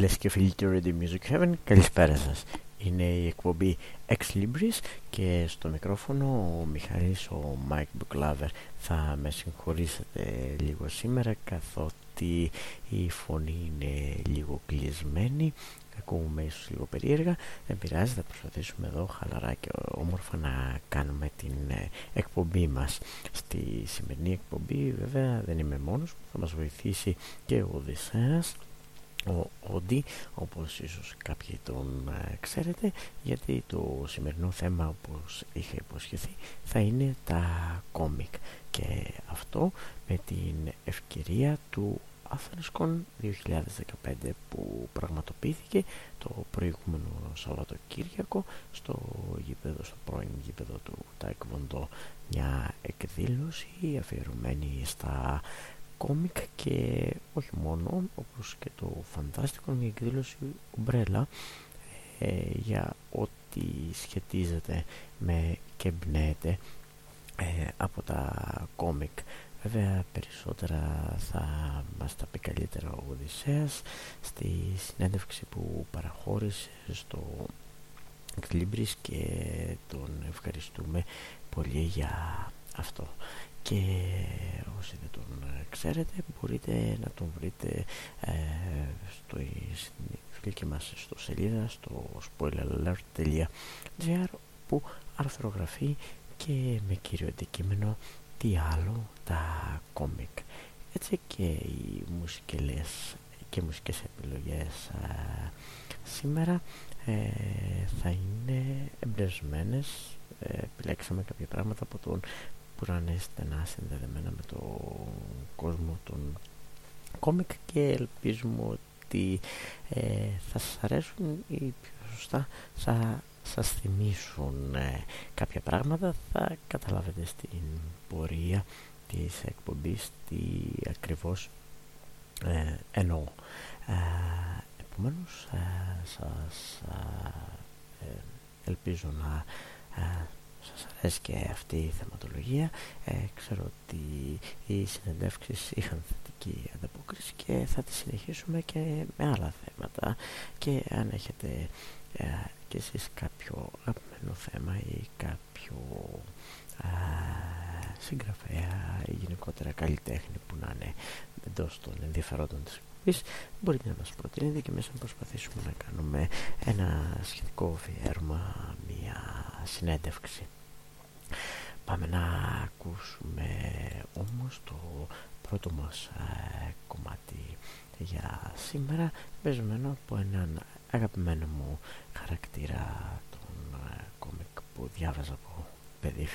Φίλες και φίλοι του Radio Music Heaven, καλησπέρα σας. Είναι η εκπομπή Ex Libris και στο μικρόφωνο ο Μιχαλής, ο Mike Buklaver. Θα με συγχωρήσετε λίγο σήμερα καθότι η φωνή είναι λίγο κλεισμένη. Ακούμε ίσως λίγο περίεργα, δεν πειράζει, θα προσπαθήσουμε εδώ χαλαρά και όμορφα να κάνουμε την ε, εκπομπή μας. Στη σημερινή εκπομπή βέβαια δεν είμαι μόνος, θα μας βοηθήσει και ο Οδυσσέας ο Όντι όπως ίσως κάποιοι τον ε, ξέρετε γιατί το σημερινό θέμα όπως είχε υποσχεθεί θα είναι τα κόμικ. Και αυτό με την ευκαιρία του Athenscon 2015 που πραγματοποιήθηκε το προηγούμενο Σαββατοκύριακο στο γήπεδο, στο πρώην γήπεδο του Taekwondo μια εκδήλωση αφιερωμένη στα κόμικ και όχι μόνο όπως και το φαντάστικο μια εκδήλωση ομπρέλα ε, για ό,τι σχετίζεται με και εμπνέεται ε, από τα κόμικ. Βέβαια περισσότερα θα μας τα πει καλύτερα ο Οδυσσέας στη συνέντευξη που παραχώρησε στο Εκκλήμπρης και τον ευχαριστούμε πολύ για αυτό και όσοι δεν τον ξέρετε μπορείτε να τον βρείτε ε, στο φίλοι μας στο σελίδα στο spoileralert.gr που αρθρογραφεί και με κύριο αντικείμενο τι άλλο τα κόμικ έτσι και οι μουσικές και μουσικές επιλογές ε, σήμερα ε, θα είναι εμπνευσμένες. Ε, επιλέξαμε κάποια πράγματα από τον που να είναι στενά συνδεδεμένα με το κόσμο των κόμικ και ελπίζουμε ότι ε, θα σας αρέσουν ή πιο σωστά θα σας θυμίσουν ε, κάποια πράγματα. Θα καταλάβετε στην πορεία της εκπομπής τι ακριβώς ε, εννοώ. Ε, επομένως ε, σας ελπίζω να σας αρέσει και αυτή η θεματολογία. Ε, ξέρω ότι οι συνεντεύξεις είχαν θετική ανταπόκριση και θα τη συνεχίσουμε και με άλλα θέματα. Και αν έχετε ε, και εσείς κάποιο αγαπημένο θέμα ή κάποιο ε, συγγραφέα ή γενικότερα καλλιτέχνη που να είναι εντός των ενδιαφερόντων της εκπομπής μπορείτε να μας προτείνετε και μέσα να προσπαθήσουμε να κάνουμε ένα σχετικό αφιέρωμα, μια συνέντευξη. Πάμε να ακούσουμε όμως το πρώτο μας ε, κομμάτι για σήμερα πεσμένο από έναν αγαπημένο μου χαρακτήρα των ε, κόμικ που διάβαζα από παιδί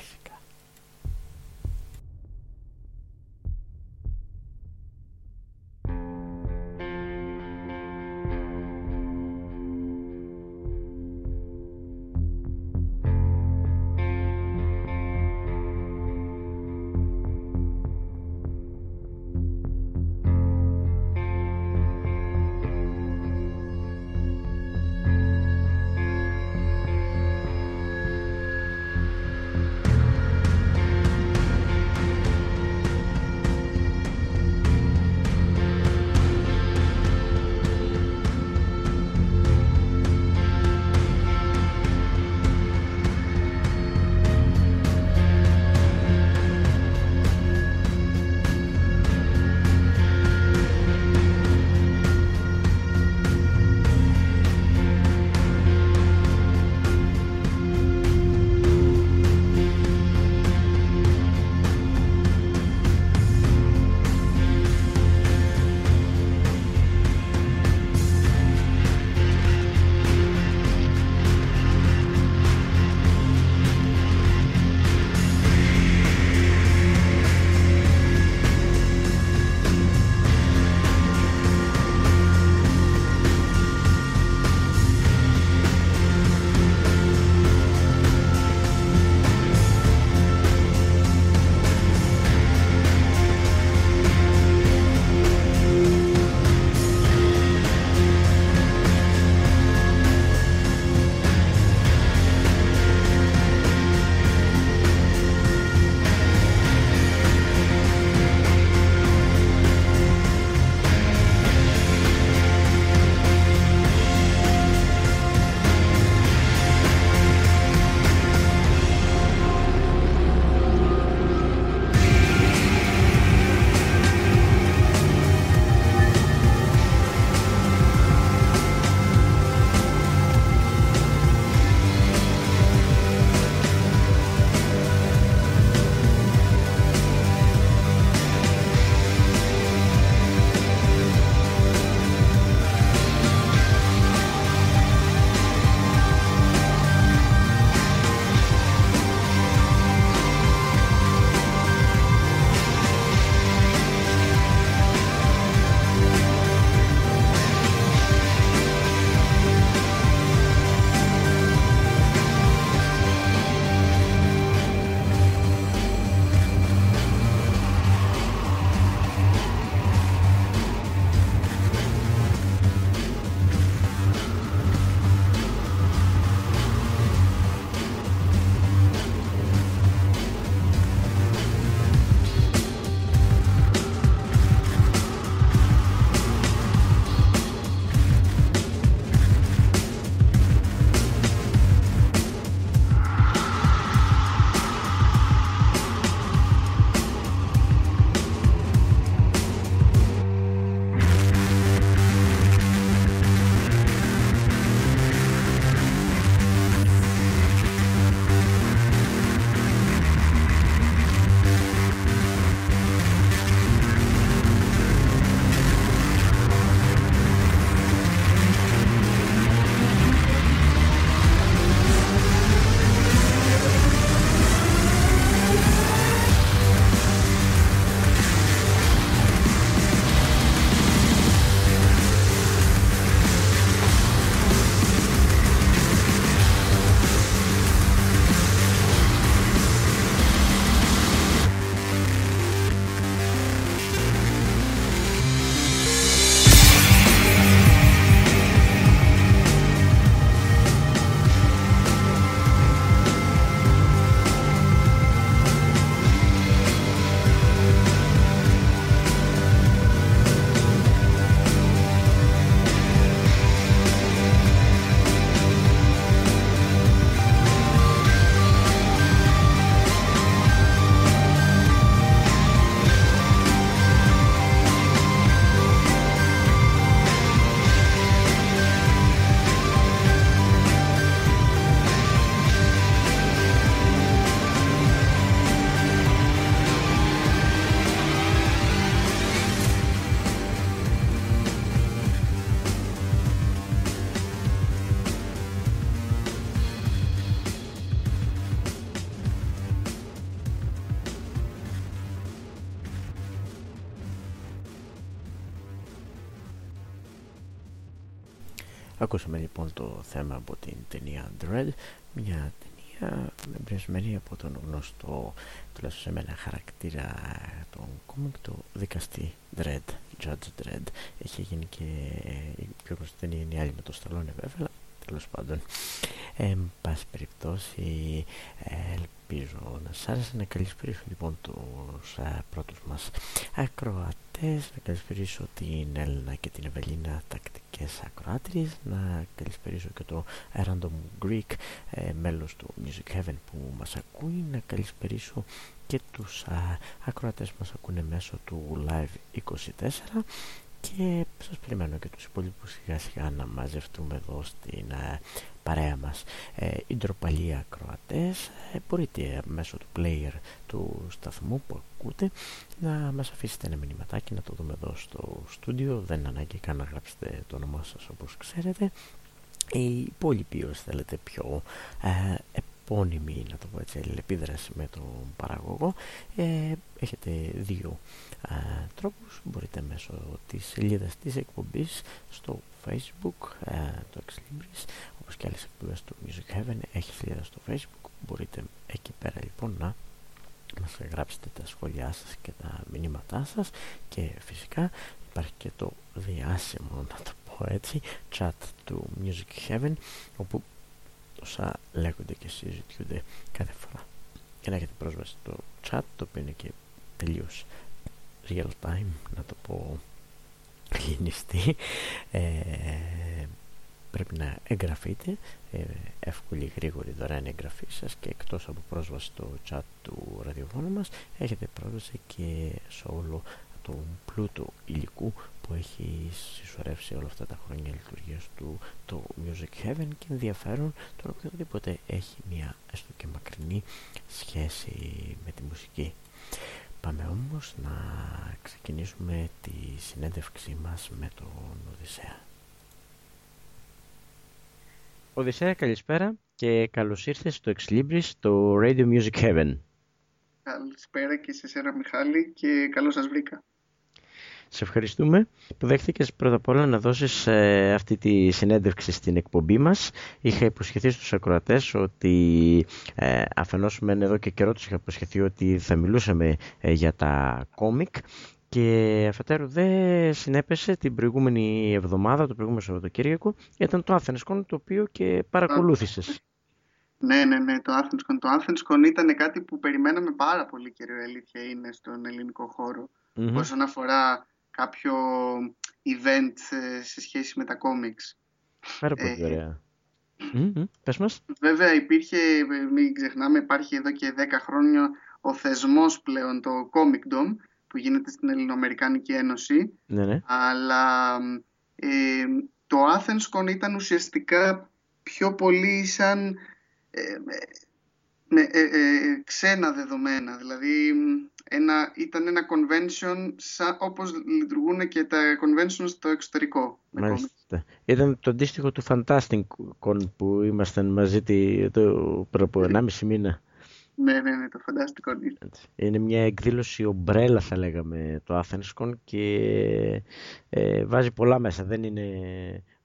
Ακούσαμε λοιπόν το θέμα από την ταινία Dread, μια ταινία εμπνευσμένη από τον γνωστό τουλάχιστον σε μένα χαρακτήρα των κόμικ το δικαστή Dread, Judge Dread. Έχει γίνει και η πιο γνωστή ταινία είναι η άλλη με το Σταλόνι βέβαια, τέλος πάντων. Εν πάση περιπτώσει, ελπίζω να σας άρεσε να καλησπέρισω λοιπόν τους α, πρώτους μας ακροατές, να καλησπέρισω την Έλληνα και την Ευελίνα τακτικές ακροάτριες, να καλησπέρισω και το Random Greek, ε, μέλος του Music Heaven που μας ακούει, να καλησπέρισω και τους α, ακροατές που μας ακούνε μέσω του Live 24 και σας περιμένω και τους υπόλοιπους σιγά σιγά να μαζευτούμε εδώ στην ε, παρέα μας. Ε, οι ντροπαλοί ακροατές ε, μπορείτε μέσω του player του σταθμού που ακούτε να μας αφήσετε ένα μηνυματάκι να το δούμε εδώ στο στούντιο. Δεν είναι ανάγκη καν να γράψετε το όνομά σας όπως ξέρετε. Οι υπόλοιποι όσοι θέλετε πιο ε, επώνυμη να το πω έτσι αλληλεπίδραση με τον παραγωγό ε, έχετε δύο α, τρόπους. Μπορείτε μέσω της σελίδας της εκπομπής στο facebook α, το Exlibris όπως και άλλες εκπομπές του Music Heaven έχει σελίδα στο facebook. Μπορείτε εκεί πέρα λοιπόν να μας γράψετε τα σχόλιά σας και τα μηνύματά σας. Και φυσικά υπάρχει και το διάσημο να το πω έτσι chat του Music Heaven όπου όσα λέγονται και συζητιούνται κάθε φορά. Και να έχετε πρόσβαση στο chat το οποίο είναι και τελείως real time να το πω ελληνιστή ε, πρέπει να εγγραφείτε ε, εύκολη γρήγορη δωρεάν εγγραφή σας και εκτός από πρόσβαση στο chat του ραδιοφώνου μας έχετε πρόσβαση και σε όλο το πλούτο υλικού που έχει συσσωρεύσει όλα αυτά τα χρόνια λειτουργίας του το Music Heaven και ενδιαφέρον τον οποιοδήποτε έχει μια έστω και μακρινή σχέση με τη μουσική. Πάμε όμως να ξεκινήσουμε τη συνέντευξή μας με τον Οδυσσέα. Οδυσσέα καλησπέρα και καλώς ήρθες στο Ex Libris, το Radio Music Heaven. Καλησπέρα και σε σένα Μιχάλη και καλώς σας βρήκα. Σε ευχαριστούμε που δέχτηκες πρώτα απ' όλα να δώσεις ε, αυτή τη συνέντευξη στην εκπομπή μας. Είχα υποσχεθεί στους ακροατές ότι ε, αφενός μεν εδώ και καιρό τους είχα υποσχεθεί ότι θα μιλούσαμε ε, για τα κόμικ και αφετέρου δεν συνέπεσε την προηγούμενη εβδομάδα, το προηγούμενο Σαββατοκύριακο, ήταν το Athenscon το οποίο και παρακολούθησες. Ναι, ναι, ναι, το Athenscon. Το Athenscon ήταν κάτι που περιμέναμε πάρα πολύ καιρό, η αλήθεια είναι, στον ελληνικό χώρο. Mm-hmm. Όσον αφορά κάποιο event ε, σε σχέση με τα κόμιξ. Πάρα πολύ ε, ωραία. Mm-hmm. Πες μας. Βέβαια υπήρχε, μην ξεχνάμε, υπάρχει εδώ και 10 χρόνια ο θεσμός πλέον, το Comicdom, που γίνεται στην Ελληνοαμερικάνικη Ένωση. Ναι, ναι. Αλλά ε, το Athenscon ήταν ουσιαστικά πιο πολύ σαν ε, με, ε, ε, ξένα δεδομένα. Δηλαδή ένα, ήταν ένα convention σαν, όπως λειτουργούν και τα convention στο εξωτερικό. Μάλιστα. Ήταν το αντίστοιχο του Fantastic Con που ήμασταν μαζί το, πριν από 1,5 μήνα. Ναι, ναι, ναι, το Fantastic Con. Είναι μια εκδήλωση ομπρέλα θα λέγαμε το Athens Con και ε, βάζει πολλά μέσα. Δεν είναι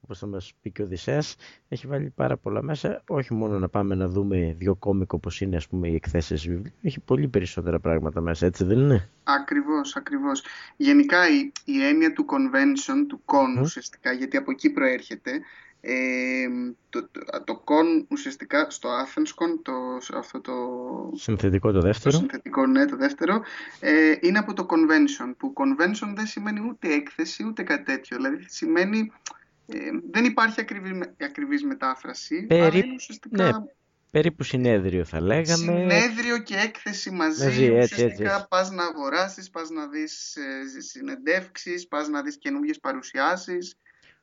όπως θα μας πει και ο Οδυσσέας, έχει βάλει πάρα πολλά μέσα, όχι μόνο να πάμε να δούμε δύο κόμικ όπως είναι ας πούμε οι εκθέσεις βιβλίου, έχει πολύ περισσότερα πράγματα μέσα, έτσι δεν είναι; Ακριβώς, ακριβώς. Γενικά η, η έννοια του convention, του con mm. ουσιαστικά, γιατί από εκεί προέρχεται, ε, το, το, το con ουσιαστικά στο Athenscon, το, αυτό το... Συνθετικό το δεύτερο. Το συνθετικό, ναι, το δεύτερο. Ε, είναι από το convention, που convention δεν σημαίνει ούτε έκθεση, ούτε κάτι τέτοιο. Δηλαδή σημαίνει ε, δεν υπάρχει ακριβή, ακριβής μετάφραση. Περί... ουσιαστικά... Ναι, περίπου συνέδριο θα λέγαμε. Συνέδριο και έκθεση μαζί. μαζί έτσι, ουσιαστικά έτσι, πας να αγοράσεις, πας να δεις ε, συνεντεύξεις, πας να δεις καινούργιες παρουσιάσεις.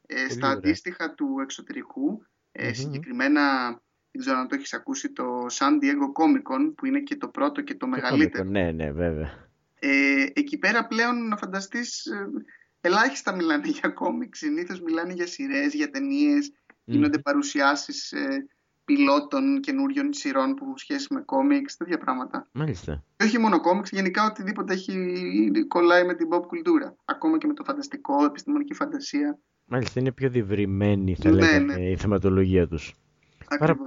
Ε, στα αντίστοιχα του εξωτερικού, ε, συγκεκριμένα, δεν ξέρω αν το έχεις ακούσει, το San Diego Comic Con, που είναι και το πρώτο και το, μεγαλύτερο. ναι, ναι, βέβαια. Ε, εκεί πέρα πλέον να φανταστείς ε, ελάχιστα μιλάνε για κόμικ. Συνήθως μιλάνε για σειρές, για ταινίες. Mm. Γίνονται παρουσιάσεις ε, πιλότων καινούριων σειρών που έχουν σχέση με κόμιξ, τέτοια πράγματα. Μάλιστα. Και όχι μόνο κόμιξ, γενικά οτιδήποτε έχει κολλάει με την pop κουλτούρα. Ακόμα και με το φανταστικό, επιστημονική φαντασία. Μάλιστα, είναι πιο διευρυμένη θα ναι, λέγαμε, ναι. η θεματολογία τους. Πάρα,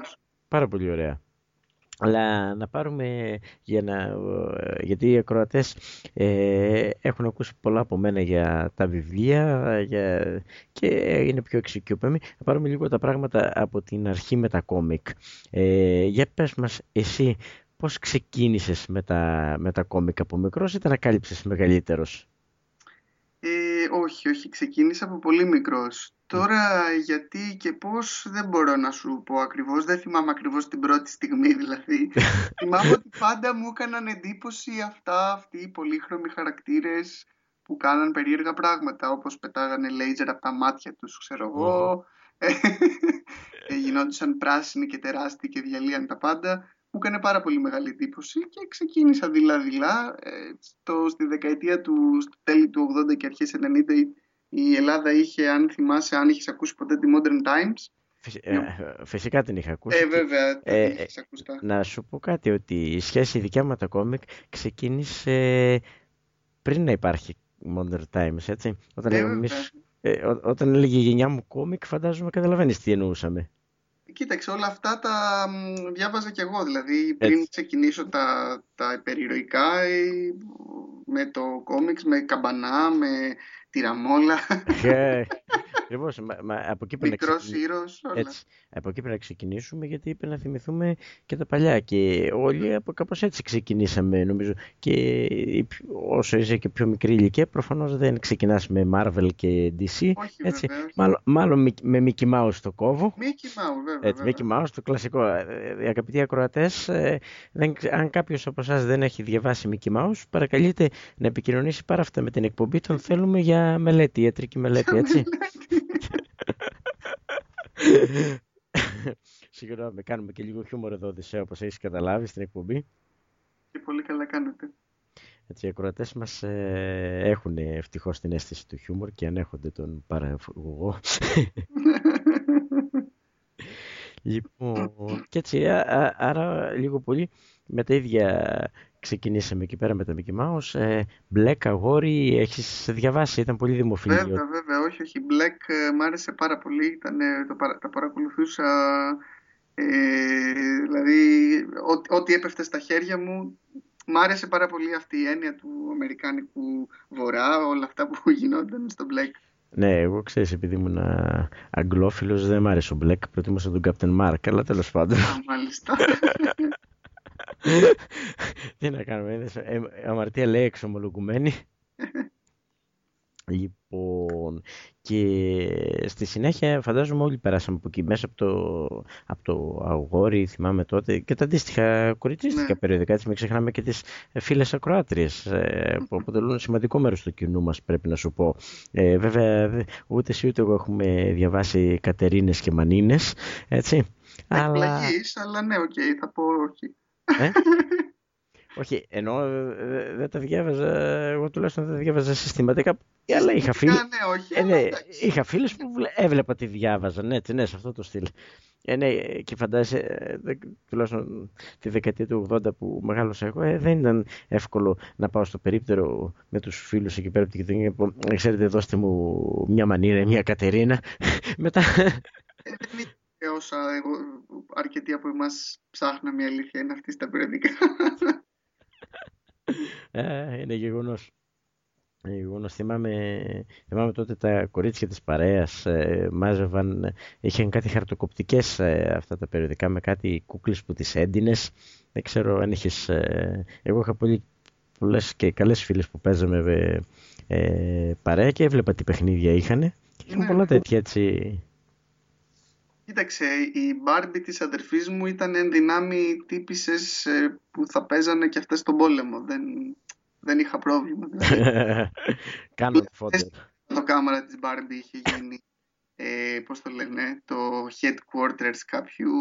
πάρα πολύ ωραία. Αλλά να πάρουμε, για να, γιατί οι ακροατές ε, έχουν ακούσει πολλά από μένα για τα βιβλία για, και είναι πιο εξοικειωμένοι. Να πάρουμε λίγο τα πράγματα από την αρχή με τα κόμικ. Ε, για πες μας εσύ πώς ξεκίνησες με τα, με τα κόμικ από μικρός ή τα ανακάλυψες μεγαλύτερος; Ε, όχι, όχι. Ξεκίνησα από πολύ μικρός. Τώρα γιατί και πώς δεν μπορώ να σου πω ακριβώς. Δεν θυμάμαι ακριβώς την πρώτη στιγμή δηλαδή. θυμάμαι ότι πάντα μου έκαναν εντύπωση αυτά, αυτοί οι πολύχρωμοι χαρακτήρες που κάναν περίεργα πράγματα όπως πετάγανε λέιζερ από τα μάτια τους, ξέρω εγώ. Ε, γινόντουσαν πράσινοι και τεράστιοι και διαλύαν τα πάντα μου έκανε πάρα πολύ μεγάλη εντύπωση και ξεκίνησα δειλά-δειλά. Ε, στο, στη δεκαετία του στο τέλη του 80 και αρχές 90 η Ελλάδα είχε, αν θυμάσαι, αν είχες ακούσει ποτέ τη Modern Times. Ε, φυσικά την είχα ακούσει. Ε, βέβαια, ε, ε, Να σου πω κάτι, ότι η σχέση δικιά με τα κόμικ ξεκίνησε πριν να υπάρχει Modern Times, έτσι. Όταν, ε, όταν έλεγε η γενιά μου κόμικ, φαντάζομαι καταλαβαίνεις τι εννοούσαμε. Κοίταξε, όλα αυτά τα διάβαζα κι εγώ. Δηλαδή, πριν ξεκινήσω τα, τα με το κόμιξ, με καμπανά, με τυραμόλα. Yeah. Λοιπόν, από εκεί πρέπει να από εκεί πρέπει να ξεκινήσουμε γιατί είπε να θυμηθούμε και τα παλιά. Και όλοι από κάπως έτσι ξεκινήσαμε νομίζω. Και όσο είσαι και πιο μικρή ηλικία προφανώς δεν ξεκινάς με Marvel και DC Όχι, έτσι, μάλλον, μάλλον με Mickey Mouse το κόβω. Mickey Mouse βέβαια, έτσι, Mickey Mouse το κλασικό. Ε, ε, αγαπητοί ακροατές ε, δεν, αν κάποιος από εσάς δεν έχει διαβάσει Mickey Mouse παρακαλείτε να επικοινωνήσει πάρα αυτά με την εκπομπή τον θέλουμε για μελέτη, ιατρική μελέτη έτσι Συγγνώμη, κάνουμε και λίγο χιούμορ εδώ, Δησέ, όπως έχεις καταλάβει στην εκπομπή. Και πολύ καλά κάνετε. Έτσι, οι ακροατές μας ε, έχουν ευτυχώς την αίσθηση του χιούμορ και ανέχονται τον παραγωγό. λοιπόν, και έτσι, άρα λίγο πολύ με τα ίδια ξεκινήσαμε εκεί πέρα με τα Mickey Mouse. Ε, Black αγόρι, έχεις διαβάσει, ήταν πολύ δημοφιλή. Βέβαια, βέβαια, όχι, όχι. Black ε, μ' άρεσε πάρα πολύ, ήταν, το, τα παρακολουθούσα, ε, δηλαδή ό,τι έπεφτε στα χέρια μου, μ' άρεσε πάρα πολύ αυτή η έννοια του Αμερικάνικου Βορρά, όλα αυτά που γινόταν στο Black. Ναι, εγώ ξέρεις, επειδή ήμουν αγγλόφιλος, δεν μ' άρεσε ο Black, προτιμούσα τον Captain Mark, αλλά τέλος πάντων. μάλιστα. Τι να κάνουμε, ε, αμαρτία λέει εξομολογουμένη. Λοιπόν, και στη συνέχεια φαντάζομαι όλοι περάσαμε από εκεί μέσα από το, από το αγόρι, θυμάμαι τότε, και τα αντίστοιχα κοριτσίστικα ναι. περιοδικά, έτσι μην ξεχνάμε και τις φίλες ακροάτριες ε, που αποτελούν σημαντικό μέρος του κοινού μας πρέπει να σου πω. Ε, βέβαια ούτε εσύ ούτε εγώ έχουμε διαβάσει Κατερίνες και Μανίνες, έτσι. Αλλά... αλλά ναι, ok, okay, θα πω όχι. Ε; Όχι, ενώ ε, δεν τα διάβαζα, εγώ τουλάχιστον δεν τα διάβαζα συστηματικά, αλλά είχα φίλους, ναι, όχι, ε, ναι, είχα φίλους που έβλεπα τι διάβαζαν, έτσι, ναι, σε αυτό το στυλ. Ε, ναι, και φαντάζεσαι, ε, τουλάχιστον τη δεκαετία του 80 που μεγάλωσα εγώ, ε, δεν ήταν εύκολο να πάω στο περίπτερο με τους φίλους εκεί πέρα από την κοινωνία που, ξέρετε, δώστε μου μια μανίρα, μια Κατερίνα. Μετά όσα εγώ, αρκετοί από εμάς ψάχναμε η αλήθεια είναι αυτή στα περιοδικά. ε, είναι γεγονός. Είναι γεγονός. Θυμάμαι, θυμάμαι τότε τα κορίτσια της παρέας ε, μάζευαν, είχαν κάτι χαρτοκοπτικές ε, αυτά τα περιοδικά με κάτι κούκλες που τις έντυνες. Δεν ξέρω αν είχες... Ε, εγώ είχα πολύ, πολλές και καλές φίλες που παίζαμε ε, παρέα και έβλεπα τι παιχνίδια είχαν. Και είχαν ναι. πολλά τέτοια έτσι Κοίταξε, η Μπάρμπι της αδερφής μου ήταν εν δυνάμει τύπησες ε, που θα παίζανε και αυτές στον πόλεμο. Δεν, δεν είχα πρόβλημα. Δηλαδή. Κάνω φώτα. Το κάμερα της Μπάρμπι είχε γίνει, ε, πώς το λένε, το headquarters κάποιου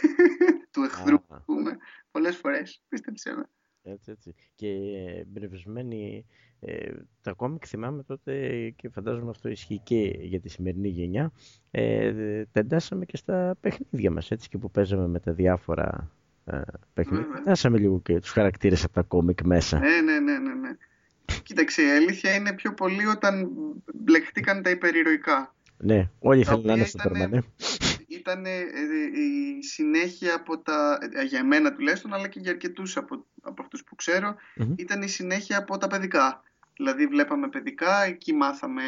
του εχθρού, πούμε, πολλές φορές, πίστεψέ με. Έτσι, έτσι. Και εμπνευσμένοι ε, τα κόμικ θυμάμαι τότε και φαντάζομαι αυτό ισχύει και για τη σημερινή γενιά ε, τεντάσαμε και στα παιχνίδια μας έτσι και που παίζαμε με τα διάφορα ε, παιχνίδια τεντάσαμε λίγο και τους χαρακτήρες από τα κόμικ μέσα ναι ναι ναι ναι, ναι. Κοίταξε, η αλήθεια είναι πιο πολύ όταν μπλεχτήκαν τα υπερηρωικά. Ναι, όλοι θέλουν να είναι Σούπερμαν. Ναι. Ήταν η συνέχεια από τα, ε, για μένα τουλάχιστον, αλλά και για αρκετούς από, από αυτούς που ξερω ήταν η συνέχεια από τα παιδικά. Δηλαδή βλέπαμε παιδικά, εκεί μάθαμε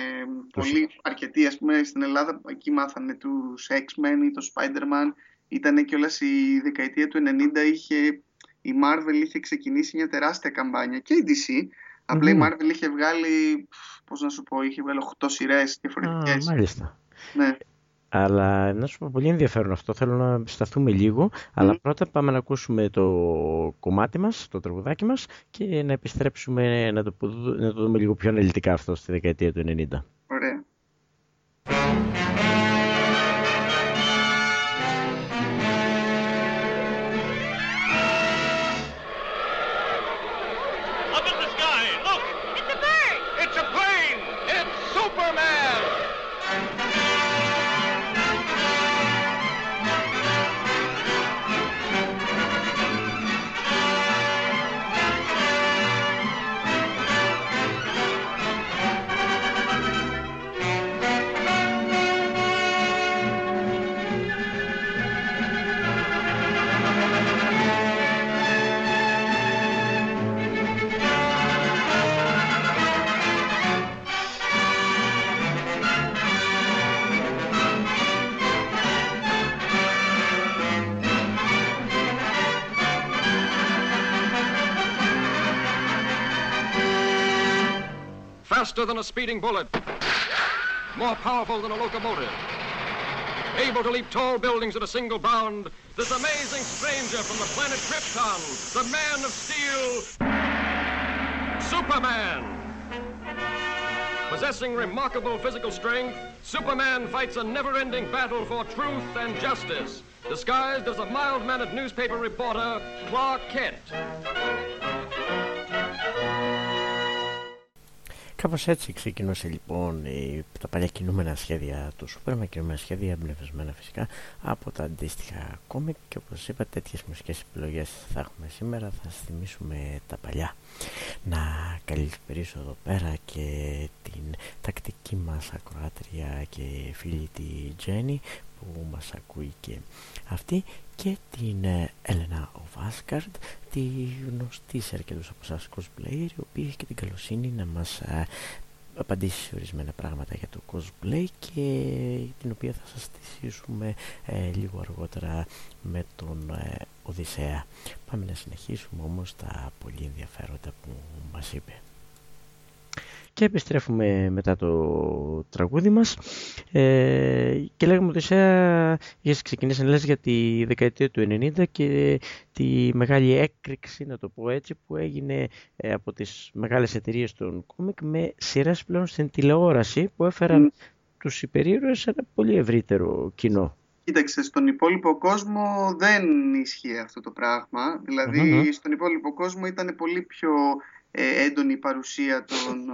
πολύ, αρκετοί ας πούμε στην Ελλάδα, εκεί μάθανε τους X-Men ή το Spider-Man. Ήταν και όλα η δεκαετία του 90 είχε, η Marvel είχε ξεκινήσει μια τεράστια καμπάνια και η DC. Απλά η Marvel είχε βγάλει, πώς να σου πω, είχε βγάλει 8 σειρές διαφορετικές. Α, μάλιστα. Ναι. Αλλά να σου πω πολύ ενδιαφέρον αυτό, θέλω να σταθούμε λίγο, αλλά πρώτα πάμε να ακούσουμε το κομμάτι μας, το τραγουδάκι μας και να επιστρέψουμε να το, να το δούμε λίγο πιο αναλυτικά αυτό στη δεκαετία του 90. Ωραία. Speeding bullet, more powerful than a locomotive, able to leap tall buildings at a single bound, this amazing stranger from the planet Krypton, the Man of Steel, Superman. Possessing remarkable physical strength, Superman fights a never-ending battle for truth and justice, disguised as a mild-mannered newspaper reporter, Clark Kent. Κάπως έτσι ξεκινούσε λοιπόν τα παλιά κινούμενα σχέδια τους Σούπερμαν, κινούμενα σχέδια εμπνευσμένα φυσικά από τα αντίστοιχα κόμικ και όπως είπα τέτοιες μουσικές επιλογές θα έχουμε σήμερα, θα θυμίσουμε τα παλιά. Να καλησπερίσω εδώ πέρα και την τακτική μας ακροάτρια και φίλη τη Τζέννη που μας ακούει και αυτή και την Έλενα Οβάσκαρντ τη γνωστή σε αρκετούς από εσάς cosplayer η οποία έχει και την καλοσύνη να μας ε, απαντήσει σε ορισμένα πράγματα για το cosplay και την οποία θα σας στησίσουμε ε, λίγο αργότερα με τον ε, Οδυσσέα. Πάμε να συνεχίσουμε όμως τα πολύ ενδιαφέροντα που μας είπε. Και επιστρέφουμε μετά το τραγούδι μας ε, και λέγαμε ότι εσένα είχες ξεκινήσει να λες για τη δεκαετία του 90 και τη μεγάλη έκρηξη, να το πω έτσι, που έγινε ε, από τις μεγάλες εταιρείες των κόμικ με σειρές πλέον στην τηλεόραση που έφεραν mm. τους υπερήρωες σε ένα πολύ ευρύτερο κοινό. Κοίταξε, στον υπόλοιπο κόσμο δεν ισχύει αυτό το πράγμα. Δηλαδή, στον υπόλοιπο κόσμο ήταν πολύ πιο ε, έντονη η παρουσία των,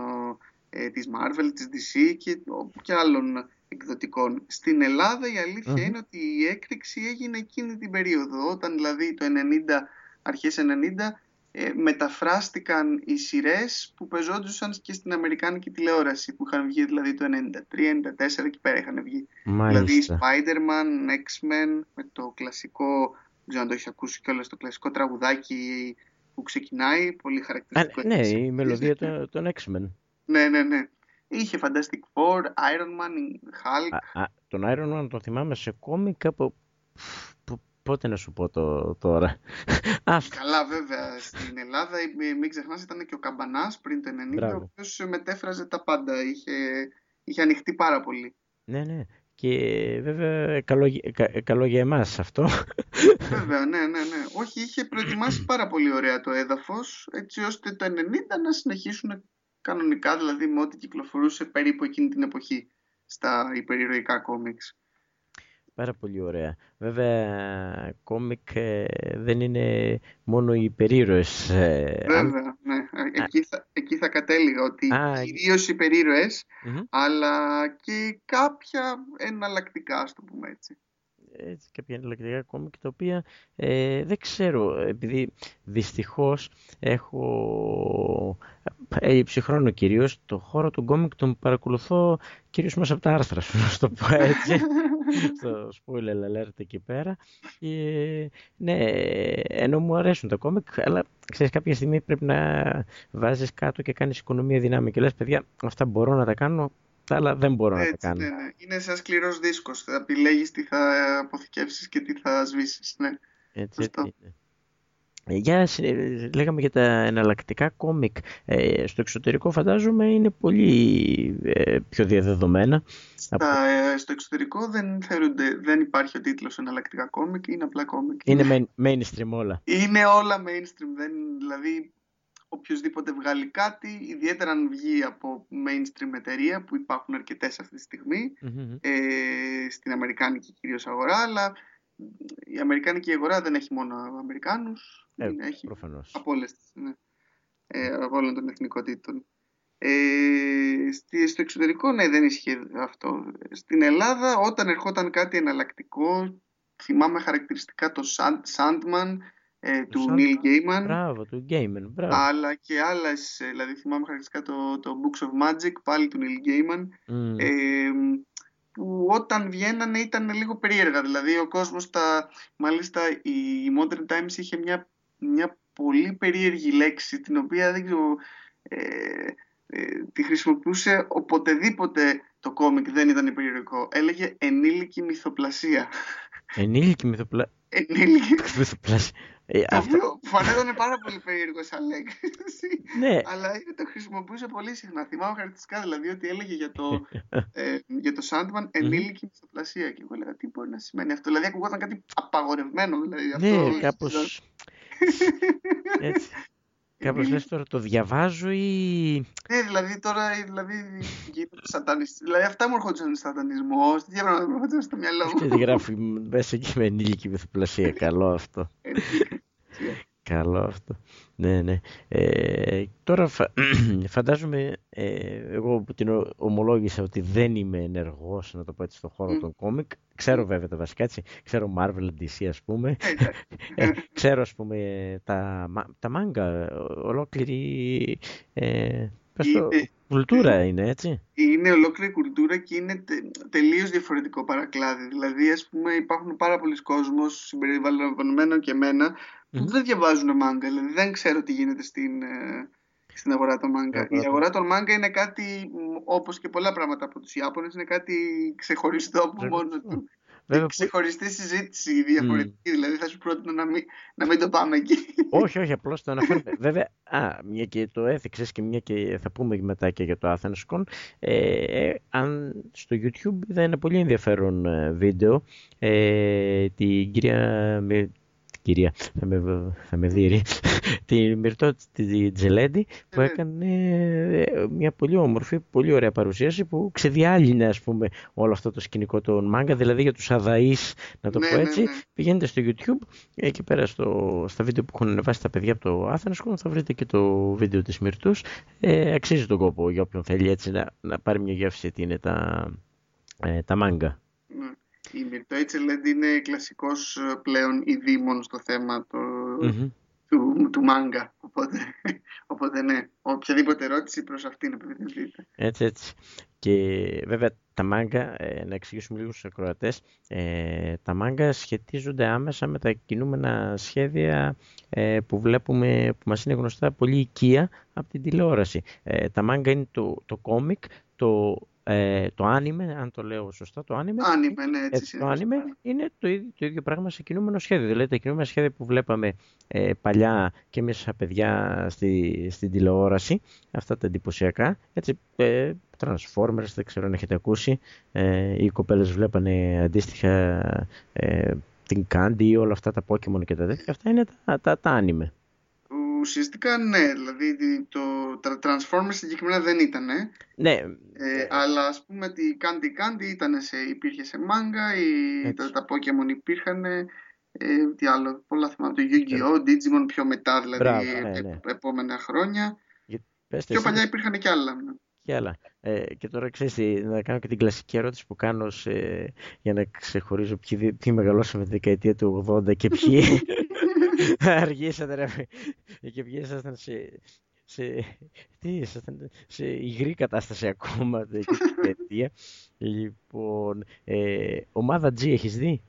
ε, της Marvel, της DC και, και άλλων εκδοτικών. Στην Ελλάδα η αλήθεια είναι ότι η έκρηξη έγινε εκείνη την περίοδο, όταν δηλαδή το 90, αρχές 90, ε, μεταφράστηκαν οι σειρές που πεζόντουσαν και στην Αμερικάνικη τηλεόραση που είχαν βγει δηλαδή το 93-94 και πέρα είχαν βγει. Μάλιστα. Δηλαδή Spider-Man, X-Men με το κλασικό, δεν ξέρω αν το έχεις ακούσει κιόλας, το κλασικό τραγουδάκι που ξεκινάει, πολύ χαρακτηριστικό. Α, ναι, η μελωδία των, των X-Men. Ναι, ναι, ναι. Είχε Fantastic Four, Iron Man, Hulk. Α, α, τον Iron Man τον θυμάμαι σε κόμικ από... Πότε να σου πω το, τώρα. Καλά βέβαια. Στην Ελλάδα, μην ξεχνάς, ήταν και ο Καμπανάς πριν το 90, ο οποίος μετέφραζε τα πάντα. Είχε, είχε ανοιχτεί πάρα πολύ. Ναι, ναι. Και βέβαια καλό, καλό για εμάς αυτό. Βέβαια, ναι, ναι, ναι. Όχι, είχε προετοιμάσει πάρα πολύ ωραία το έδαφος, έτσι ώστε το 90 να συνεχίσουν κανονικά, δηλαδή με ό,τι κυκλοφορούσε περίπου εκείνη την εποχή στα υπερηρωικά κόμιξ. Πάρα πολύ ωραία. Βέβαια, κόμικ ε, δεν είναι μόνο οι υπερήρωες. Ε, Βέβαια, ναι. Εκεί θα, εκεί θα κατέληγα ότι Α, κυρίως οι υπερηρωες αλλά και κάποια εναλλακτικά, ας το πούμε έτσι. Έτσι, κάποια εναλλακτικά κόμικ τα οποία ε, δεν ξέρω, επειδή δυστυχώς έχω έλλειψη χρόνο κυρίως, το χώρο του κόμικ τον παρακολουθώ κυρίως μέσα από τα άρθρα σου, να το πω έτσι, στο spoiler alert εκεί πέρα. Και, ναι, ενώ μου αρέσουν τα κόμικ, αλλά ξέρεις κάποια στιγμή πρέπει να βάζεις κάτω και κάνεις οικονομία δυνάμει και λες παιδιά αυτά μπορώ να τα κάνω αλλά δεν μπορώ Έτσι, να τα κάνω. Ναι, ναι. Είναι σαν σκληρός δίσκος. Θα επιλέγεις τι θα αποθηκεύσεις και τι θα σβήσεις. Ναι. Έτσι, έτσι. Ε, για, λέγαμε για τα εναλλακτικά κόμικ. Ε, στο εξωτερικό φαντάζομαι είναι πολύ ε, πιο διαδεδομένα. Στα, ε, στο εξωτερικό δεν, θεωρούνται, δεν υπάρχει ο τίτλος εναλλακτικά κόμικ, είναι απλά κόμικ. Είναι mainstream όλα. Είναι όλα mainstream. Δεν, δηλαδή οποιοδήποτε βγάλει κάτι, ιδιαίτερα αν βγει από mainstream εταιρεία που υπάρχουν αρκετές αυτή τη στιγμη ε, στην Αμερικάνικη κυρίως αγορά, αλλά η Αμερικάνικη αγορά δεν έχει μόνο Αμερικάνους, ε, έχει προφανώς. από, όλες, ναι, ε, από όλων των εθνικότητων. Ε, στο εξωτερικό ναι δεν ισχύει αυτό. Στην Ελλάδα όταν ερχόταν κάτι εναλλακτικό, θυμάμαι χαρακτηριστικά το Sandman, ε, του Σαν... Neil Gaiman. Μπράβο, του Gaiman, μπράβο. Αλλά και άλλες, ε, δηλαδή θυμάμαι χαρακτηριστικά το, το Books of Magic, πάλι του Neil Gaiman, mm. ε, που όταν βγαίνανε ήταν λίγο περίεργα. Δηλαδή ο κόσμος, τα, μάλιστα η Modern Times είχε μια, μια πολύ περίεργη λέξη, την οποία δεν ξέρω, ε, ε, τη χρησιμοποιούσε οποτεδήποτε το κόμικ δεν ήταν περίεργο. Έλεγε ενήλικη μυθοπλασία. Ενήλικη μυθοπλασία. Ενήλικη μυθοπλασία. Ε, το οποίο φανέταν πάρα πολύ περίεργο σαν λέξη. Ναι. Αλλά το χρησιμοποιούσε πολύ συχνά. Θυμάμαι χαρακτηριστικά δηλαδή ότι έλεγε για το, ε, για το Sandman ενήλικη μυθοπλασία. Και εγώ έλεγα τι μπορεί να σημαίνει αυτό. Δηλαδή ακουγόταν κάτι απαγορευμένο. Δηλαδή, ναι, αυτό, κάπως. Έτσι. Κάπως λες τώρα το διαβάζω ή... Ναι, δηλαδή τώρα δηλαδή, γίνεται σατανιστή. Δηλαδή αυτά μου έρχονταν σατανισμός, τι διάβανα μου έρχονταν στο μυαλό μου. Τι γράφει μέσα εκεί με ενήλικη μυθοπλασία, καλό αυτό. Καλό αυτό. Ναι, ναι. Ε, τώρα φαντάζομαι, ε, εγώ που την ομολόγησα ότι δεν είμαι ενεργός, να το πω έτσι, στον χώρο των κόμικ. Ξέρω βέβαια τα βασικά, έτσι. Ξέρω Marvel, DC, ας πούμε. ε, ξέρω, ας πούμε, τα, τα μάγκα, ολόκληρη... Ε, το, κουλτούρα είναι, έτσι. Είναι ολόκληρη κουλτούρα και είναι τε, τελείως διαφορετικό παρακλάδι. Δηλαδή, ας πούμε, υπάρχουν πάρα πολλοί κόσμος, συμπεριλαμβανομένο και εμένα, που δεν διαβάζουν μάγκα. Δηλαδή δεν ξέρω τι γίνεται στην, ε, στην αγορά των μάγκα. Η αγορά των μάγκα είναι κάτι, όπως και πολλά πράγματα από τους Ιάπωνες, είναι κάτι ξεχωριστό από μόνο του. Βέβαια, ξεχωριστή συζήτηση διαφορετική, mm. δηλαδή θα σου πρότεινα να μην, να μην το πάμε εκεί. Όχι, όχι, απλώς το αναφέρω. Βέβαια, α, μια και το έθιξες και μια και θα πούμε μετά και για το Athens Con, ε, αν στο YouTube είδα ένα πολύ ενδιαφέρον ε, βίντεο ε, την κυρία κυρία, θα με, θα με δει, τη Μυρτώ τη Τζελέντη που ναι. έκανε ε, μια πολύ όμορφη, πολύ ωραία παρουσίαση που ξεδιάλυνε ας πούμε όλο αυτό το σκηνικό των μάγκα, δηλαδή για τους αδαείς να το ναι, πω ναι, έτσι, πηγαίνετε στο YouTube εκεί πέρα στο, στα βίντεο που έχουν ανεβάσει τα παιδιά από το Athens θα βρείτε και το βίντεο της Μυρτούς, ε, αξίζει τον κόπο για όποιον θέλει έτσι να, να πάρει μια γεύση τι είναι τα, ε, τα μάγκα. Η Μυρτώ Ιτσελέντ είναι κλασικός ε, πλέον ειδήμων στο θέμα το, mm-hmm. του, του μάγκα. Οπότε, οπότε ναι, οποιαδήποτε ερώτηση προς αυτήν επιβεβαιωθείτε. Έτσι, έτσι. Και βέβαια τα μάγκα, ε, να εξηγήσουμε λίγο στους ακροατές, ε, τα μάγκα σχετίζονται άμεσα με τα κινούμενα σχέδια ε, που βλέπουμε, που μας είναι γνωστά πολύ οικία από την τηλεόραση. Ε, τα μάγκα είναι το, το κόμικ, το ε, το άνιμε, αν το λέω σωστά, το άνιμε, άνιμε, ναι, έτσι το άνιμε είναι το ίδιο, το ίδιο πράγμα σε κινούμενο σχέδιο. Δηλαδή τα κινούμενα σχέδια που βλέπαμε ε, παλιά και εμείς σαν παιδιά στη, στην τηλεόραση, αυτά τα εντυπωσιακά, έτσι, ε, Transformers, δεν ξέρω αν έχετε ακούσει, ε, οι κοπέλες βλέπανε αντίστοιχα ε, την Candy ή όλα αυτά τα Pokemon και τα τέτοια, αυτά είναι τα, τα, τα άνιμε. Ουσιαστικά ναι, δηλαδή το, τα Transformers συγκεκριμένα δεν ήταν. Ναι. Ε, αλλά ας πούμε ότι Candy Candy ήταν σε, υπήρχε σε μάγκα, η, τα, τα Pokemon υπήρχαν, ε, τι άλλο, πολλά θυμάμαι, το Yu-Gi-Oh, Digimon πιο μετά δηλαδή, Μπράβο, ναι, ναι. επόμενα χρόνια. Πες πιο παλιά υπήρχαν και άλλα. Ναι. και άλλα. Ε, και τώρα ξέρεις, να κάνω και την κλασική ερώτηση που κάνω σε, για να ξεχωρίζω ποιοι, ποιοι μεγαλώσαμε τη δεκαετία του 80 και ποιοι αργήσατε ρε, και ποιοι ήσασταν σε, σε, τι, ήσασταν σε υγρή κατάσταση ακόμα την δεκαετία. λοιπόν, ε, ομάδα G έχεις δει;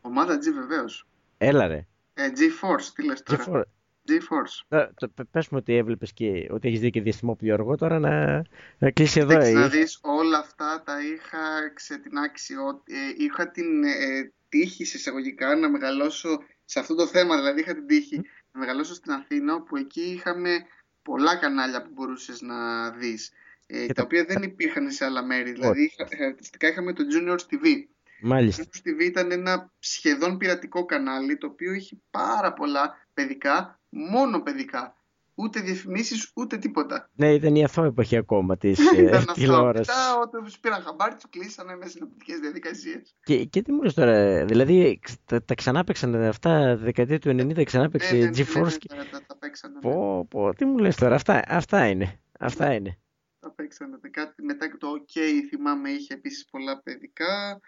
Ομάδα G βεβαίως. Έλα ρε. Ε, G-Force, τι λες τώρα; G-Force. G-Force. Πες μου ότι έβλεπες και ότι έχεις δει και διαστημόπλιο αργό τώρα να, να κλείσει εδώ. Έχεις να δεις όλα αυτά τα είχα ξετινάξει. Ε, είχα την ε, τύχη εισαγωγικά να μεγαλώσω σε αυτό το θέμα. Δηλαδή είχα την τύχη να μεγαλώσω στην Αθήνα που εκεί είχαμε πολλά κανάλια που μπορούσες να δεις. Ε, τα, τα οποία δεν υπήρχαν σε άλλα μέρη. Δηλαδή χαρακτηριστικά είχαμε το Junior TV. Μάλιστα. Το TV ήταν ένα σχεδόν πειρατικό κανάλι το οποίο είχε πάρα πολλά παιδικά μόνο παιδικά. Ούτε διαφημίσεις ούτε τίποτα. Ναι, ήταν η αθώα εποχή ακόμα της τηλεόρασης. Μετά, όταν τους πήραν χαμπάρι, τους κλείσανε με συνοπτικέ διαδικασίες. Και, και τι μου λες τώρα, δηλαδή τα, τα ξανάπαιξαν αυτά, δεκαετία του 90 ξανάπαιξε ναι, ναι, GeForce. Ναι, ναι, τα, τα παίξανε. Πω, πω, τι μου λες τώρα, αυτά, αυτά είναι. Αυτά είναι. Τα παίξανε. Κάτι, μετά το OK θυμάμαι είχε επίσης πολλά παιδικά.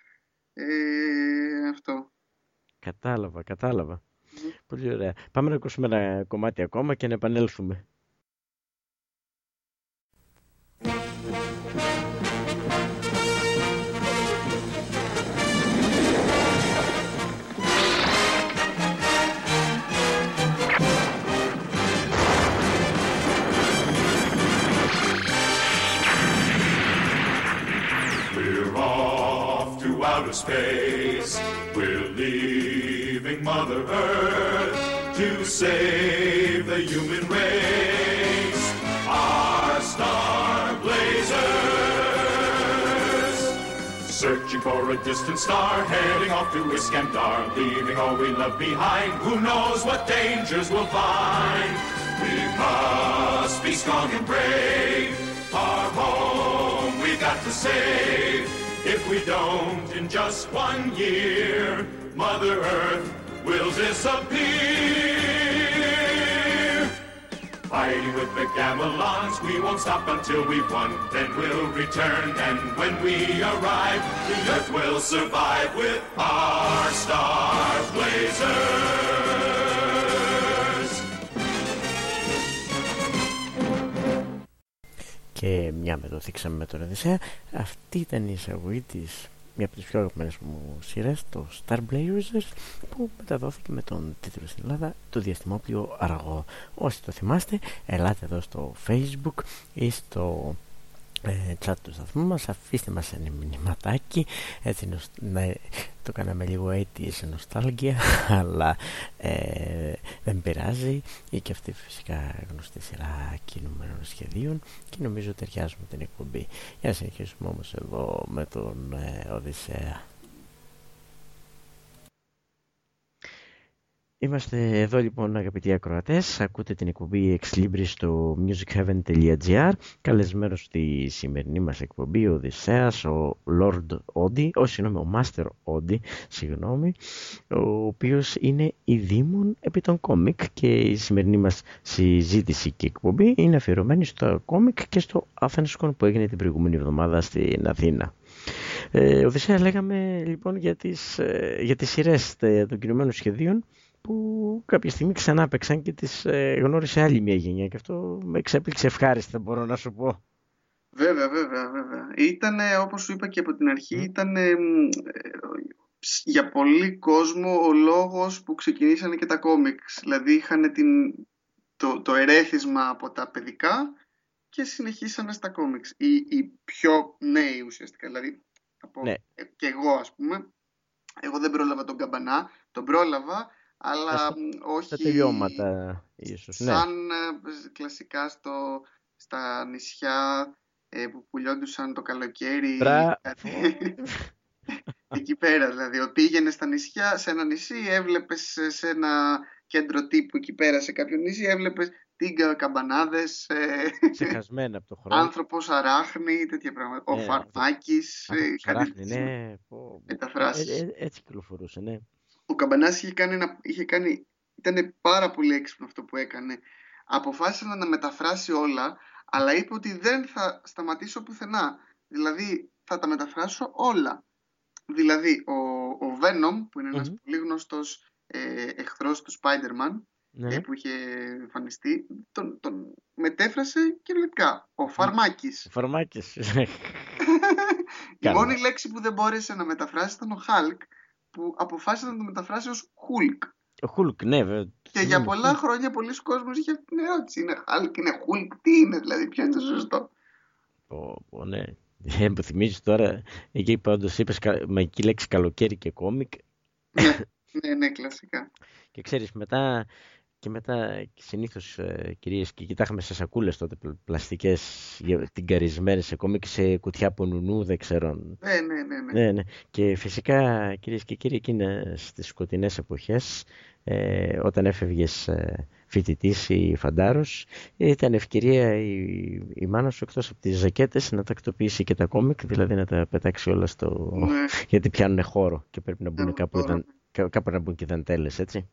Ε, αυτό. Κατάλαβα, κατάλαβα. Πολύ ωραία. Πάμε να ακούσουμε ένα κομμάτι ακόμα και να επανέλθουμε. We're off to outer space. We're leaving Mother Earth to save the human race. Our star blazers, searching for a distant star, heading off to Iskandar, leaving all we love behind. Who knows what dangers we'll find? We must be strong and brave. Our home we've got to save. If we don't, in just one year, Mother Earth will disappear. Fighting with the Gamelons, we won't stop until we've won. Then we'll return, and when we arrive, the Earth will survive with our star blazers. Και μια με το θίξαμε με τον Οδυσσέα, αυτή ήταν η εισαγωγή της μια από τις πιο αγαπημένες μου σειρές, το Star Blazers, που μεταδόθηκε με τον τίτλο στην Ελλάδα το διαστημόπλιο Αργό. Όσοι το θυμάστε, ελάτε εδώ στο Facebook ή στο ε, chat του σταθμού μας αφήστε μας ένα μηνυματάκι. Έτσι να, το κάναμε λίγο έτσι σε νοστάλγια αλλά ε, δεν πειράζει. Ή και αυτή φυσικά γνωστή σειρά κινούμενων σχεδίων και νομίζω ταιριάζουμε την εκπομπή. Για να συνεχίσουμε όμως εδώ με τον ε, Οδυσσέα Είμαστε εδώ λοιπόν αγαπητοί ακροατές, ακούτε την εκπομπή Ex Libris στο musicheaven.gr Καλεσμένος στη σημερινή μας εκπομπή ο Οδυσσέας, ο Lord Odi, όχι συγγνώμη, ο Master Odi, συγγνώμη, ο οποίος είναι η δήμον επί των κόμικ και η σημερινή μας συζήτηση και εκπομπή είναι αφιερωμένη στο κόμικ και στο Athenscon που έγινε την προηγούμενη εβδομάδα στην Αθήνα. Ε, Οδυσσέα λέγαμε λοιπόν για τις, ε, για τις σειρές των κινουμένων σχεδίων που κάποια στιγμή ξανά παίξαν και τις ε, γνώρισε άλλη μια γενιά και αυτό με εξέπληξε ευχάριστα μπορώ να σου πω. Βέβαια, βέβαια, βέβαια. Ήταν, όπως σου είπα και από την αρχή, mm. ήταν για πολύ κόσμο ο λόγος που ξεκινήσανε και τα κόμιξ. Δηλαδή είχαν την, το, το ερέθισμα από τα παιδικά και συνεχίσανε στα κόμιξ. Οι, οι πιο νέοι ουσιαστικά, δηλαδή από, ναι. Ε, και εγώ ας πούμε, εγώ δεν πρόλαβα τον καμπανά, τον πρόλαβα, αλλά στα, όχι στα τελειώματα ίσως. Ναι. Σαν ναι. κλασικά στο, στα νησιά ε, που πουλιόντουσαν το καλοκαίρι. Μπρα... εκεί πέρα δηλαδή. Πήγαινε στα νησιά, σε ένα νησί, έβλεπες σε ένα κέντρο τύπου εκεί πέρα σε κάποιο νησί, έβλεπες τίγκα, καμπανάδες, ε, Ξεχασμένα από το χρόνο. άνθρωπος αράχνη, τέτοια πράγματα. Ναι, ο Φαρμάκης, ε, κάτι ναι. μεταφράσεις. Ε, ε, έτσι κυκλοφορούσε, ναι ο Καμπανάς είχε κάνει, είχε κάνει ήταν πάρα πολύ έξυπνο αυτό που έκανε. Αποφάσισε να μεταφράσει όλα, Αλλά είπε ότι δεν θα σταματήσω πουθενά. Δηλαδή θα τα μεταφράσω όλα. Δηλαδή ο, ο Venom που ειναι ένας πολύ γνωστός ε, εχθρός του Spider-Man ναι. Ε, που είχε εμφανιστεί, τον, τον μετέφρασε κυριολεκτικά. Ο Φαρμάκης. Ο Φαρμάκης. Η μόνη λέξη που δεν μπόρεσε να μεταφράσει ήταν ο Hulk, που αποφάσισε να το μεταφράσει ως Hulk. Ο Hulk, ναι, βέβαια. Και για πολλά χρόνια πολλοί κόσμοι είχε αυτή την ερώτηση. Είναι Hulk, είναι Hulk, τι είναι δηλαδή, ποιο είναι το σωστό. Πω, πω, ναι. Ε, μου θυμίζεις τώρα, εκεί πάντως είπες μαγική λέξη καλοκαίρι και κόμικ. ναι, ναι, ναι, κλασικά. Και ξέρεις, μετά και μετά συνήθως ε, κυρίες και κοιτάχαμε σε σακούλες τότε πλαστικές την καρισμένε σε κόμικ σε κουτιά από νουνού δεν ξέρω. Ναι, ναι, ναι, ναι. ναι, ναι. Και φυσικά κυρίες και κύριοι εκείνες στις σκοτεινές εποχές ε, όταν έφευγες ε, φοιτητής ή φαντάρος ήταν ευκαιρία η, η μάνα σου εκτός από τις ζακέτες να τακτοποιήσει και τα κόμικ δηλαδή να τα πετάξει όλα στο... Ναι. γιατί πιάνουν χώρο και πρέπει να μπουν ναι, κάπου, ήταν, κάπου να μπουν και δαντέλες έτσι.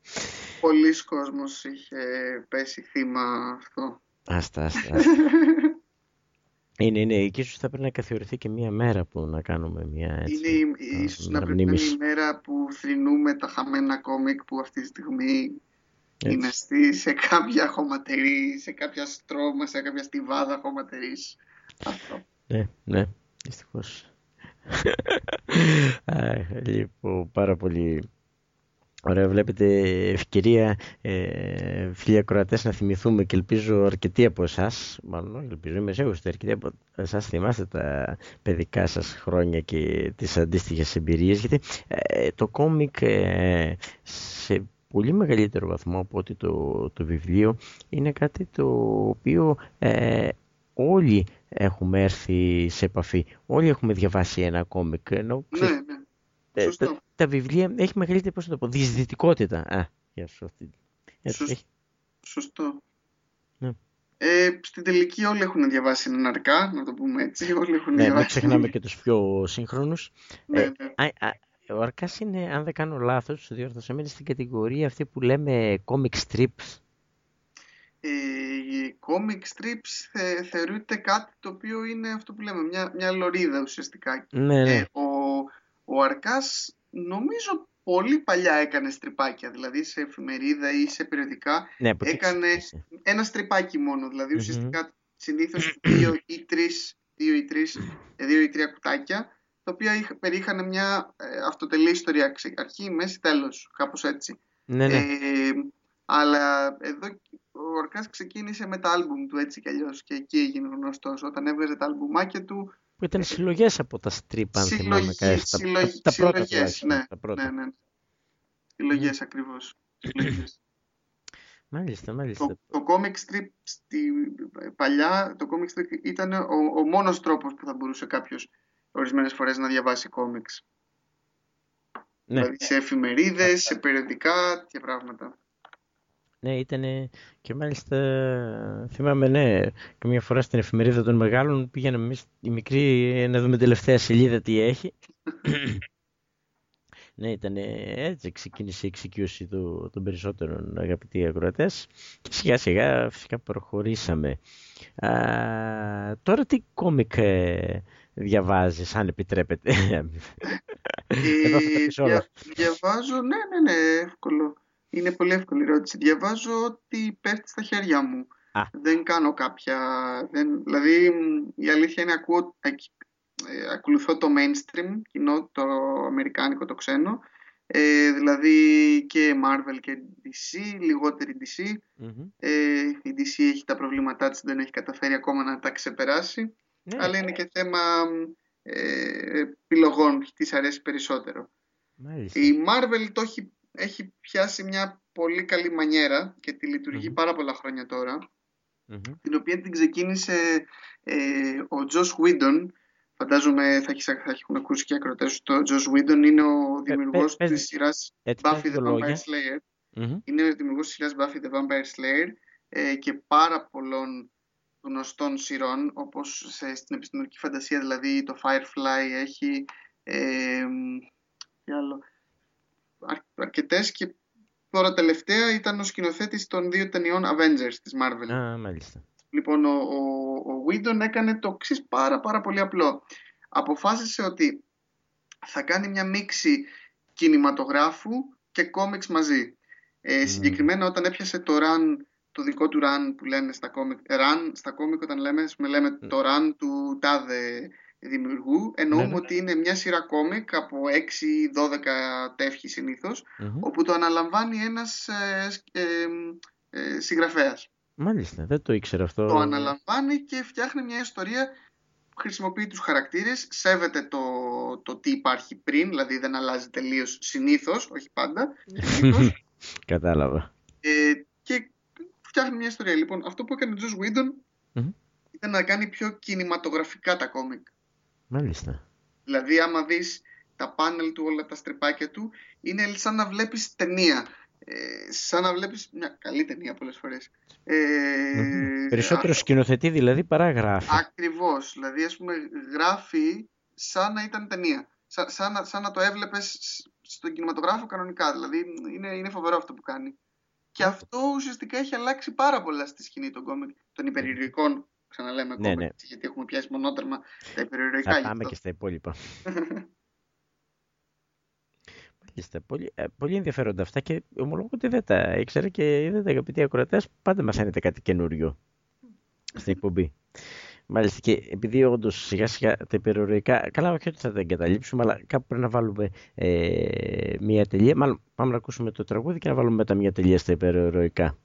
Πολλοί κόσμος είχε πέσει θύμα αυτό. Άστα, άστα. Είναι, είναι. Και ίσως θα πρέπει να καθιερωθεί και μία μέρα που να κάνουμε μία έτσι. Είναι ίσως να πρέπει να είναι η μέρα που θρυνούμε τα χαμένα κόμικ που αυτή τη στιγμή έτσι. είναι στη, σε κάποια χωματερή, σε κάποια στρώμα, σε κάποια στιβάδα χωματερής. Αυτό. Ναι, ναι, δυστυχώς. λοιπόν, πάρα πολύ Ωραία, βλέπετε ευκαιρία ε, φίλοι ακροατές να θυμηθούμε και ελπίζω αρκετοί από εσάς, μάλλον ελπίζω είμαι σίγουρος ότι αρκετοί από εσάς θυμάστε τα παιδικά σας χρόνια και τις αντίστοιχες εμπειρίες γιατί ε, το κόμικ ε, σε πολύ μεγαλύτερο βαθμό από ότι το, το βιβλίο είναι κάτι το οποίο ε, όλοι έχουμε έρθει σε επαφή, όλοι έχουμε διαβάσει ένα κόμικ ενώ, ναι, ναι. Ε, τα, τα, βιβλία έχει μεγαλύτερη, πώς το πω, διεισδυτικότητα. Α, για σου αυτή. Σωστό. Ναι. Ε, στην τελική όλοι έχουν διαβάσει έναν αρκά, να το πούμε έτσι. Όλοι έχουν ναι, διαβάσει. ξεχνάμε και τους πιο σύγχρονους. ναι, ε, ναι. α, α, ο Αρκάς είναι, αν δεν κάνω λάθος, διόρθωσα στην κατηγορία αυτή που λέμε comic strips. Ε, οι comic strips θε, θεωρείται κάτι το οποίο είναι αυτό που λέμε, μια, μια λωρίδα ουσιαστικά. Ναι, ναι. Ε, ο, ο Αρκάς νομίζω πολύ παλιά έκανε στριπάκια, δηλαδή σε εφημερίδα ή σε περιοδικά ναι, έκανε ένα στριπάκι μόνο, δηλαδή mm-hmm. ουσιαστικά συνήθως δύο ή τρεις, δύο ή τρεις, δύο ή τρία κουτάκια, τα οποία περίχανε μια ε, αυτοτελή ιστορία, αρχή, μέση, τέλος, κάπως έτσι. Ναι, ναι. Ε, αλλά εδώ ο Αρκάς ξεκίνησε με τα άλμπουμ του έτσι κι αλλιώς και εκεί έγινε γνωστός. Όταν έβγαζε τα άλμπουμάκια του που ήταν συλλογές από τα strip, αν θυμάμαι καλά. Τα, πρώτα ναι, τα πρώτα. Ναι, ναι. Συλλογές ακριβώς. Μάλιστα, μάλιστα. Το, το comic strip στη, παλιά, το comic strip ήταν ο, ο μόνος τρόπος που θα μπορούσε κάποιος ορισμένες φορές να διαβάσει comics. Ναι. Δηλαδή σε εφημερίδες, σε περιοδικά, τέτοια πράγματα. Ναι, ήταν και μάλιστα θυμάμαι, ναι, καμιά φορά στην εφημερίδα των μεγάλων πήγαμε εμείς οι μικροί να δούμε τελευταία σελίδα τι έχει. ναι, ήταν έτσι ξεκίνησε η εξοικείωση του, των περισσότερων αγαπητοί ακροατές. Και σιγά σιγά φυσικά προχωρήσαμε. Α, τώρα τι κόμικ ε, διαβάζεις, αν επιτρέπετε. Εδώ θα τα Διαβάζω, ναι, ναι, ναι, εύκολο. Είναι πολύ εύκολη ερώτηση. Διαβάζω ότι πέφτει στα χέρια μου. Δεν κάνω κάποια... Δεν... Δηλαδή, η αλήθεια είναι ακούω, ε, ακολουθώ το mainstream κοινό, το αμερικάνικο, το ξένο. Ε, δηλαδή και Marvel και DC, λιγότερη DC. Ε, η DC έχει τα προβλήματά της, δεν έχει καταφέρει ακόμα να τα ξεπεράσει. Ναι. Αλλά είναι και θέμα ε, επιλογών, της αρέσει περισσότερο. Η Marvel το έχει έχει πιάσει μια πολύ καλή μανιέρα και τη λειτουργεί πάρα πολλά χρόνια την οποία την ξεκίνησε ε, ο Τζος Βίντον φαντάζομαι θα, θα έχουν ακούσει και ακροτές το Τζος Βίντον είναι ο δημιουργός ε, της σειράς Buffy the Vampire Slayer. Είναι ο δημιουργός της σειράς Buffy the Vampire Slayer ε, και πάρα πολλών γνωστών σειρών όπως σε, στην επιστημονική φαντασία δηλαδή το Firefly έχει ε, τι άλλο αρκετές και τώρα τελευταία ήταν ο σκηνοθέτης των δύο ταινιών Avengers της Marvel. Α, μάλιστα. Λοιπόν, ο, ο, ο έκανε το εξής πάρα πάρα πολύ απλό. Αποφάσισε ότι θα κάνει μια μίξη κινηματογράφου και κόμιξ μαζί. Ε, Συγκεκριμένα όταν έπιασε το run, το δικό του run που λένε στα κόμικ, run στα κόμικ όταν λέμε, με λέμε το run του τάδε δημιουργού, εννοούμε ναι, ναι. ότι είναι μια σειρά κόμικ από 6-12 τεύχη συνήθως, όπου το αναλαμβάνει ένας ε, ε, ε, συγγραφέας. Μάλιστα, δεν το ήξερα αυτό. Το αναλαμβάνει και φτιάχνει μια ιστορία χρησιμοποιεί τους χαρακτήρες, σέβεται το, το τι υπάρχει πριν, δηλαδή δεν αλλάζει τελείως συνήθως, όχι πάντα. Κατάλαβα. Ε, και φτιάχνει μια ιστορία. Λοιπόν, αυτό που έκανε ο Τζος Βίντον ήταν να κάνει πιο κινηματογραφικά τα κόμικ. Μάλιστα. Δηλαδή, άμα δεις τα πάνελ του, όλα τα στρεπάκια του, είναι σαν να βλέπεις ταινία. Ε, σαν να βλέπεις μια καλή ταινία πολλές φορές. Ε, Περισσότερο σκηνοθετεί δηλαδή παρά γράφει. Ακριβώς. Δηλαδή ας πούμε γράφει σαν να ήταν ταινία. Σαν, σαν, να, σαν να το έβλεπες στον κινηματογράφο κανονικά. Δηλαδή είναι, είναι φοβερό αυτό που κάνει. Και αυτό ουσιαστικά έχει αλλάξει πάρα πολλά στη σκηνή των κόμικ, των υπερηρωικών ξαναλέμε ναι, ναι. γιατί έχουμε πιάσει μονότερμα τα υπερηρωικά. Θα πάμε και στα υπόλοιπα. Μάλιστα. Πολύ, ε, πολύ ενδιαφέροντα αυτά και ομολογώ ότι δεν τα ήξερα και είδατε αγαπητοί ακροατές πάντα μαθαίνετε κάτι καινούριο στην εκπομπή. Μάλιστα και επειδή όντως σιγά σιγά τα υπερορροϊκά, καλά όχι ότι θα τα εγκαταλείψουμε, αλλά κάπου πρέπει να βάλουμε ε, μια τελεία. Μάλλον πάμε να ακούσουμε το τραγούδι και να βάλουμε μετά μια τελεία στα υπερορροϊκά.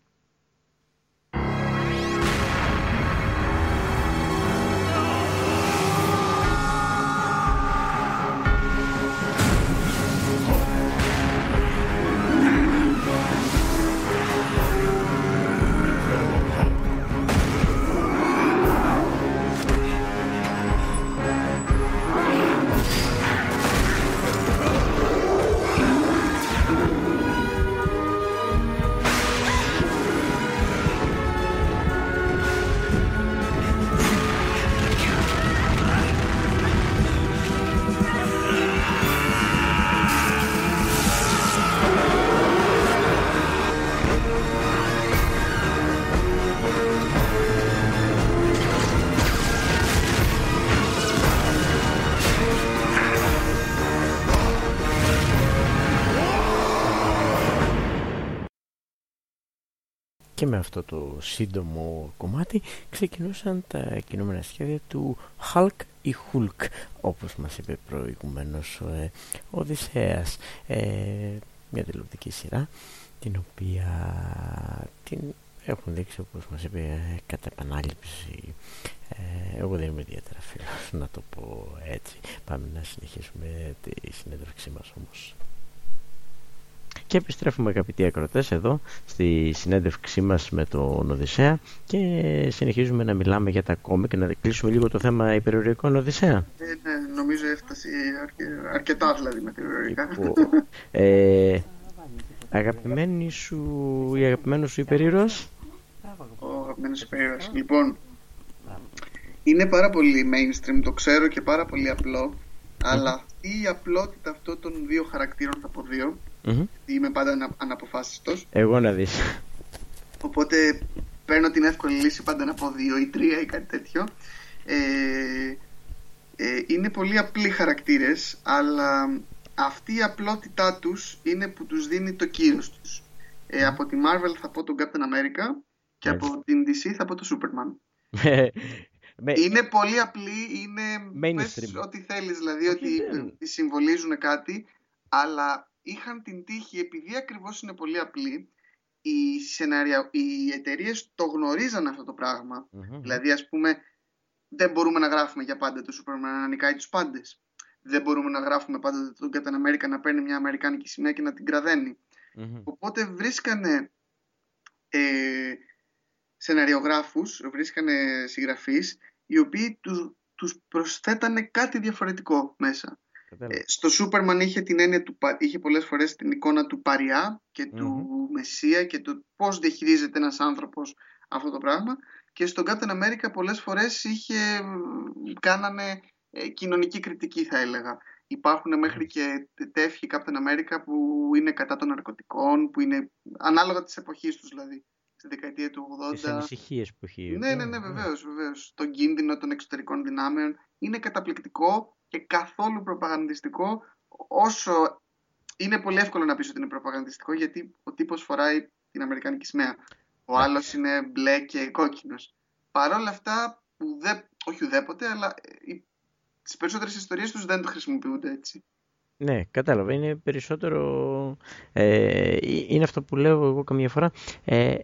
Αυτό το σύντομο κομμάτι. Ξεκινούσαν τα κινούμενα σχέδια του Hulk ή Hulk όπως μας είπε προηγουμένως ο ε, Οδυσσέας. Ε, μια τηλεοπτική σειρά την οποία την έχουν δείξει όπως μας είπε κατά επανάληψη. Ε, εγώ δεν είμαι ιδιαίτερα φίλος να το πω έτσι. Πάμε να συνεχίσουμε τη συνέντευξή μας όμως και επιστρέφουμε αγαπητοί ακροτές εδώ στη συνέντευξή μας με τον Οδυσσέα και συνεχίζουμε να μιλάμε για τα κόμικ και να κλείσουμε λίγο το θέμα υπερορικών Οδυσσέα. Ε, ναι, νομίζω έφτασε αρκε... αρκετά δηλαδή με την Λοιπόν, ε, αγαπημένη σου, ή αγαπημένος σου υπερήρωας; Ο αγαπημένος υπερήρωας. Λοιπόν, είναι πάρα πολύ mainstream, το ξέρω και πάρα πολύ απλό, αλλά αυτή η απλότητα αυτών των δύο χαρακτήρων θα πω δύο, Mm-hmm. Είμαι πάντα ανα, αναποφάσιστος. Εγώ να δεις. Οπότε παίρνω την εύκολη λύση πάντα να πω δύο ή τρία ή κάτι τέτοιο. Ε, ε, είναι πολύ απλοί χαρακτήρες, αλλά αυτή η απλότητά τους είναι που τους δίνει το κύρος τους. Ε, από τη Marvel θα πω τον Captain America και από την DC θα πω τον Superman. είναι πολύ απλή, είναι πες ό,τι θέλεις, δηλαδή ότι συμβολίζουν κάτι, αλλά είχαν την τύχη, επειδή ακριβώς είναι πολύ απλή, οι, σενάρια, οι εταιρείες το γνωρίζαν αυτό το πραγμα Δηλαδή, ας πούμε, δεν μπορούμε να γράφουμε για πάντα το Superman να νικάει τους πάντες. Δεν μπορούμε να γράφουμε πάντα τον Captain America να παίρνει μια Αμερικάνικη σημαία και να την κραδενει Οπότε βρίσκανε ε, σεναριογράφους, βρίσκανε συγγραφείς, οι οποίοι τους, τους προσθέτανε κάτι διαφορετικό μέσα. Ε, στο Σούπερμαν είχε την έννοια του, είχε πολλές φορές την εικόνα του παριά και του Μεσσία και το πώς διαχειρίζεται ένας άνθρωπος αυτό το πράγμα και στον Captain America πολλές φορές είχε, κάνανε ε, κοινωνική κριτική θα έλεγα. Υπάρχουν μέχρι και τεύχοι Captain America που είναι κατά των ναρκωτικών, που είναι ανάλογα της εποχής τους δηλαδή. Στη δεκαετία του 80. Τις ανησυχίες που έχει. Ναι, ναι, ναι, βεβαίως, βεβαίως. Τον κίνδυνο των εξωτερικών δυνάμεων. Είναι καταπληκτικό και καθόλου προπαγανδιστικό όσο είναι πολύ εύκολο να πεις ότι είναι προπαγανδιστικό γιατί ο τύπος φοράει την Αμερικάνικη σημαία. Ο άλλος είναι μπλε και κόκκινος. Παρ' όλα αυτά, ουδέ, όχι ουδέποτε, αλλά τι περισσότερες ιστορίες τους δεν το χρησιμοποιούνται έτσι. Ναι, κατάλαβα. Είναι περισσότερο. Ε, είναι αυτό που λέω εγώ καμιά φορά. Ε,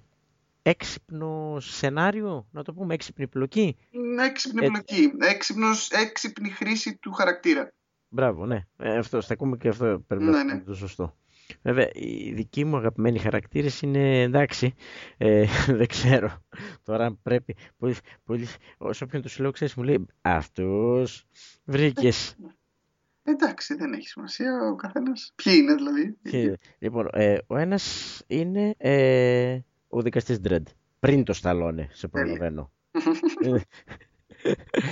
έξυπνο σενάριο, να το πούμε, έξυπνη πλοκή. Είναι έξυπνη πλοκή. Έξυπνος, έξυπνη χρήση του χαρακτήρα. Μπράβο, ναι. Ε, αυτό, θα ακούμε και αυτό πρέπει ναι, να είναι το σωστό. Βέβαια, οι δικοί μου αγαπημένοι χαρακτήρες είναι εντάξει, ε, δεν ξέρω. Τώρα πρέπει, πολύ, πολύ, όσο όποιον τους λέω, ξέρεις, μου λέει, αυτούς βρήκες. Εντάξει, δεν έχει σημασία ο καθένας. Ποιοι είναι δηλαδή; Λοιπόν, ε, ο ένας είναι ε, ο δικαστής Dredd. Πριν το Σταλόνε, σε προλαβαίνω.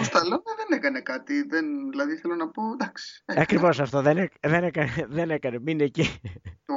Ο Σταλόνε δεν έκανε κάτι. Δεν, δηλαδή θέλω να πω, εντάξει. Ακριβώς αυτό. Δεν, δεν, έκανε, δεν έκανε. Μην εκεί. Το,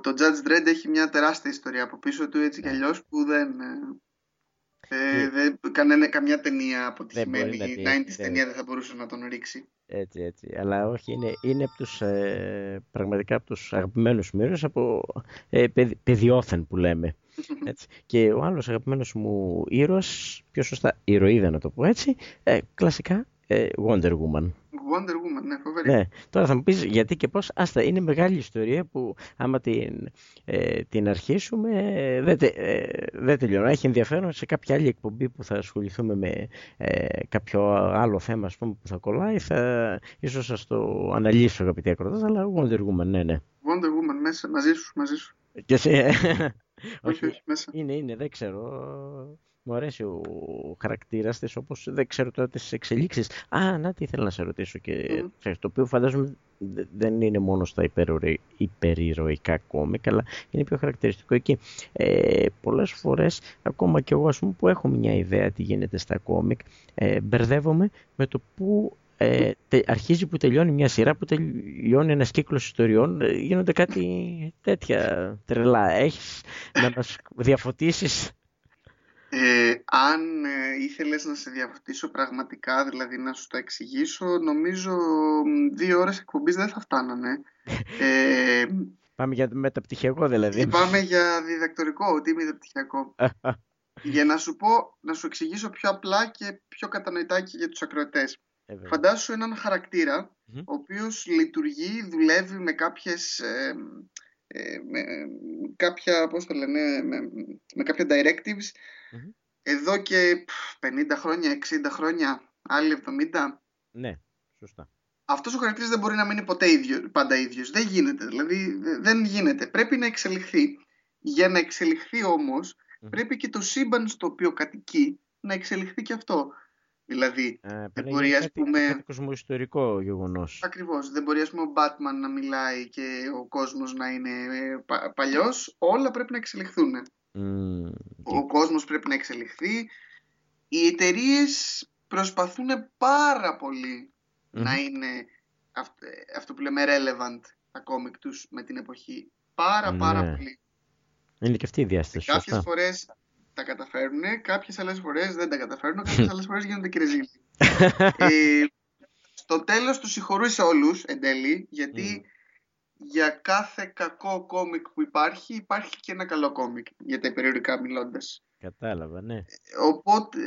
το Judge Dredd έχει μια τεράστια ιστορία από πίσω του έτσι κι αλλιώς που δεν. Ε, ε, δεν, κανένα, καμιά ταινία αποτυχημένη, 90's ταινία δεν θα μπορούσε να τον ρίξει. Έτσι, έτσι. Αλλά όχι, είναι, είναι από τους, ε, πραγματικά από τους αγαπημένους μέρους από ε, παιδιόθεν που λέμε. Έτσι. Και ο άλλος αγαπημένος μου ήρωας, πιο σωστά ηρωίδα να το πω έτσι, ε, κλασικά ε, Wonder Woman. Wonder Woman, ναι, φοβερή. Ναι. Τώρα θα μου πεις γιατί και πώς. Άστα, είναι μεγάλη ιστορία που άμα την, ε, την αρχίσουμε δεν, τε, ε, δεν τελειώνει. Έχει ενδιαφέρον σε κάποια άλλη εκπομπή που θα ασχοληθούμε με ε, κάποιο άλλο θέμα ας πούμε, που θα κολλάει. Θα, ίσως σας το αναλύσω αγαπητοί ακροτάς, αλλά Wonder Woman, ναι, ναι. Wonder Woman, μέσα, μαζί σου, μαζί σου. Και σε... όχι, όχι, μέσα. Είναι, είναι, δεν ξέρω μου αρέσει ο χαρακτήρας της, όπως δεν ξέρω τώρα τις εξελίξεις. Α, να τι ήθελα να σε ρωτήσω και mm. το οποίο φαντάζομαι δεν είναι μόνο στα υπερηρωικά κόμικ, αλλά είναι πιο χαρακτηριστικό εκεί. Ε, πολλές φορές, ακόμα και εγώ ας πούμε, που έχω μια ιδέα τι γίνεται στα κόμικ, ε, μπερδεύομαι με το που ε, αρχίζει που τελειώνει μια σειρά, που τελειώνει ένας κύκλος ιστοριών, ε, γίνονται κάτι τέτοια τρελά. Έχεις να μας διαφωτίσεις; Ε, αν ε, ήθελες να σε διαφωτίσω πραγματικά, δηλαδή να σου τα εξηγήσω, νομίζω δύο ώρες εκπομπής δεν θα φτάνανε. Ε, πάμε για μεταπτυχιακό δηλαδή. Πάμε για διδακτορικό, τι μεταπτυχιακό. για να σου πω, να σου εξηγήσω πιο απλά και πιο κατανοητά και για τους ακροατές. Ε, Φαντάσου έναν ο οποίος λειτουργεί, δουλεύει με κάποιες... Ε, ε, με κάποια, πώς το λένε, με, με κάποια directives εδώ και 50 χρόνια, 60 χρόνια, άλλοι 70. Ναι, σωστά. Αυτός ο χαρακτήρας δεν μπορεί να μείνει ποτέ ίδιο, πάντα ίδιος. Δεν γίνεται. Δηλαδή, δεν γίνεται. Πρέπει να εξελιχθεί. Για να εξελιχθεί όμως, πρέπει και το σύμπαν στο οποίο κατοικεί να εξελιχθεί και αυτό. Δηλαδή, ε, δεν μπορεί, ας πούμε... Κάτι κοσμοϊστορικό γεγονός. Ακριβώς. Δεν μπορεί, ας πούμε, ο Batman να μιλάει και ο κόσμος να είναι ε, πα, παλιός. Όλα πρέπει να εξελιχθούν. Ο κόσμος πρέπει να εξελιχθεί. Οι εταιρείες προσπαθούν πάρα να είναι αυτό που λέμε relevant τα κόμικ τους με την εποχή. Πάρα πάρα ναι. πολύ. Είναι και αυτή η διάσταση. Κάποιες φορές τα καταφέρουν, κάποιες άλλες φορές δεν τα καταφέρουν, κάποιες άλλες φορές γίνονται κρεζίλοι. ε, στο τέλος τους συγχωρούσε όλους εν τέλει, γιατί για κάθε κακό κόμικ που υπάρχει, υπάρχει και ένα καλό κόμικ για τα υπερηρωτικά μιλώντας. Κατάλαβα, ναι. Οπότε,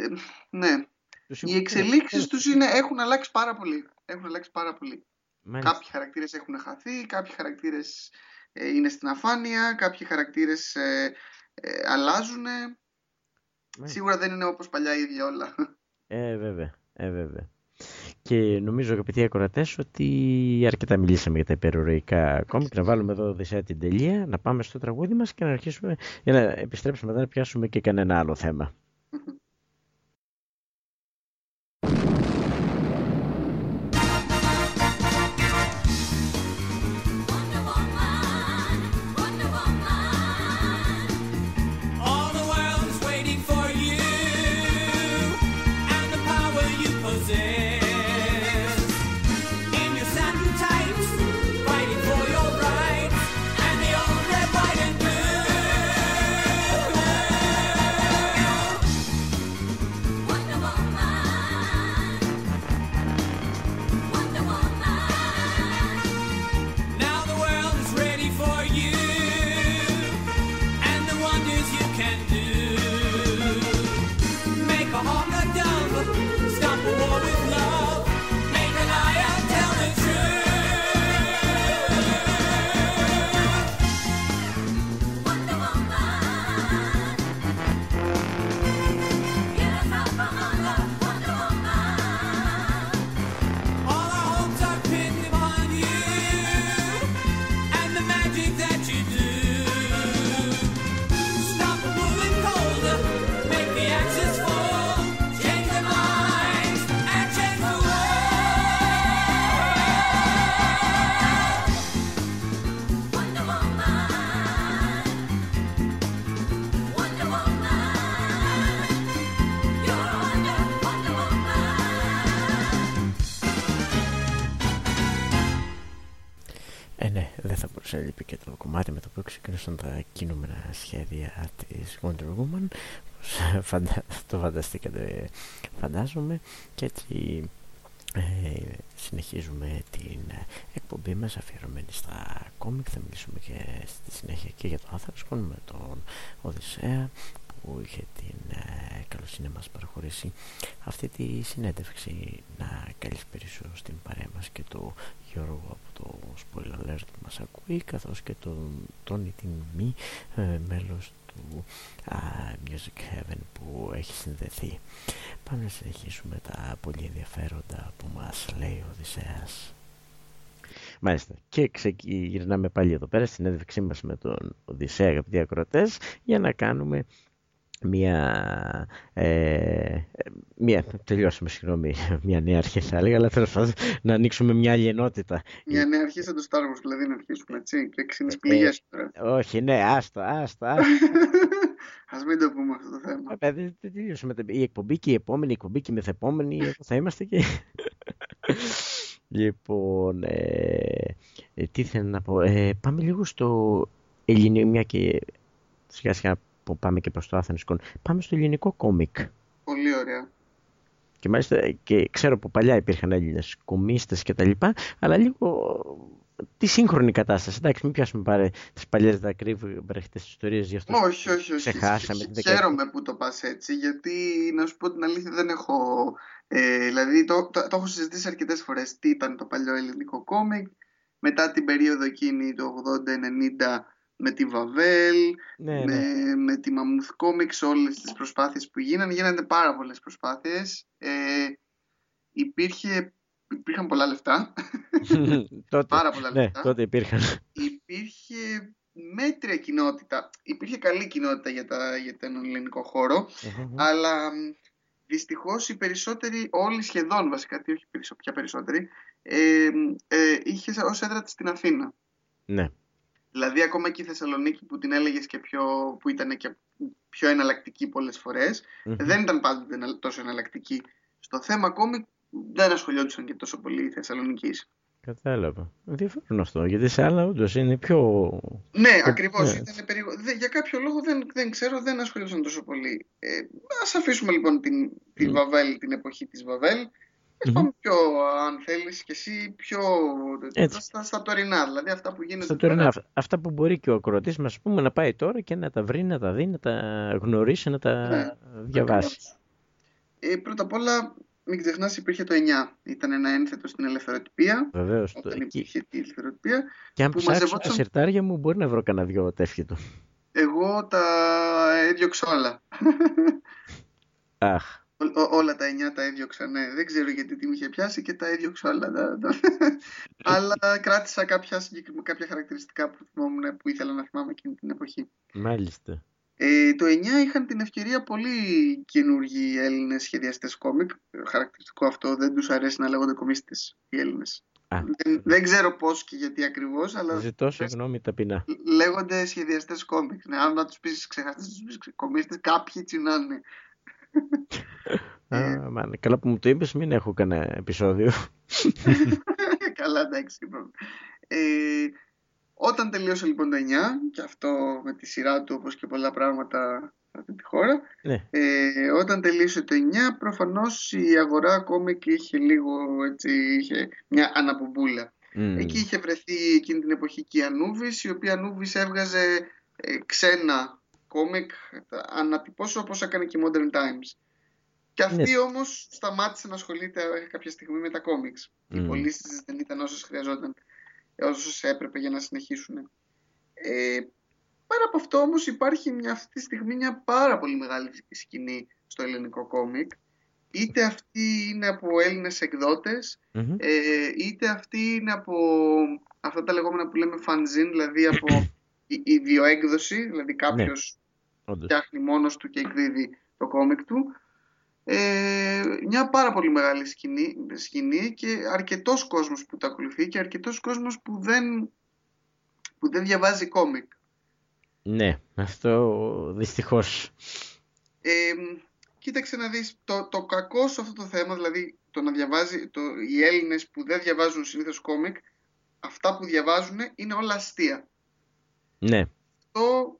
ναι. Οι εξελίξεις τους έχουν αλλάξει πάρα πολύ. Έχουν αλλάξει πάρα πολύ. Κάποιοι χαρακτήρες έχουν χαθεί, κάποιοι χαρακτήρες ε, είναι στην αφάνεια, κάποιοι χαρακτήρες ε, ε, αλλάζουν. Σίγουρα δεν είναι όπως παλιά ίδια όλα. Ε, βέβαια. Ε, βέβαια. Και νομίζω αγαπητοί ακροατές ότι αρκετά μιλήσαμε για τα υπερορροϊκά κόμικ. Να βάλουμε εδώ δεσιά την τελεία, να πάμε στο τραγούδι μας και να αρχίσουμε για να επιστρέψουμε μετά να πιάσουμε και κανένα άλλο θέμα. Δεν θα μπορούσε να λείπει και το κομμάτι με το οποίο ξεκίνησαν τα κινούμενα σχέδια της Wonder Woman. Φαντα... το φανταστήκατε, φαντάζομαι. Και έτσι ε, συνεχίζουμε την εκπομπή μας αφιερωμένη στα κόμικ. Θα μιλήσουμε και στη συνέχεια και για το Άθρασκον με τον Οδυσσέα που είχε την ε, καλοσύνη μας παραχωρήσει αυτή τη συνέντευξη να καλησπέρισω στην παρέα μας και το Γιώργο από το Spoiler Alert που μας ακούει καθώς και τον Τόνι την Μη ε, μέλος του Music Heaven που έχει συνδεθεί. Πάμε να συνεχίσουμε τα πολύ ενδιαφέροντα που μας λέει ο Οδυσσέας. Μάλιστα. Και ξεκινάμε πάλι εδώ πέρα στην έδειξή μας με τον Οδυσσέα αγαπητοί ακροτές για να κάνουμε μια, ε, μια τελειώσουμε συγγνώμη, μια νέα αρχή θα έλεγα, αλλά θέλω να ανοίξουμε μια άλλη ενότητα. Μια νέα αρχή σαν το Star Wars, δηλαδή να αρχίσουμε έτσι και ξύνες πληγές ε, όχι, ναι, άστα, άστα. Ας μην το πούμε αυτό το θέμα. Ε, δεν τελειώσουμε η εκπομπή και η επόμενη, η εκπομπή και η μεθεπόμενη, θα είμαστε και... λοιπόν, ε, ε, τι θέλω να πω, ε, πάμε λίγο στο ελληνικό, μια και σιγά σιγά που πάμε και προς το Athens πάμε στο ελληνικό κόμικ. Πολύ ωραία. Και μάλιστα και ξέρω που παλιά υπήρχαν Έλληνες κομίστες και τα λοιπά, αλλά λίγο τη σύγχρονη κατάσταση. Εντάξει, μην πιάσουμε πάρε τις παλιές δακρύβρεχτες ιστορίες γι' αυτό. Όχι, όχι, όχι. Ξεχάσαμε την Χαίρομαι που το πας έτσι, γιατί να σου πω την αλήθεια δεν έχω. Ε, δηλαδή το, το, το έχω συζητήσει αρκετές φορές τι ήταν το παλιό ελληνικό κόμικ. Μετά την περίοδο εκείνη το 80-90 με τη Βαβέλ, ναι, με, ναι. με τη Μαμούθ Κόμιξ, όλες τις προσπάθειες που γίνανε. Γίνανε πάρα πολλές προσπάθειες. Ε, υπήρχε, υπήρχαν πολλά λεφτά. τότε, πάρα πολλά ναι, λεφτά. τότε υπήρχαν. Υπήρχε μέτρια κοινότητα. Υπήρχε καλή κοινότητα για, τα, για τον ελληνικό αλλά δυστυχώς οι περισσότεροι, όλοι σχεδόν βασικά, τι όχι πια περισσότεροι, ε, ε, είχε ως έδρα της στην Αθήνα. Ναι. Δηλαδή ακόμα και η Θεσσαλονίκη που την έλεγες και πιο, που ήταν και πιο εναλλακτική πολλές δεν ήταν πάντοτε τόσο εναλλακτική. Στο θέμα ακόμη δεν ασχολιόντουσαν και τόσο πολύ οι Θεσσαλονίκη. Κατάλαβα. Ενδιαφέρον αυτό, γιατί σε άλλα όντως είναι πιο. Ναι, ακριβώς. Ναι. Περίγω... Για κάποιο λόγο δεν, δεν ξέρω, δεν ασχολιόντουσαν τόσο πολύ. Ε, Α αφήσουμε λοιπόν την, την Βαβέλ, την εποχή της Βαβέλ mm Πάμε πιο, αν θέλεις και εσύ, πιο στα, στα, τωρινά, δηλαδή αυτά που γίνονται. Στα τωρινά, αυτά που μπορεί και ο ακροατής μας πούμε, να πάει τώρα και να τα βρει, να τα δει, να τα γνωρίσει, να τα ναι, διαβάσει. Ε, πρώτα απ' όλα, μην ξεχνάς, υπήρχε το 9. Ήταν ένα ένθετο στην ελευθεροτυπία. Βεβαίως. Το... υπήρχε η ελευθεροτυπία. Και αν ψάξεις μαζευόταν... τα σερτάρια μου, μπορεί να βρω κανένα δυο τεύχη του. Εγώ τα έδιωξα όλα. Αχ όλα τα εννιά τα έδιωξα, ναι. Δεν ξέρω γιατί τι με είχε πιάσει και τα έδιωξα όλα. Αλλά κράτησα κάποια, κάποια χαρακτηριστικά που, θυμόμουν, που ήθελα να θυμάμαι εκείνη την εποχή. Μάλιστα. Ε, το 9 είχαν την ευκαιρία πολλοί καινούργοι Έλληνες σχεδιαστές κόμικ. Χαρακτηριστικό αυτό, δεν τους αρέσει να λέγονται κομίστες οι Έλληνες. δεν, δεν, ξέρω πώς και γιατί ακριβώς, αλλά. Ζητώ συγγνώμη ταπεινά. Λέγονται σχεδιαστές κόμικ. Ναι, αν τους πεις ξεχαστές κομίστες, κάποιοι τσινάνε. Ε, καλά που μου το είπες, μην έχω κανένα επεισόδιο. καλά, εντάξει. Λοιπόν. Ε, όταν τελείωσε λοιπόν το 9, και αυτό με τη σειρά του όπως και πολλά πράγματα σε αυτή τη χώρα, ναι. ε, όταν τελείωσε το 9, προφανώς η αγορά ακόμη και είχε λίγο, έτσι, είχε μια αναπομπούλα. Εκεί είχε βρεθεί εκείνη την εποχή και η Ανούβης, η οποία Ανούβης έβγαζε ε, ξένα κόμικ ανατυπώσω όπως έκανε και η Modern Times. Και αυτή ναι. όμως σταμάτησε να ασχολείται κάποια στιγμή με τα κόμιξ. Mm. Οι πωλήσεις δεν ήταν όσες χρειαζόταν, όσες έπρεπε για να συνεχίσουν. Ε, πέρα από αυτό όμως υπάρχει μια, αυτή τη στιγμή μια πάρα πολύ μεγάλη σκηνή στο ελληνικό κόμικ. Είτε αυτή είναι από Έλληνες ε, είτε αυτή είναι από αυτά τα λεγόμενα που λέμε fanzine, δηλαδή από η, η δηλαδή κάποιος ναι, φτιάχνει μόνος του και εκδίδει το κόμικ του. Ε, μια πάρα πολύ μεγάλη σκηνή, σκηνή και αρκετός κόσμος που τα ακολουθεί και αρκετός κόσμος που δεν, που δεν διαβάζει κόμικ. Ναι, αυτό δυστυχώς. Ε, κοίταξε να δεις, το, το κακό σε αυτό το θέμα, δηλαδή το να διαβάζει, το, οι Έλληνες που δεν διαβάζουν συνήθως κόμικ, αυτά που διαβάζουν είναι όλα αστεία. Ναι. Αυτό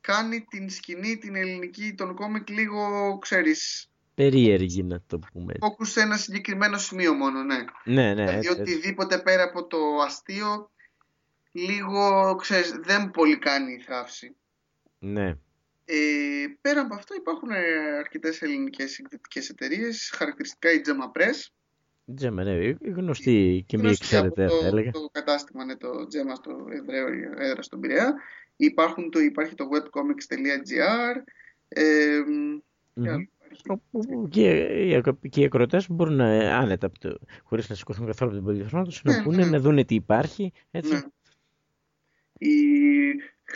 κάνει την σκηνή, την ελληνική, τον κόμικ λίγο, ξέρεις... Περίεργη να το πούμε. Φόκου σε ένα συγκεκριμένο σημείο μόνο, ναι. Ναι, ναι. Δηλαδή οτιδήποτε πέρα από το αστείο, λίγο, ξέρεις, δεν πολύ κάνει η θράψη. Ναι. Ε, πέρα από αυτό υπάρχουν αρκετές ελληνικές εκδοτικές εταιρείες, χαρακτηριστικά η Gemma Press. Gemma, ναι, γνωστή και μη ξέρετε, το, έλεγα. Το κατάστημα είναι το Gemma στο Εβραίο έδρα στον Πειραιά. Υπάρχουν το, υπάρχει το webcomics.gr. Ε, mm-hmm. Και, και οι ακροτέ μπορούν να, άνετα, χωρίς να σηκωθούν καθόλου από την πολυθρόνα τους, να ναι, πούνε, ναι. να δουν τι υπάρχει. Έτσι. Ναι. Η,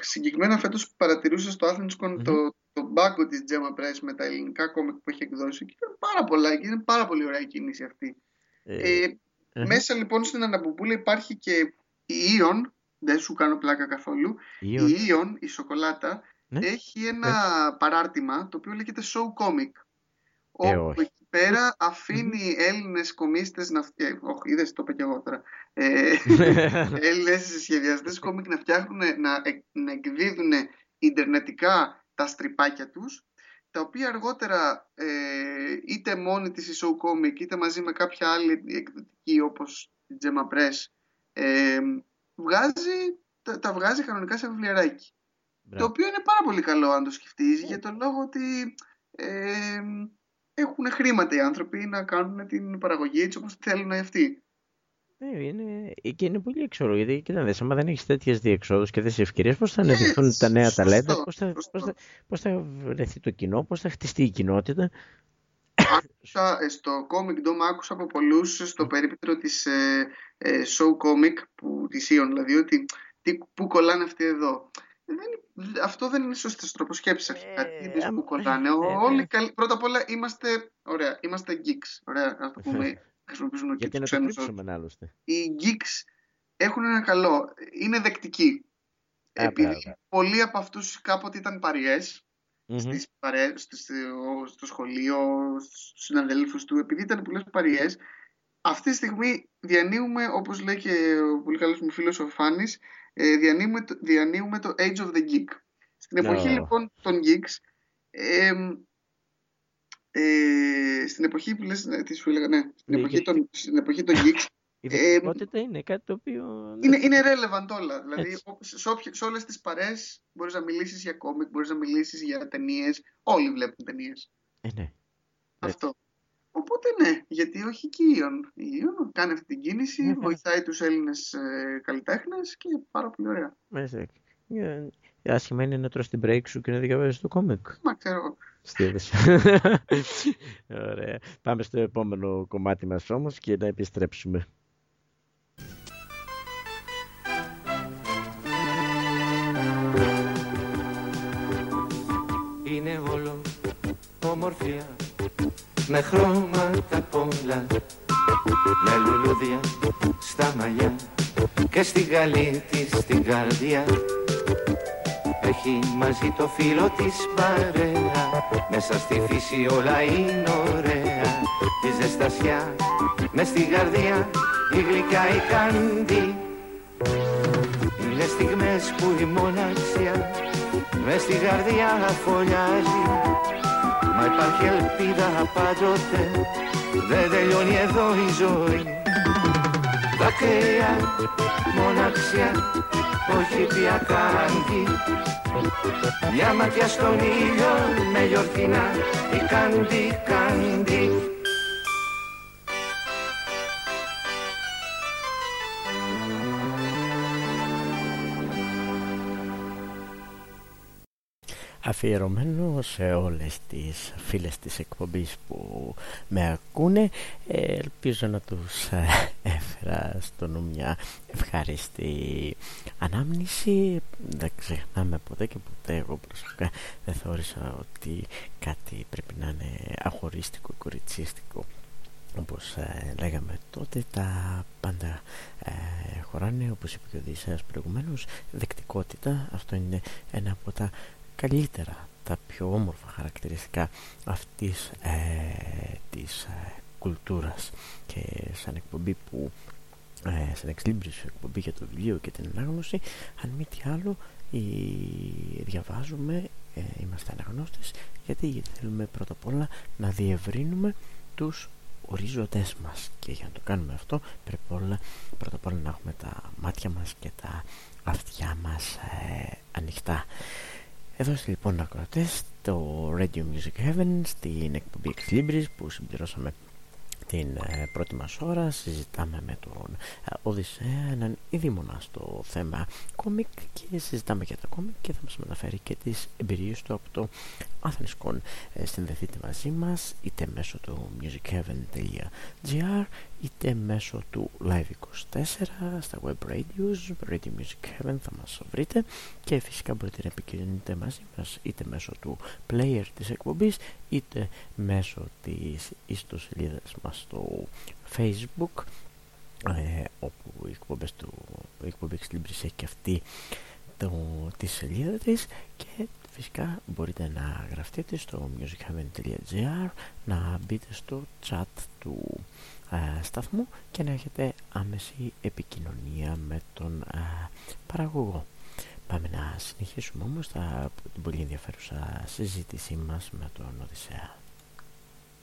συγκεκριμένα φέτος παρατηρούσα στο Athens Con το, το μπάκο της Gemma Press με τα ελληνικά κόμικ που έχει εκδώσει και είναι πάρα πολλά και είναι πάρα πολύ ωραία η κίνηση αυτή. Ε, ε, Μέσα λοιπόν στην Αναμπουπούλα υπάρχει και η Ion, δεν σου κάνω πλάκα καθόλου. Η Ion, η σοκολάτα, ναι. έχει ένα ναι. παράρτημα το οποίο λέγεται Show Comic. Ε, όπου εκεί πέρα αφήνει Έλληνες κομίστες να φτιάχνουν. Όχι, είδες, το είπα και εγώ τώρα. Ε, Έλληνες σχεδιαστές κόμικ να φτιάχνουν, να, να εκδίδουν ιντερνετικά τα στριπάκια τους τα οποία αργότερα ε, είτε μόνη της η Show Comic είτε μαζί με κάποια άλλη εκδοτική όπως η Gemma Press ε, βγάζει, τα, τα, βγάζει κανονικά σε βιβλιαράκι. Το οποίο είναι πάρα πολύ καλό αν το σκεφτείς για τον λόγο ότι ε, έχουν χρήματα οι άνθρωποι να κάνουν την παραγωγή έτσι όπως θέλουν αυτοί. Ναι, είναι, και είναι πολύ έξωρο. Γιατί κοίτα, δες, άμα δεν έχεις τέτοιες διεξόδους και τέτοιες ευκαιρίες, πώς θα αναδειχθούν τα νέα ταλέντα, πώς θα, πώς θα, πώς θα βρεθεί το κοινό, πώς θα χτιστεί η κοινότητα. Άκουσα ε, στο Comic Dome, άκουσα από πολλούς στο περίπτωρο της ε, ε, Show Comic, που, της Ion, δηλαδή, ότι τι, πού κολλάνε αυτοί εδώ. Δεν, αυτό δεν είναι σωστός τρόπος σκέψη αρχικά. Τι ε, που κολλάνε. Όλοι, πρώτα απ' όλα είμαστε, ωραία, είμαστε geeks. Ωραία, να το πούμε χρησιμοποιήσουν Γιατί να το κρύψουμε άλλωστε. Οι geeks έχουν ένα καλό. Είναι δεκτικοί. Επειδή πολλοί από αυτούς κάποτε ήταν παριές, στις στο σχολείο, στους συναδέλφους του, επειδή ήταν πολλές παριές, αυτή τη στιγμή διανύουμε, όπως λέει και ο πολύ καλός μου φίλος ο Φάνης, ε, διανύουμε, διανύουμε το Age of the Geek. Στην εποχή λοιπόν των geeks, ε, ε, στην εποχή που λες, ναι, τι σου έλεγα, ναι, στην, ναι, εποχή, των, στην εποχή των geeks, η δεξιότητα ε, είναι κάτι το οποίο... Είναι, είναι relevant όλα. Δηλαδή, σε, σε όλες τις παρέ μπορείς να μιλήσεις για κόμικ, μπορείς να μιλήσεις για ταινίες. Όλοι βλέπουν ταινίες. Ε, ναι. Αυτό. Οπότε ναι, γιατί όχι και η Ιον. Η Ιον κάνει αυτή την κίνηση, ναι, βοηθάει τους Έλληνες ε, καλλιτέχνες και πάρα πολύ ωραία. Μέσα. Άσχημα είναι να τρως την break σου και να διαβάζεις το κόμικ. Μα ξέρω. Ωραία. Πάμε στο επόμενο κομμάτι μας όμως και να επιστρέψουμε. Είναι όλο ομορφιά με χρώματα πολλά με λουλούδια στα μαλλιά και στην καλή της την καρδιά έχει μαζί το φίλο της παρέα. Μέσα στη φύση όλα είναι ωραία. Τη ζεστασιά μες στην καρδιά Η γλυκά η κάντη Είναι στιγμές που η μοναξιά μες στην καρδιά φωλιάζει. Μα υπάρχει ελπίδα πάντοτε Δεν τελειώνει εδώ η ζωή. Δάκρυα, μοναξιά, όχι πια κάντι Μια ματιά στον ήλιο με γιορτινά. Η κάντι, κάντι αφιερωμένο σε όλες τις φίλες της εκπομπής που με ακούνε. Ελπίζω να τους ε, έφερα στο νου μια ευχάριστη ανάμνηση. Δεν ξεχνάμε ποτέ και ποτέ εγώ προσωπικά δεν θεώρησα ότι κάτι πρέπει να είναι αχωρίστικο ή κοριτσίστικο όπως ε, λέγαμε τότε. Τα πάντα ε, χωράνε όπως είπε και ο Δησέας προηγουμένως δεκτικότητα. Αυτό είναι ένα από τα καλύτερα τα πιο όμορφα χαρακτηριστικά αυτής ε, της ε, κουλτούρας. Και σαν εκπομπή που ε, στην εξλίμπρηση εκπομπή για το βιβλίο και την ανάγνωση αν μη τι άλλο η, διαβάζουμε ε, είμαστε αναγνώστες γιατί, γιατί θέλουμε πρώτα απ' όλα να διευρύνουμε τους ορίζοντές μας. Και για να το κάνουμε αυτό πρέπει όλα, πρώτα απ' όλα να έχουμε τα μάτια μας και τα αυτιά μας ε, ανοιχτά εδώ είστε λοιπόν ακροατές το Radio Music Heaven στην εκπομπή Ex Libris που συμπληρώσαμε την ε, πρώτη μας ώρα. Συζητάμε με τον ε, Οδυσσέα έναν ειδήμονα στο θέμα κόμικ και συζητάμε για τα κόμικ και θα μας μεταφέρει και τις εμπειρίες του από το Athens Con ε, συνδεθείτε μαζί μας είτε μέσω του musicheaven.gr είτε μέσω του Live24 στα web radios, Radio Music Heaven θα μας βρείτε. Και φυσικά μπορείτε να επικοινωνείτε μαζί μας είτε μέσω του player της εκπομπής είτε μέσω της ιστοσελίδας μας στο facebook ε, όπου η εκπομπή του η εκπομπή έχει και αυτή το, τη σελίδα της. Και φυσικά μπορείτε να γραφτείτε στο musicheaven.gr να μπείτε στο chat του ε, σταθμού και να έχετε άμεση επικοινωνία με τον ε, παραγωγό. Πάμε να συνεχίσουμε όμως τα, την πολύ ενδιαφέρουσα συζήτησή μας με τον Οδυσσέα.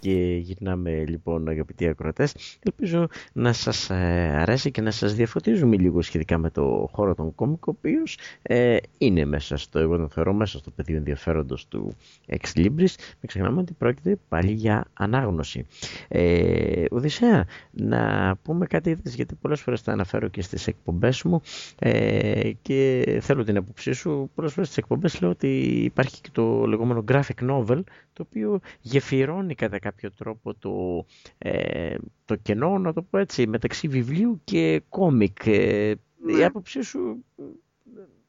Και γυρνάμε λοιπόν αγαπητοί ακροατές. Ελπίζω να σας ε, αρέσει και να σας διαφωτίζουμε λίγο σχετικά με το χώρο των κόμικ, ο οποίος ε, είναι μέσα στο, εγώ τον θεωρώ μέσα στο πεδίο ενδιαφέροντος του Ex Libris. Μην ξεχνάμε ότι πρόκειται πάλι για ανάγνωση. Ε, Οδυσσέα, να πούμε κάτι γιατί πολλές φορές τα αναφέρω και στις εκπομπές μου ε, και θέλω την αποψή σου. Πολλές φορές στις εκπομπές λέω ότι υπάρχει και το λεγόμενο graphic novel το οποίο γεφυρώνει κατά κάποιο τρόπο το, ε, το κενό, να το πω έτσι, μεταξύ βιβλίου και κόμικ. Ε, Η ναι. άποψή σου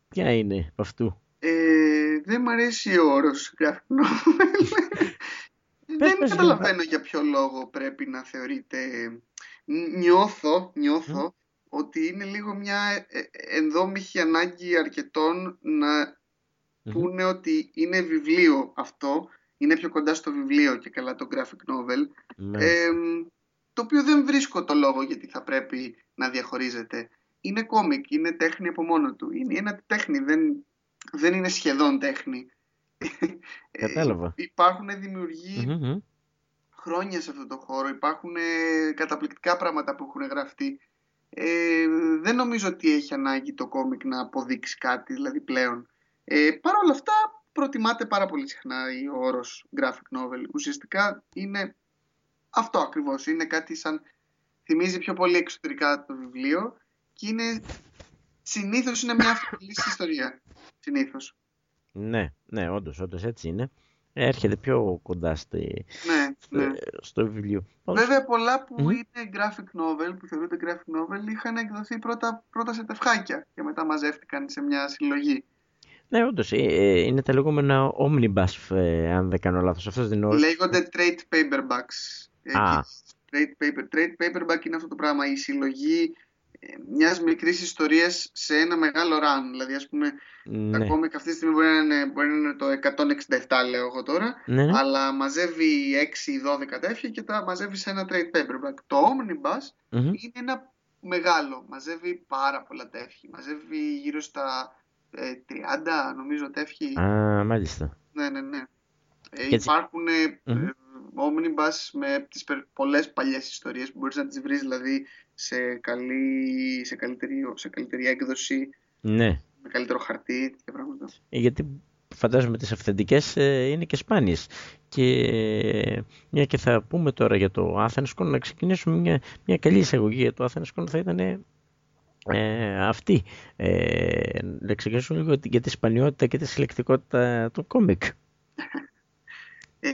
ποια είναι αυτού; Ε, δεν μου αρέσει ο όρος graphic δεν καταλαβαίνω για ποιο λόγο πρέπει να θεωρείται... Νιώθω, νιώθω ότι είναι λίγο μια ε, ενδόμηχη ανάγκη αρκετών να πούνε ότι είναι βιβλίο αυτό είναι πιο κοντά στο βιβλίο και καλά το graphic novel. Ναι. το οποίο δεν βρίσκω το λόγο γιατί θα πρέπει να διαχωρίζεται. Είναι κόμικ, είναι τέχνη από μόνο του. Είναι ένα τέχνη, δεν, δεν είναι σχεδόν τέχνη. Κατάλαβα. Ε, υπάρχουν χρόνια σε αυτό το χώρο, υπάρχουν καταπληκτικά πράγματα που έχουν γραφτεί. Ε, δεν νομίζω ότι έχει ανάγκη το κόμικ να αποδείξει κάτι, δηλαδή πλέον. Ε, Παρ' όλα αυτά, προτιμάται πάρα πολύ συχνά ο όρος graphic novel. Ουσιαστικά είναι αυτό ακριβώς. Είναι κάτι σαν... Θυμίζει πιο πολύ εξωτερικά το βιβλίο και είναι... Συνήθως είναι μια αυτοπλής ιστορία. Συνήθως. Ναι, ναι, όντως, όντως έτσι είναι. Έρχεται πιο κοντά στη, ναι, στο, ναι. στο βιβλίο. Βέβαια πολλά που είναι graphic novel, που θεωρούνται graphic novel, είχαν εκδοθεί πρώτα, πρώτα σε τευχάκια και μετά μαζεύτηκαν σε μια συλλογή. Ναι, όντως, ε, ε, είναι τα λεγόμενα omnibus, ε, αν δεν κάνω λάθος. Αυτός δεν Λέγονται trade paperbacks. Α. Trade, paper, trade paperback είναι αυτό το πράγμα, η συλλογή μιας μικρής ιστορίας σε ένα μεγάλο run. Δηλαδή, ας πούμε, ναι. τα κόμικ αυτή τη στιγμή μπορεί να, είναι, μπορεί να είναι το 167, λέω εγώ τώρα, ναι, ναι. αλλά μαζεύει 6-12 τέφια και τα μαζεύει σε ένα trade paperback. Το omnibus mm-hmm. είναι ένα μεγάλο, μαζεύει πάρα πολλά τέφια. Μαζεύει γύρω στα 30 ε, νομίζω τεύχη. Α, μάλιστα. Ναι, ναι, ναι. Ε, υπάρχουν mm-hmm. omnibus με τις πολλές παλιές ιστορίες που μπορείς να τις βρεις δηλαδή σε, καλή, σε, καλύτερη, σε καλύτερη έκδοση. Ναι. Με καλύτερο χαρτί, τέτοια πράγματα. γιατί φαντάζομαι τις αυθεντικές είναι και σπάνιες. Και μια και θα πούμε τώρα για το Athens να ξεκινήσουμε μια, μια καλή εισαγωγή για το Athens θα ήταν ε, αυτή. Ε, να ξεκινήσουμε λίγο για τη σπανιότητα και τη συλλεκτικότητα του κόμικ. Ε,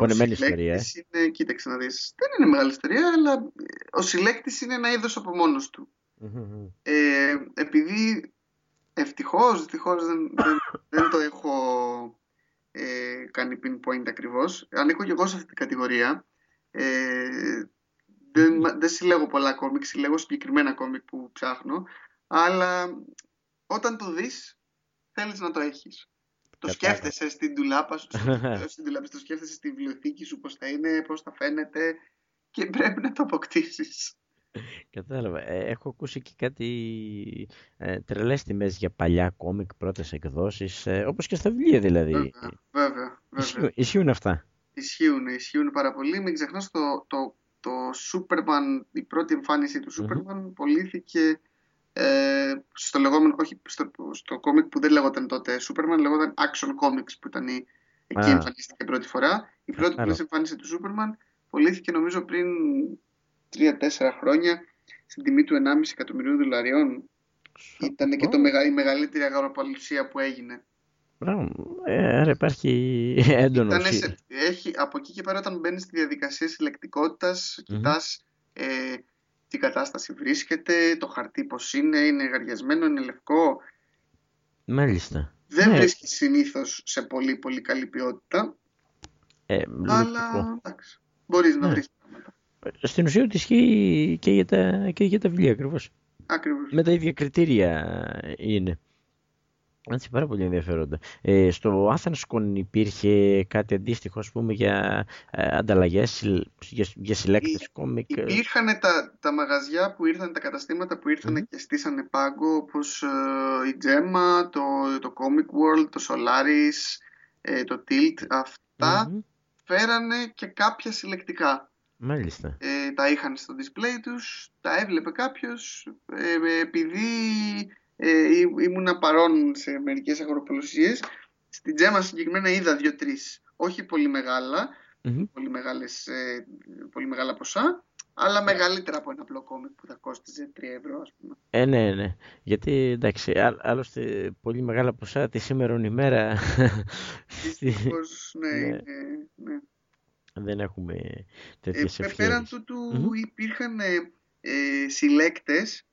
ο ιστορία. Ε. Είναι, κοίταξε να δεις, δεν είναι μεγάλη ιστορία, αλλά ο συλλέκτης είναι ένα είδος από μόνος του. Ε, επειδή ευτυχώς, ευτυχώς δεν, δεν, δεν το έχω ε, κάνει pinpoint ακριβώς, ανήκω και εγώ σε αυτή την κατηγορία, ε, δεν, δεν συλλέγω πολλά κόμικ, συλλέγω συγκεκριμένα κόμικ που ψάχνω, αλλά όταν το δεις θέλεις να το έχεις. Το σκέφτεσαι στην τουλάπα σου, στην τουλάπα, το σκέφτεσαι στη βιβλιοθήκη σου πώς θα είναι, πώς θα φαίνεται και πρέπει να το αποκτήσεις. Κατάλαβα. Ε, έχω ακούσει και κάτι ε, τρελές τιμές για παλιά κόμικ, πρώτες εκδόσεις, ε, όπως και στα βιβλία δηλαδή. Βέβαια, βέβαια. Ισχύουν, ισχύουν αυτά. Ισχύουν, ισχύουν πάρα πολύ. Μην ξεχνάς το, το, το Superman, η πρώτη εμφάνιση του Superman mm-hmm. πωλήθηκε ε, στο λεγόμενο, όχι στο, στο κόμικ που δεν λέγονταν τότε Superman, λέγονταν Action Comics που ήταν η, εκεί ah. εμφανίστηκε πρώτη φορά. Η πρώτη που εμφάνιση του Superman πωλήθηκε νομίζω πριν 3-4 χρόνια στην τιμή του 1,5 εκατομμυρίου δολαριών. Ήταν και το, η μεγαλύτερη αγοραπολισία που έγινε. Ε, άρα υπάρχει έντονος. έχει, από εκεί και πέρα όταν μπαίνεις στη διαδικασία συλλεκτικότητας, mm-hmm. κοιτάς ε, τι κατάσταση βρίσκεται, το χαρτί πώς είναι, είναι γαριασμένο, είναι λευκό. Μάλιστα. Δεν ναι. βρίσκεις συνήθως σε πολύ πολύ καλή ποιότητα. Ε, αλλά εντάξει, μπορείς ναι. να βρεις πράγματα. Στην ουσία ότι ισχύει και για τα, και για τα βιβλία ακριβώς. Ακριβώς. Με τα ίδια κριτήρια είναι. Έτσι, πάρα πολύ ενδιαφέροντα. Ε, στο AthensCon υπήρχε κάτι αντίστοιχο, ας πούμε, για ε, ανταλλαγές, για, για συλλέκτες κόμικ. Υπήρχαν τα, τα μαγαζιά που ήρθαν, τα καταστήματα που ηρθαν και στήσανε πάγκο, όπως ε, η Gemma, το, το Comic World, το Solaris, ε, το Tilt. Αυτά φέρανε και κάποια συλλεκτικά. Μάλιστα. Ε, τα είχαν στο display τους, τα έβλεπε κάποιος, ε, επειδή ε, ήμουνα παρόν σε μερικές αγοροπολισίες. Στην Τζέμα συγκεκριμένα είδα δύο-τρεις, όχι πολύ πολύ, μεγάλες, ε, πολύ μεγάλα ποσά, αλλά μεγαλύτερα από ένα απλό κόμικ που θα κόστιζε 3 ευρώ, ας πούμε. Ε, ναι, ναι. Γιατί, εντάξει, άλλωστε, πολύ μεγάλα ποσά τη σήμερα ημέρα... Δυστυχώς, ναι, ναι. ναι, Δεν έχουμε τέτοιες ε, Πέραν τούτου υπήρχαν ε, ε,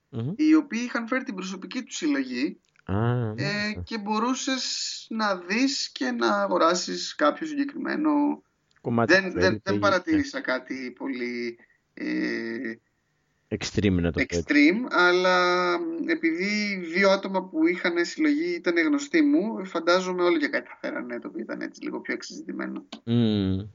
συλλέκτες οι οποίοι είχαν φέρει την προσωπική τους συλλογή ε, και μπορούσες να δεις και να αγοράσεις κάποιο συγκεκριμένο κομμάτι. Δεν, δεν, δεν παρατήρησα κάτι πολύ ε, extreme να το extreme, αλλά επειδή δύο άτομα που είχαν συλλογή ήταν γνωστοί μου, φαντάζομαι όλοι για κάτι θα φέρανε το οποίο ήταν έτσι λίγο πιο εξεζητημένο. Mm.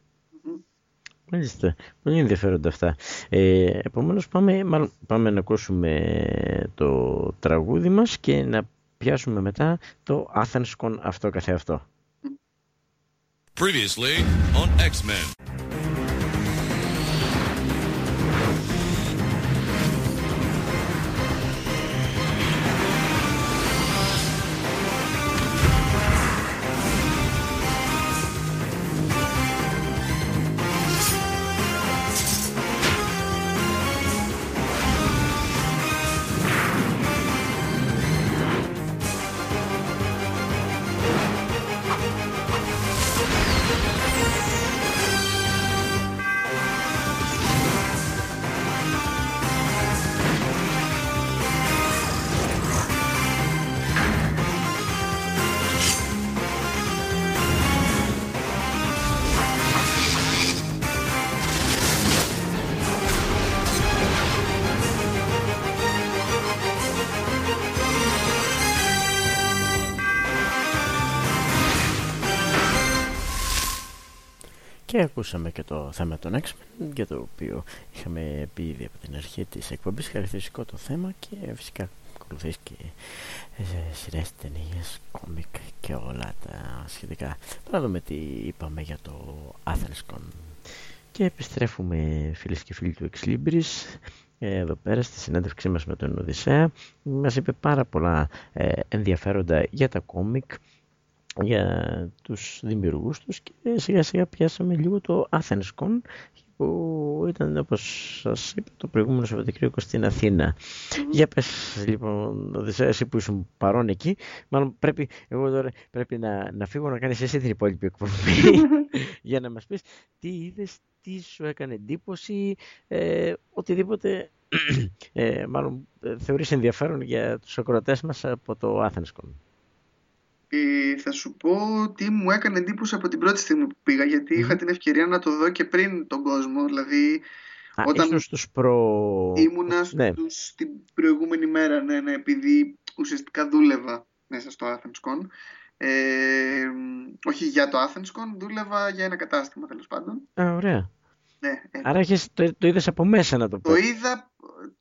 Μάλιστα. Πολύ ενδιαφέροντα αυτά. Ε, επομένως πάμε, πάμε να ακούσουμε το τραγούδι μας και να πιάσουμε μετά το Athens αυτό καθεαυτό. Previously on X-Men. Ακούσαμε και το θέμα των x για το οποίο είχαμε πει ήδη από την αρχή της εκπομπής χαρακτηριστικό το θέμα και φυσικά ακολουθείς και ε, σειρές, ταινίες, κόμικ και όλα τα σχετικά. Τώρα δούμε τι είπαμε για το Athens Και επιστρέφουμε φίλες και φίλοι του Ex Libris εδώ πέρα στη συνέντευξή μας με τον Οδυσσέα. Μας είπε πάρα πολλά ε, ενδιαφέροντα για τα κόμικ για τους δημιουργούς τους και σιγά σιγά πιάσαμε λίγο το AthensCon που ήταν όπως σας είπα το προηγούμενο Σαββατοκύριακο στην Αθήνα. Για πες λοιπόν εσύ που ήσουν παρόν εκεί, μάλλον πρέπει, εγώ τώρα πρέπει να, να φύγω να κάνεις εσύ την υπόλοιπη εκπομπή για να μας πεις τι είδες, τι σου έκανε εντύπωση, ε, οτιδήποτε ε, μάλλον ε, θεωρείς ενδιαφέρον για τους ακροατές μας από το AthensCon. Ε, θα σου πω τι μου έκανε εντύπωση από την πρώτη στιγμή που πήγα γιατί είχα την ευκαιρία να το δω και πριν τον κόσμο δηλαδή Α, όταν στους προ... ήμουνα ναι. στους, την προηγούμενη μέρα ναι, ναι, επειδή ουσιαστικά δούλευα μέσα στο AthensCon ε, όχι για το AthensCon, δούλευα για ένα κατάστημα τέλος πάντων. Α, ωραία. Ναι, ε. Άρα έχεις, το, το είδες από μέσα να το πω. Το είδα,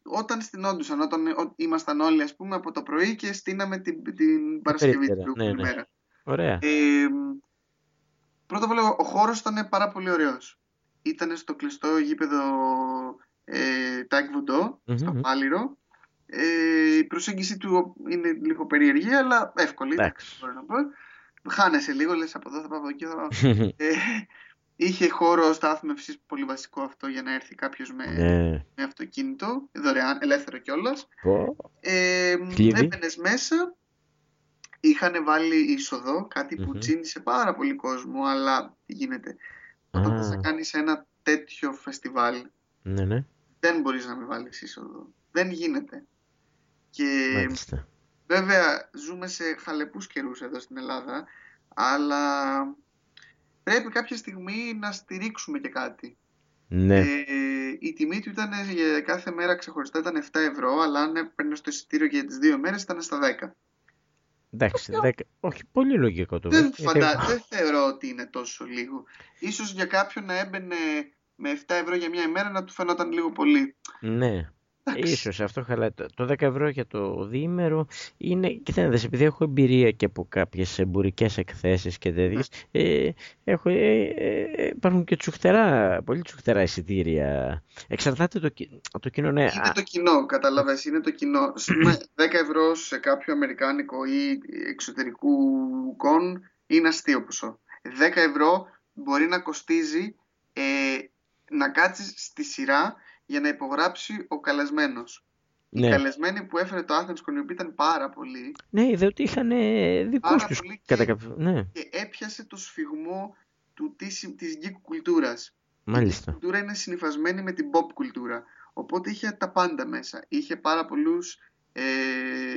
όταν στηνόντουσαν, όταν ήμασταν όλοι ας πούμε από το πρωί και στείναμε την, την Παρασκευή την ναι, ναι. μέρα. Ωραία. Ε, πρώτα απ' όλα ο χώρος ήταν πάρα πολύ ωραίος. Ήταν στο κλειστό γήπεδο ε, Τάκ Βουντό, στο Πάλιρο. Ε, η προσέγγιση του είναι λίγο περίεργη, αλλά εύκολη. Μπορώ να πω. Χάνεσαι λίγο, λες από εδώ θα πάω από εκεί. ε, είχε χώρο στάθμευσης, πολύ βασικό αυτό για να έρθει κάποιος με, ναι. με αυτοκίνητο, δωρεάν, ελεύθερο κιόλας. Oh. Ε, Έμπαινες μέσα, είχαν βάλει είσοδο, κάτι που mm-hmm. τσίνησε πάρα πολύ κόσμο, αλλά τι γίνεται. Όταν ah. θα κάνεις ένα τέτοιο φεστιβάλ, ναι, ναι. δεν μπορείς να με βάλεις είσοδο. Δεν γίνεται. Και Μάλιστα. βέβαια ζούμε σε χαλεπούς καιρούς εδώ στην Ελλάδα, αλλά πρέπει κάποια στιγμή να στηρίξουμε και κάτι. Ναι. Ε, η τιμή του ήταν για κάθε μέρα ξεχωριστά ήταν 7 ευρώ, αλλά αν έπαιρνες το εισιτήριο για τις δύο μέρες ήταν στα 10. Εντάξει, 10... όχι, πολύ λογικό το δεν, φαντα... δεν θεωρώ ότι είναι τόσο λίγο. Ίσως για κάποιον να έμπαινε με 7 ευρώ για μια ημέρα να του φαινόταν λίγο πολύ. Ναι. Ίσως αυτό χαλάει. Το 10 ευρώ για το διήμερο είναι, κοιτάξτε, επειδή έχω εμπειρία και από κάποιες εμπορικές εκθέσεις και τέτοιες, ε, έχω, ε, ε, υπάρχουν και τσουχτερά, πολύ τσουχτερά εισιτήρια. Εξαρτάται το, το κοινό, ναι. Είναι το κοινό, καταλαβες, είναι το κοινό. 10 ευρώ σε κάποιο αμερικάνικο ή εξωτερικού κον είναι αστείο ποσό. 10 ευρώ μπορεί να κοστίζει ε, να κάτσεις στη σειρά για να υπογράψει ο καλεσμένος. Ναι. Οι καλεσμένοι που έφερε το Athens Con ήταν πάρα πολλοί. Ναι, είδε ότι είχαν δικούς τους κατά κάποιο. Ναι. Και έπιασε το σφιγμό του, της, της geek κουλτούρας. Μάλιστα. Η κουλτούρα είναι συνυφασμένη με την pop κουλτούρα. Οπότε είχε τα πάντα μέσα. Είχε πάρα πολλούς. Ε,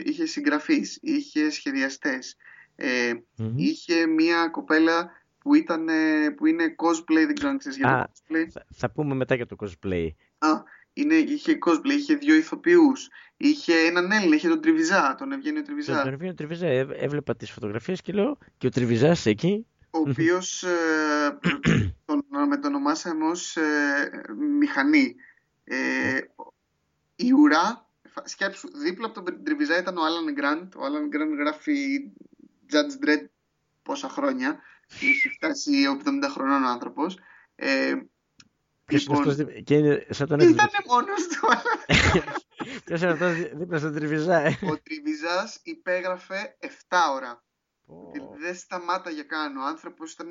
είχε συγγραφείς, είχε σχεδιαστές, ε, mm-hmm. είχε μία κοπέλα που, ήταν, που είναι cosplay, δεν ξέρω αν ξέρεις για το cosplay. Θα, θα πούμε μετά για το cosplay. Α, είναι, είχε cosplay, είχε δύο ηθοποιούς, είχε έναν Έλληνα, είχε τον Τριβιζά, τον Ευγένιο Τριβιζά. Τον Ευγένιο Τριβιζά, ε, έβλεπα τις φωτογραφίες και λέω και ο Τριβιζάς εκεί. Ο οποίος ε, τον μετονομάσαμε ως ε, μηχανή. Ε, η ουρά, σκέψου, δίπλα από τον Τριβιζά ήταν ο Άλαν Γκραντ. Ο Άλαν Γκραντ γράφει Judge Dredd πόσα χρόνια. Έχει φτάσει 70 χρονών ο άνθρωπος. Ε, Λοιπόν, και είναι σαν τον Ήταν μόνος του. Ποιος είναι αυτός δίπλα στον Τριβιζά. Ε; Ο Τριβιζάς υπέγραφε 7 ώρα. Oh. Δεν σταμάταγε καν. Ο άνθρωπος ήταν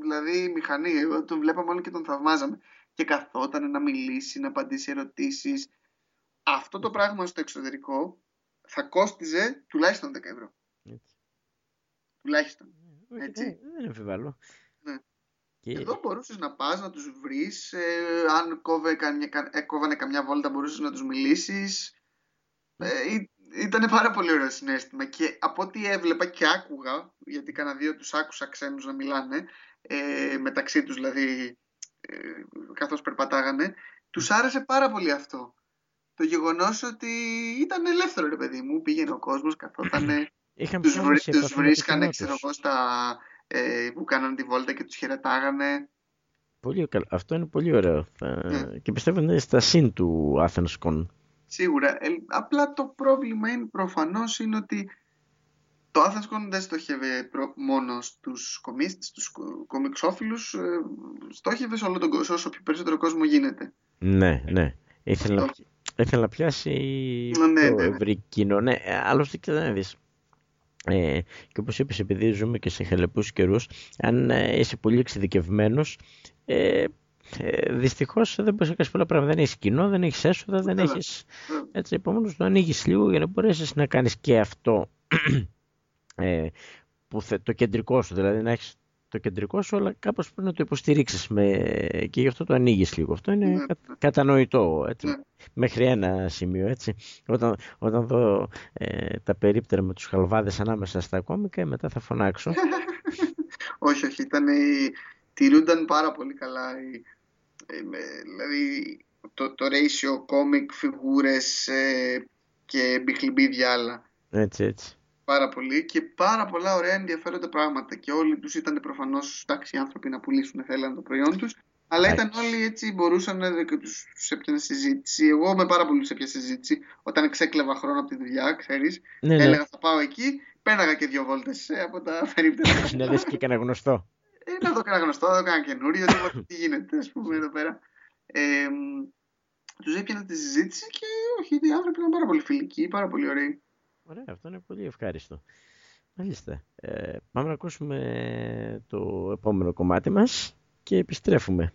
δηλαδή μηχανή. Εγώ τον βλέπαμε όλοι και τον θαυμάζαμε. Και καθόταν να μιλήσει, να απαντήσει ερωτήσεις. Αυτό το πράγμα στο εξωτερικό θα κόστιζε τουλάχιστον 10 ευρώ. Έτσι. Τουλάχιστον. Ε, Έτσι. Δεν αμφιβάλλω. Και... Εδώ μπορούσες να πας να τους βρεις, ε, αν κόβε καμιά, ε, κόβανε καμιά βόλτα μπορούσες να τους μιλήσεις. Ε, ήταν πάρα πολύ ωραίο συνέστημα και από ό,τι έβλεπα και άκουγα, γιατί κανένα δύο τους άκουσα ξένους να μιλάνε, ε, μεταξύ τους δηλαδή ε, καθώς περπατάγανε, τους άρεσε πάρα πολύ αυτό. Το γεγονός ότι ήταν ελεύθερο ρε παιδί μου, πήγαινε ο κόσμος, καθότανε, τους, τους βρίσκανε ξέρω εγώ στα ε, που κάνανε τη βόλτα και τους χαιρετάγανε. Πολύ, αυτό είναι πολύ ωραίο. Ναι. Και πιστεύω είναι στα συν του Athens Con. Σίγουρα. Ε, απλά το πρόβλημα είναι προφανώς είναι ότι το Athens Con δεν στόχευε μόνο στους κομίς, στους κομιξόφιλους, ε, στόχευε σε όλο τον κόσμο, όσο πιο περισσότερο κόσμο γίνεται. Ναι, ναι. Ήθελα, να πιάσει ναι, ναι, το ναι, ευρύ κοινό. Ναι, άλλωστε και δεν δεις. Ε, και όπως είπες επειδή ζούμε και σε χαλεπούς καιρούς αν ε, είσαι πολύ εξειδικευμένος ε, ε, δυστυχώς δεν μπορείς να κάνεις πολλά πράγματα. Δεν έχεις κοινό, δεν έχεις έσοδα δεν έχεις έτσι επομένως το ανοίγεις λίγο για να μπορέσεις να κάνεις και αυτό ε, που θε, το κεντρικό σου δηλαδή να έχεις το κεντρικό σου, αλλά κάπως πρέπει να το υποστηρίξεις με... και γι' αυτό το ανοίγεις λίγο. Αυτό είναι ναι. κατανοητό, έτσι, ναι. μέχρι ένα σημείο, έτσι. Όταν, όταν δω ε, τα περίπτερα με τους χαλβάδες ανάμεσα στα κόμικα, μετά θα φωνάξω. όχι, όχι, ήταν, τηρούνταν πάρα πολύ καλά. Ε, δηλαδή, το, το ratio κόμικ, φιγούρες ε, και μπιχλιμπίδια άλλα. Έτσι, έτσι πάρα πολύ και πάρα πολλά ωραία ενδιαφέροντα πράγματα. Και όλοι τους ήταν προφανώς εντάξει άνθρωποι να πουλήσουν, θέλαν το προϊόν τους, Αλλά ήταν όλοι έτσι, μπορούσαν και τους, τους έπιανε συζήτηση. Εγώ με πάρα πολύ έπια συζήτηση. Όταν ξέκλεβα χρόνο από τη δουλειά, ξέρεις. Ναι, ναι. Έλεγα θα πάω εκεί, πέναγα και δύο βόλτες ε, από τα περίπτωση. Να δεις και κανένα γνωστό. Ε, να δω κανένα γνωστό, να δω κανένα καινούριο, τι γίνεται, ας πούμε, εδώ πέρα. Ε, τους έπιανα τη συζήτηση και όχι, οι άνθρωποι ήταν πάρα πολύ φιλικοί, πάρα πολύ ωραίοι. Ωραία, αυτό είναι πολύ ευχάριστο. Μάλιστα. Ε, πάμε να ακούσουμε το επόμενο κομμάτι μας και επιστρέφουμε.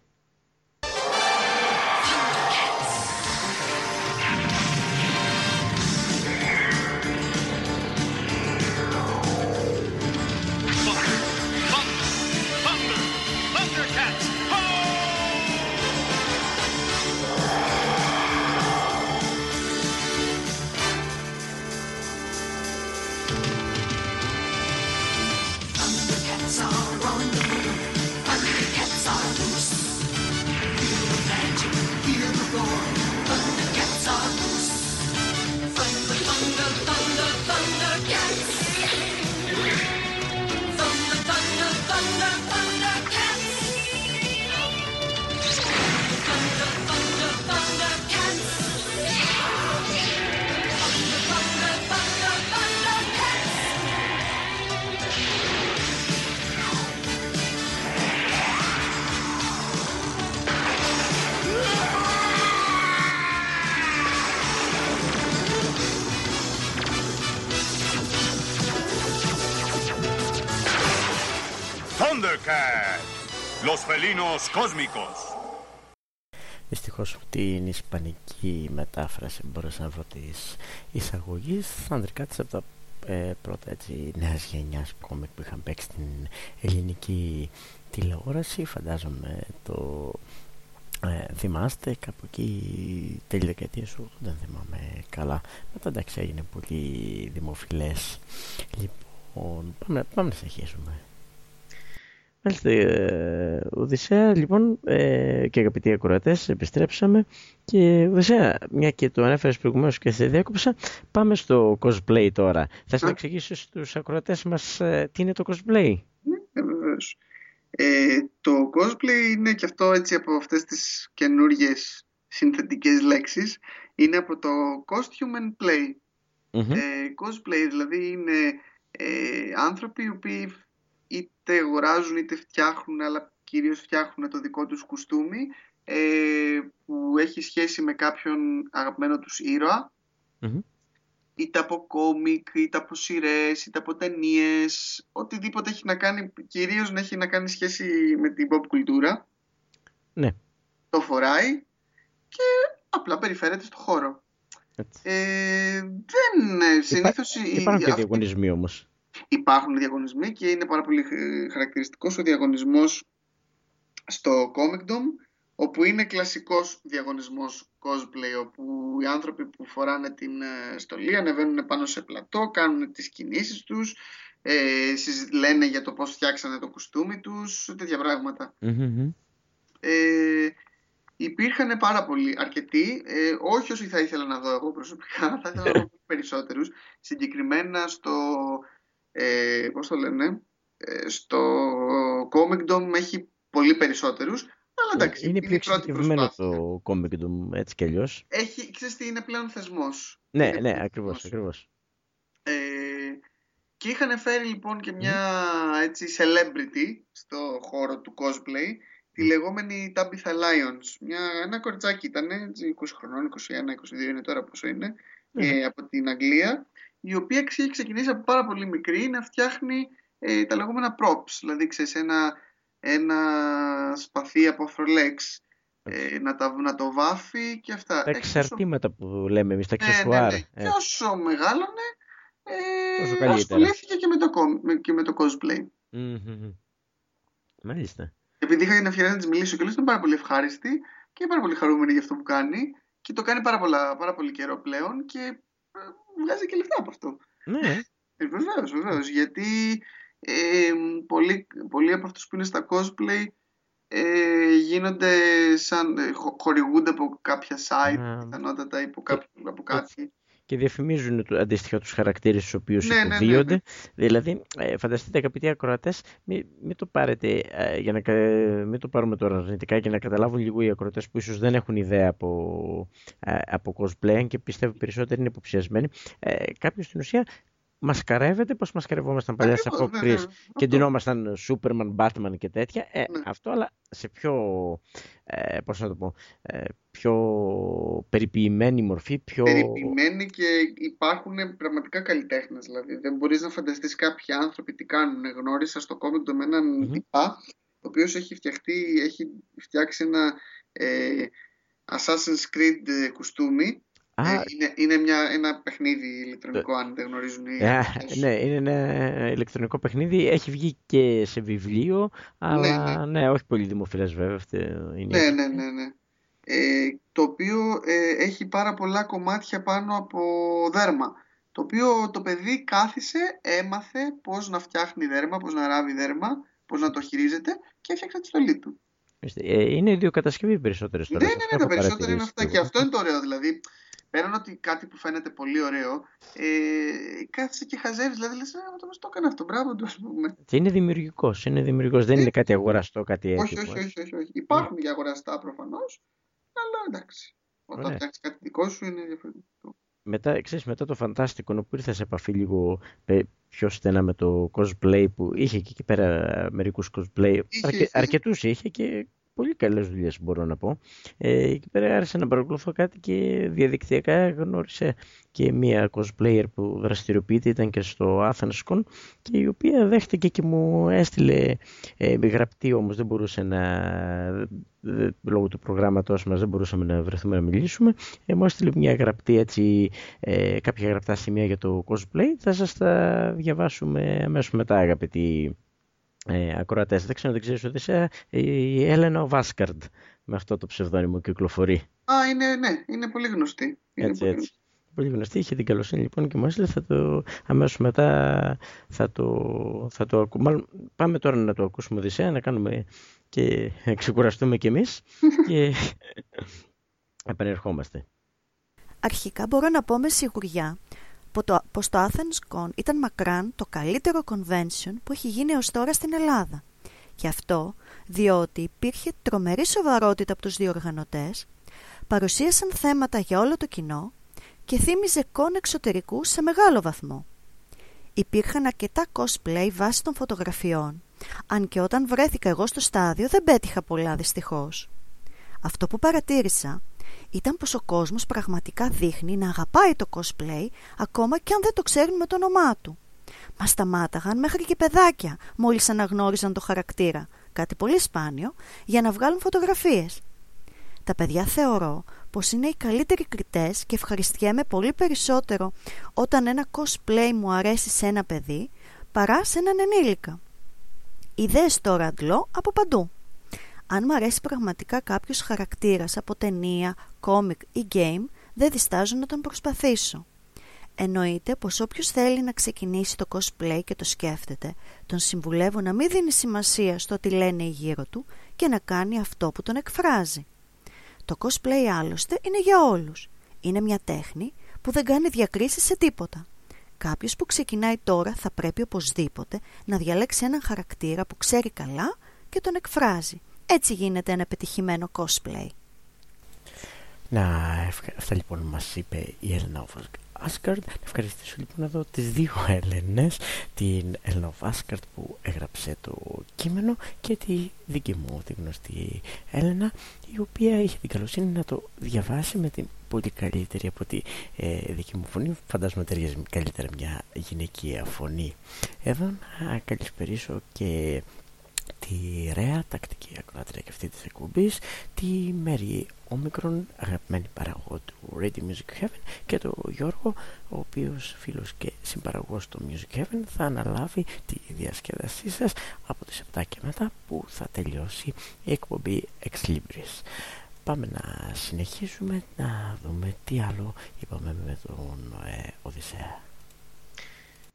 Την ισπανική μετάφραση μπορούσα να βρω της εισαγωγής. Στα ανδρικά της από τα ε, πρώτα έτσι νέας γενιάς κόμικ που είχαν παίξει στην ελληνική τηλεόραση. Φαντάζομαι το ε, θυμάστε κάπου εκεί τέλη δεκαετίας σου δεν θυμάμαι καλά. Μετά εντάξει έγινε πολύ δημοφιλές. Λοιπόν πάμε, πάμε να συνεχίσουμε Μάλιστα, ε, Οδυσσέα, λοιπόν, ε, και αγαπητοί ακροατές, επιστρέψαμε. Και Οδυσσέα, μια και το ανέφερες προηγουμένως και σε διάκοψα, πάμε στο cosplay τώρα. Θα να εξηγήσεις στους ακροατές μας ε, τι είναι το cosplay; Ναι, βεβαίως. Ε, το cosplay είναι και αυτό έτσι από αυτές τις καινούριε συνθετικές λέξεις. Είναι από το costume and play. cosplay δηλαδή είναι άνθρωποι οι οποίοι είτε αγοράζουν είτε φτιάχνουν, αλλά κυρίως φτιάχνουν το δικό τους κουστούμι ε, που έχει σχέση με κάποιον αγαπημένο τους ηρωα είτε από κόμικ, είτε από σειρές, είτε από ταινίες, οτιδήποτε έχει να κάνει, κυρίως να έχει να κάνει σχέση με την pop κουλτούρα. Ναι. Το φοράει και απλά περιφέρεται στο χώρο. Ε, δεν, συνήθως... υπάρχουν και διαγωνισμοί όμως. Υπάρχουν διαγωνισμοί και είναι πάρα πολύ χαρακτηριστικός ο διαγωνισμός στο Comic Dome όπου είναι κλασικός διαγωνισμός cosplay όπου οι άνθρωποι που φοράνε την ε, στολή ανεβαίνουν πάνω σε πλατό, κάνουν τις κινήσεις τους, ε, λένε για το πώς φτιάξανε το κουστούμι τους, τέτοια Ε, υπήρχαν πάρα πολλοί, αρκετοί, ε, όχι όσοι θα ήθελα να δω εγώ προσωπικά, θα ήθελα να δω περισσότερους, συγκεκριμένα στο ε, πώς το λένε, ε, στο Comic Dome έχει πολύ περισσότερους, αλλά εντάξει, είναι, είναι πιο εξειδικευμένο το Comic Dome, έτσι κι αλλιώς. Έχει, ξέρεις τι, είναι πλέον θεσμός. Ναι, είναι ναι, ακριβώς, ακριβώς. Ε, και είχαν φέρει λοιπόν και μια έτσι celebrity στο χώρο του cosplay, τη λεγόμενη Tabitha Lions. Μια, ένα κοριτσάκι ήταν, 20 χρονών, 21, 22 είναι τώρα πόσο είναι, ε, από την Αγγλία η οποία έχει ξεκινήσει από πάρα πολύ μικρή να φτιάχνει ε, τα λεγόμενα props, δηλαδή ξέρεις ένα, ένα σπαθί από αφρολέξ, ε, να, τα, να το βάφει και αυτά. Τα εξαρτήματα που λέμε εμείς, τα εξασουάρ. Ναι, ναι, ναι. Και όσο μεγάλωνε, ε, ασχολήθηκε και με το, και με το cosplay. Mm-hmm. Μάλιστα. Επειδή είχα την ευκαιρία να της μιλήσω και λέω, είναι πάρα πολύ ευχάριστη και πάρα πολύ χαρούμενη για αυτό που κάνει και το κάνει πάρα, πολλά, πάρα πολύ καιρό πλέον και βγάζει και λεφτά από αυτό. Ναι. Ε, βεβαίως, βεβαίως, γιατί ε, πολλοί, πολλοί από αυτούς που είναι στα cosplay ε, γίνονται σαν, ε, χορηγούνται από κάποια site, πιθανότατα ή από, κάποιο, από κάτι. Και διαφημίζουν αντίστοιχα τους χαρακτήρες στους οποίους ναι, υποδίονται. Ναι, ναι, ναι, δηλαδή, ε, φανταστείτε αγαπητοί ακροατές, μην, μην το πάρετε, ε, για να, μην το πάρουμε τώρα αρνητικά και να καταλάβουν λίγο οι ακροατές που ίσως δεν έχουν ιδέα από, ε, από cosplay και πιστεύω περισσότεροι είναι υποψιασμένοι. Ε, κάποιος στην ουσία μασκαρεύεται πως μασκαρευόμασταν παλιά σε Hawk ναι, ναι, και ντυνόμασταν Superman, Batman και τέτοια. Ε, ναι. Αυτό αλλά σε πιο, ε, πώς να το πω, ε, πιο περιποιημένη μορφή. Πιο... Περιποιημένη και υπάρχουν πραγματικά καλλιτέχνες. Δηλαδή δεν μπορείς να φανταστείς κάποιοι άνθρωποι τι κάνουν. Γνώρισα στο κόμικ με έναν mm-hmm. τυπά, ο οποίος έχει, φτιαχτεί, έχει φτιάξει ένα ε, Assassin's Creed ε, κουστούμι ε, είναι, είναι μια, ένα παιχνίδι ηλεκτρονικό, αν δεν γνωρίζουν οι ε, Ναι, είναι ένα ηλεκτρονικό παιχνίδι. Έχει βγει και σε βιβλίο, αλλά ναι, ναι. ναι όχι πολύ δημοφιλές βέβαια. Είναι... Ναι, ναι, ναι. ναι. Ε, το οποίο ε, έχει πάρα πολλά κομμάτια πάνω από δέρμα. Το οποίο το παιδί κάθισε, έμαθε πώς να φτιάχνει δέρμα, πώς να ράβει δέρμα, πώς να το χειρίζεται και έφτιαξε τη στολή του. Είναι ιδιοκατασκευή περισσότερες τώρα. Ναι, ναι, ναι, τα περισσότερα είναι αυτά. Και αυτό είναι το ωραίο. Δηλαδή, πέραν ότι κάτι που φαίνεται πολύ ωραίο, ε, κάθεσαι και χαζεύεις. Δηλαδή, λες, το μας το έκανε αυτό. Μπράβο του, ας πούμε. Και είναι δημιουργικός. Είναι δημιουργικός. Δεν ε, είναι κάτι αγοραστό, κάτι έτσι. Όχι, όχι, όχι, όχι, όχι. Υπάρχουν yeah. και αγοραστά προφανώς. Αλλά εντάξει. Όταν φτιάξεις κάτι δικό σου είναι διαφορετικό. Μετά, ξέρεις, μετά το φαντάστικο που ήρθα σε επαφή λίγο πιο στενά με το cosplay που είχε και εκεί πέρα μερικούς cosplay. Είχε, Αρκε, Αρκετούς είχε και πολύ καλές δουλειές μπορώ να πω. Ε, εκεί πέρα άρχισα να παρακολουθώ κάτι και διαδικτυακά γνώρισε και μία cosplayer που δραστηριοποιείται, ήταν και στο AthensCon και η οποία δέχτηκε και μου έστειλε ε, γραπτή όμως δεν μπορούσε να λόγω του προγράμματός μας δεν μπορούσαμε να βρεθούμε να μιλήσουμε ε, μου έστειλε μια γραπτή έτσι ε, κάποια γραπτά σημεία για το cosplay θα σας τα διαβάσουμε αμέσως μετά αγαπητοί ε, ακροατές. Δεν ξέρω, δεν ξέρεις ότι είσαι η Έλενα Βάσκαρντ με αυτό το ψευδόνιμο κυκλοφορεί. Α, είναι, ναι, είναι πολύ γνωστή. Είναι έτσι, πολύ... έτσι. Πολύ γνωστή, είχε την καλοσύνη λοιπόν και μου έστειλε, θα το, αμέσως μετά θα το, θα το ακούμε. Πάμε τώρα να το ακούσουμε Οδυσσέα, να κάνουμε και ξεκουραστούμε κι εμείς και επανερχόμαστε. Αρχικά μπορώ να πω με σιγουριά πως το Athens Con ήταν μακράν το καλύτερο convention που έχει γίνει ως τώρα στην Ελλάδα. Και αυτό διότι υπήρχε τρομερή σοβαρότητα από τους διοργανωτές, παρουσίασαν θέματα για όλο το κοινό και θύμιζε κόν εξωτερικού σε μεγάλο βαθμό. Υπήρχαν αρκετά cosplay βάσει των φωτογραφιών, αν και όταν βρέθηκα εγώ στο στάδιο δεν πέτυχα πολλά δυστυχώς. Αυτό που παρατήρησα ήταν πως ο κόσμος πραγματικά δείχνει να αγαπάει το cosplay ακόμα και αν δεν το ξέρουν με το όνομά του. Μα σταμάταγαν μέχρι και παιδάκια μόλις αναγνώριζαν το χαρακτήρα, κάτι πολύ σπάνιο, για να βγάλουν φωτογραφίες. Τα παιδιά θεωρώ πως είναι οι καλύτεροι κριτές και ευχαριστιέμαι πολύ περισσότερο όταν ένα cosplay μου αρέσει σε ένα παιδί παρά σε έναν ενήλικα. Ιδέες τώρα αντλώ από παντού. Αν μου αρέσει πραγματικά κάποιος χαρακτήρας από ταινία, κόμικ ή game, δεν διστάζω να τον προσπαθήσω. Εννοείται πως όποιος θέλει να ξεκινήσει το cosplay και το σκέφτεται, τον συμβουλεύω να μην δίνει σημασία στο τι λένε οι γύρω του και να κάνει αυτό που τον εκφράζει. Το cosplay άλλωστε είναι για όλους. Είναι μια τέχνη που δεν κάνει διακρίσεις σε τίποτα. Κάποιος που ξεκινάει τώρα θα πρέπει οπωσδήποτε να διαλέξει έναν χαρακτήρα που ξέρει καλά και τον εκφράζει έτσι γίνεται ένα πετυχημένο cosplay. Να, αυτά λοιπόν μας είπε η Έλενα Άσκαρτ. Να ευχαριστήσω λοιπόν εδώ τις δύο Έλενες, την Έλενα Άσκαρτ που έγραψε το κείμενο και τη δική μου, τη γνωστή Έλενα, η οποία είχε την καλοσύνη να το διαβάσει με την πολύ καλύτερη από τη ε, δική μου φωνή. Φαντάζομαι ταιριάζει καλύτερα μια γυναικεία φωνή. Εδώ να καλησπερίσω και τη Ρέα, τακτική ακροάτρια και αυτή της εκπομπής, τη Μέρη Όμικρον, αγαπημένη παραγωγό του Radio Music Heaven και το Γιώργο, ο οποίος φίλος και συμπαραγωγός του Music Heaven θα αναλάβει τη διασκέδασή σας από τις 7 και μετά που θα τελειώσει η εκπομπή Ex Libris. Πάμε να συνεχίσουμε να δούμε τι άλλο είπαμε με τον ε, Οδυσσέα.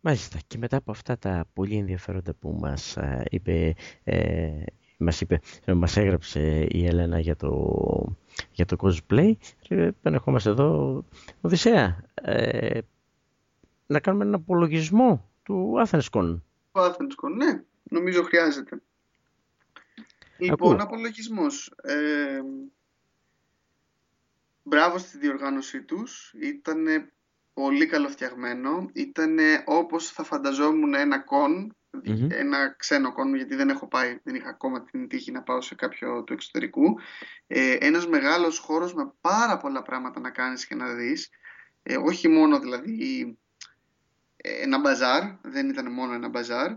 Μάλιστα και μετά από αυτά τα πολύ ενδιαφέροντα που μας είπε, ε, μας, είπε, μας έγραψε η Έλενα για το για το cosplay. ερχόμαστε εδώ, Οδυσσέα, ε, να κάνουμε έναν απολογισμό του AthensCon. Το AthensCon, ναι, νομίζω χρειάζεται. Λοιπόν, απολογισμός. Ε, μπράβο στη διοργάνωσή τους. Ήταν πολύ καλοφτιαγμένο. Ήταν όπως θα φανταζόμουν ένα κον, ένα ξένο κον, γιατί δεν έχω πάει, δεν είχα ακόμα την τύχη να πάω σε κάποιο του εξωτερικού. Ε, ένας μεγάλος χώρος με πάρα πολλά πράγματα να κάνεις και να δεις. Ε, όχι μόνο δηλαδή ένα μπαζάρ, δεν ήταν μόνο ένα μπαζάρ.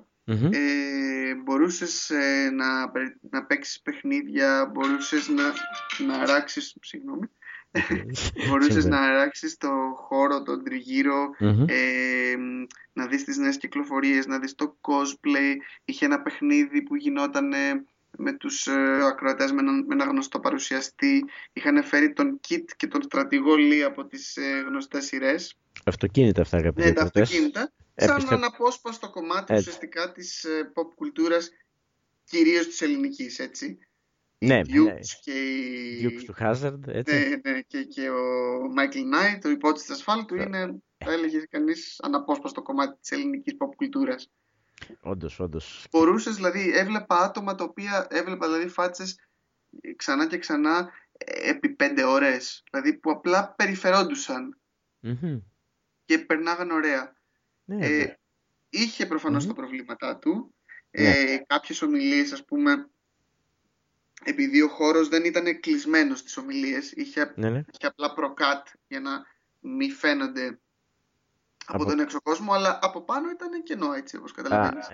Ε, μπορούσες ε, να, να παίξεις παιχνίδια, μπορούσες να, να αράξεις, συγγνώμη, μπορούσες να αράξεις το χώρο, τον τριγυρο ε, να δεις τις νέες κυκλοφορίες, να δεις το cosplay. Είχε ένα παιχνίδι που γινόταν με τους ε, ακροατές με, με ένα γνωστό παρουσιαστή. Είχαν φέρει τον Kit και τον στρατηγό Λί από τις ε, γνωστές σειρές. Αυτοκίνητα αυτά αγαπητοί Ναι, τα αυτοκίνητα. Σαν ένα απόσπαστο κομμάτι έτσι. ουσιαστικά της ε, pop κουλτούρας, κυρίως της ελληνικής, έτσι. Ναι, οι ναι. και οι... Dukes του Hazard, έτσι. Ναι, ναι, και, και ο Michael Knight, ο υπότιτλος της ασφάλτου, είναι, θα έλεγε κανείς, αναπόσπαστο κομμάτι της ελληνικής pop κουλτούρας. Όντως, όντως. Μπορούσες, δηλαδή, έβλεπα άτομα τα οποία έβλεπα δηλαδή φάτσες ξανά και ξανά ε, επί πέντε ώρες. Δηλαδή που απλά περιφερόντουσαν και περνάγαν ωραία. Ναι, ε, είχε προφανώς τα προβλήματά του. Ναι. Ε, κάποιες ομιλίες, ας πούμε, επειδή ο χώρος δεν ήταν κλεισμένος στις ομιλίες, είχε, ναι, ναι. είχε απλά προκάτ για να μην φαίνονται από, από τον έξω κόσμο, αλλά από πάνω ήταν κενό έτσι όπως καταλαβαίνεις.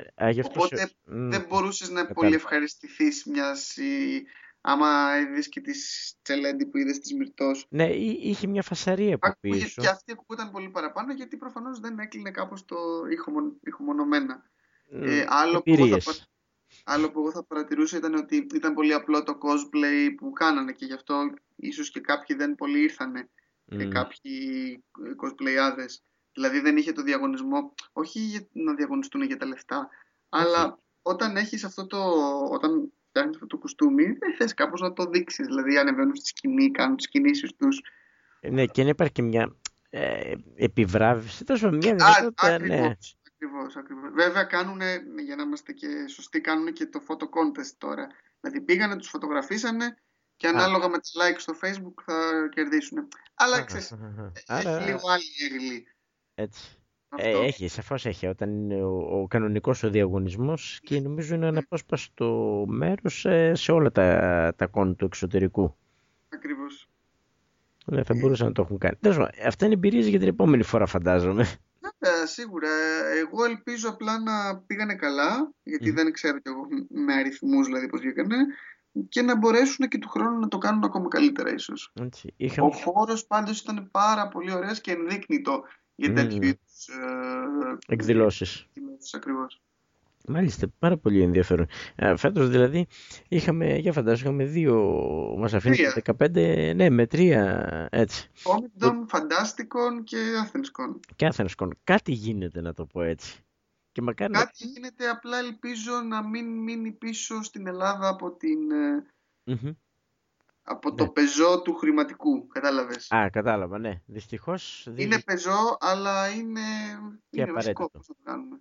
Οπότε σε... δεν μπορούσες να πολύ ευχαριστηθείς μιας άμα είδες και τη Τσελέντη που είδες της Μυρτός. Ναι, είχε μια φασαρία από πίσω. Και αυτή που ήταν πολύ παραπάνω γιατί προφανώς δεν έκλεινε κάπως το ηχομονωμένα. Mm, ε, άλλο, που εγώ θα, άλλο που εγώ θα παρατηρούσα ήταν ότι ήταν πολύ απλό το cosplay που κάνανε και γι' αυτό ίσως και κάποιοι δεν πολύ ήρθανε mm. και κάποιοι cosplayάδες. Δηλαδή δεν είχε το διαγωνισμό, όχι για να διαγωνιστούν για τα λεφτά, αλλά όταν έχεις αυτό το, όταν φτιάχνεις αυτό το κουστούμι, δεν θες κάπως να το δείξεις. Δηλαδή ανεβαίνουν στη σκηνή, κάνουν τις κινήσεις τους. Ε, ναι, και να υπάρχει και μια ε, επιβράβευση, τόσο μια δυνατότητα, ναι. Ακριβώς, ακριβώς. Βέβαια κάνουν, για να είμαστε και σωστοί, κάνουν και το photo contest τώρα. Δηλαδή πήγανε, τους φωτογραφίσανε και ανάλογα με τις likes στο facebook θα κερδίσουν. Αλλά ξέρεις, έχει λίγο άλλη έγκλη. Έτσι. Ε, έχει, σαφώς έχει. Όταν είναι ο, ο κανονικός ο διαγωνισμός και νομίζω είναι αναπόσπαστο μέρος σε, σε όλα τα, τα κόνη του εξωτερικού. Ακριβώς. Ναι, θα μπορούσαν να το έχουν κάνει. Τέλος, αυτά είναι εμπειρίες για την επόμενη φορά φαντάζομαι. Ναι, σίγουρα. Εγώ ελπίζω απλά να πήγανε καλά, γιατί δεν ξέρω κι εγώ με αριθμούς δηλαδή πώς βγήκανε, και να μπορέσουν και του χρόνου να το κάνουν ακόμα καλύτερα ίσως. Έτσι, είχαμε... Ο χώρος πάντως ήταν πάρα πολύ ωραίος και ενδείκνυτο για τέτοιου mm. είδους ε, εκδηλώσεις. Ακριβώς. Μάλιστα, πάρα πολύ ενδιαφέρον. Ε, φέτος δηλαδή είχαμε, για φαντάζομαι, είχαμε δύο, μας αφήνει 15, ναι, με τρία, έτσι. Comic Φαντάστικον και Athenscon. Και Athenscon. Κάτι γίνεται, να το πω έτσι. Και μακάρι... Κάτι γίνεται, απλά ελπίζω να μην μείνει πίσω στην Ελλάδα από την... Mm-hmm από το ναι. πεζό του χρηματικού, κατάλαβες; Α, κατάλαβα, ναι. Δυστυχώς... Είναι πεζό, αλλά είναι, και είναι βασικό πώς θα το κάνουμε.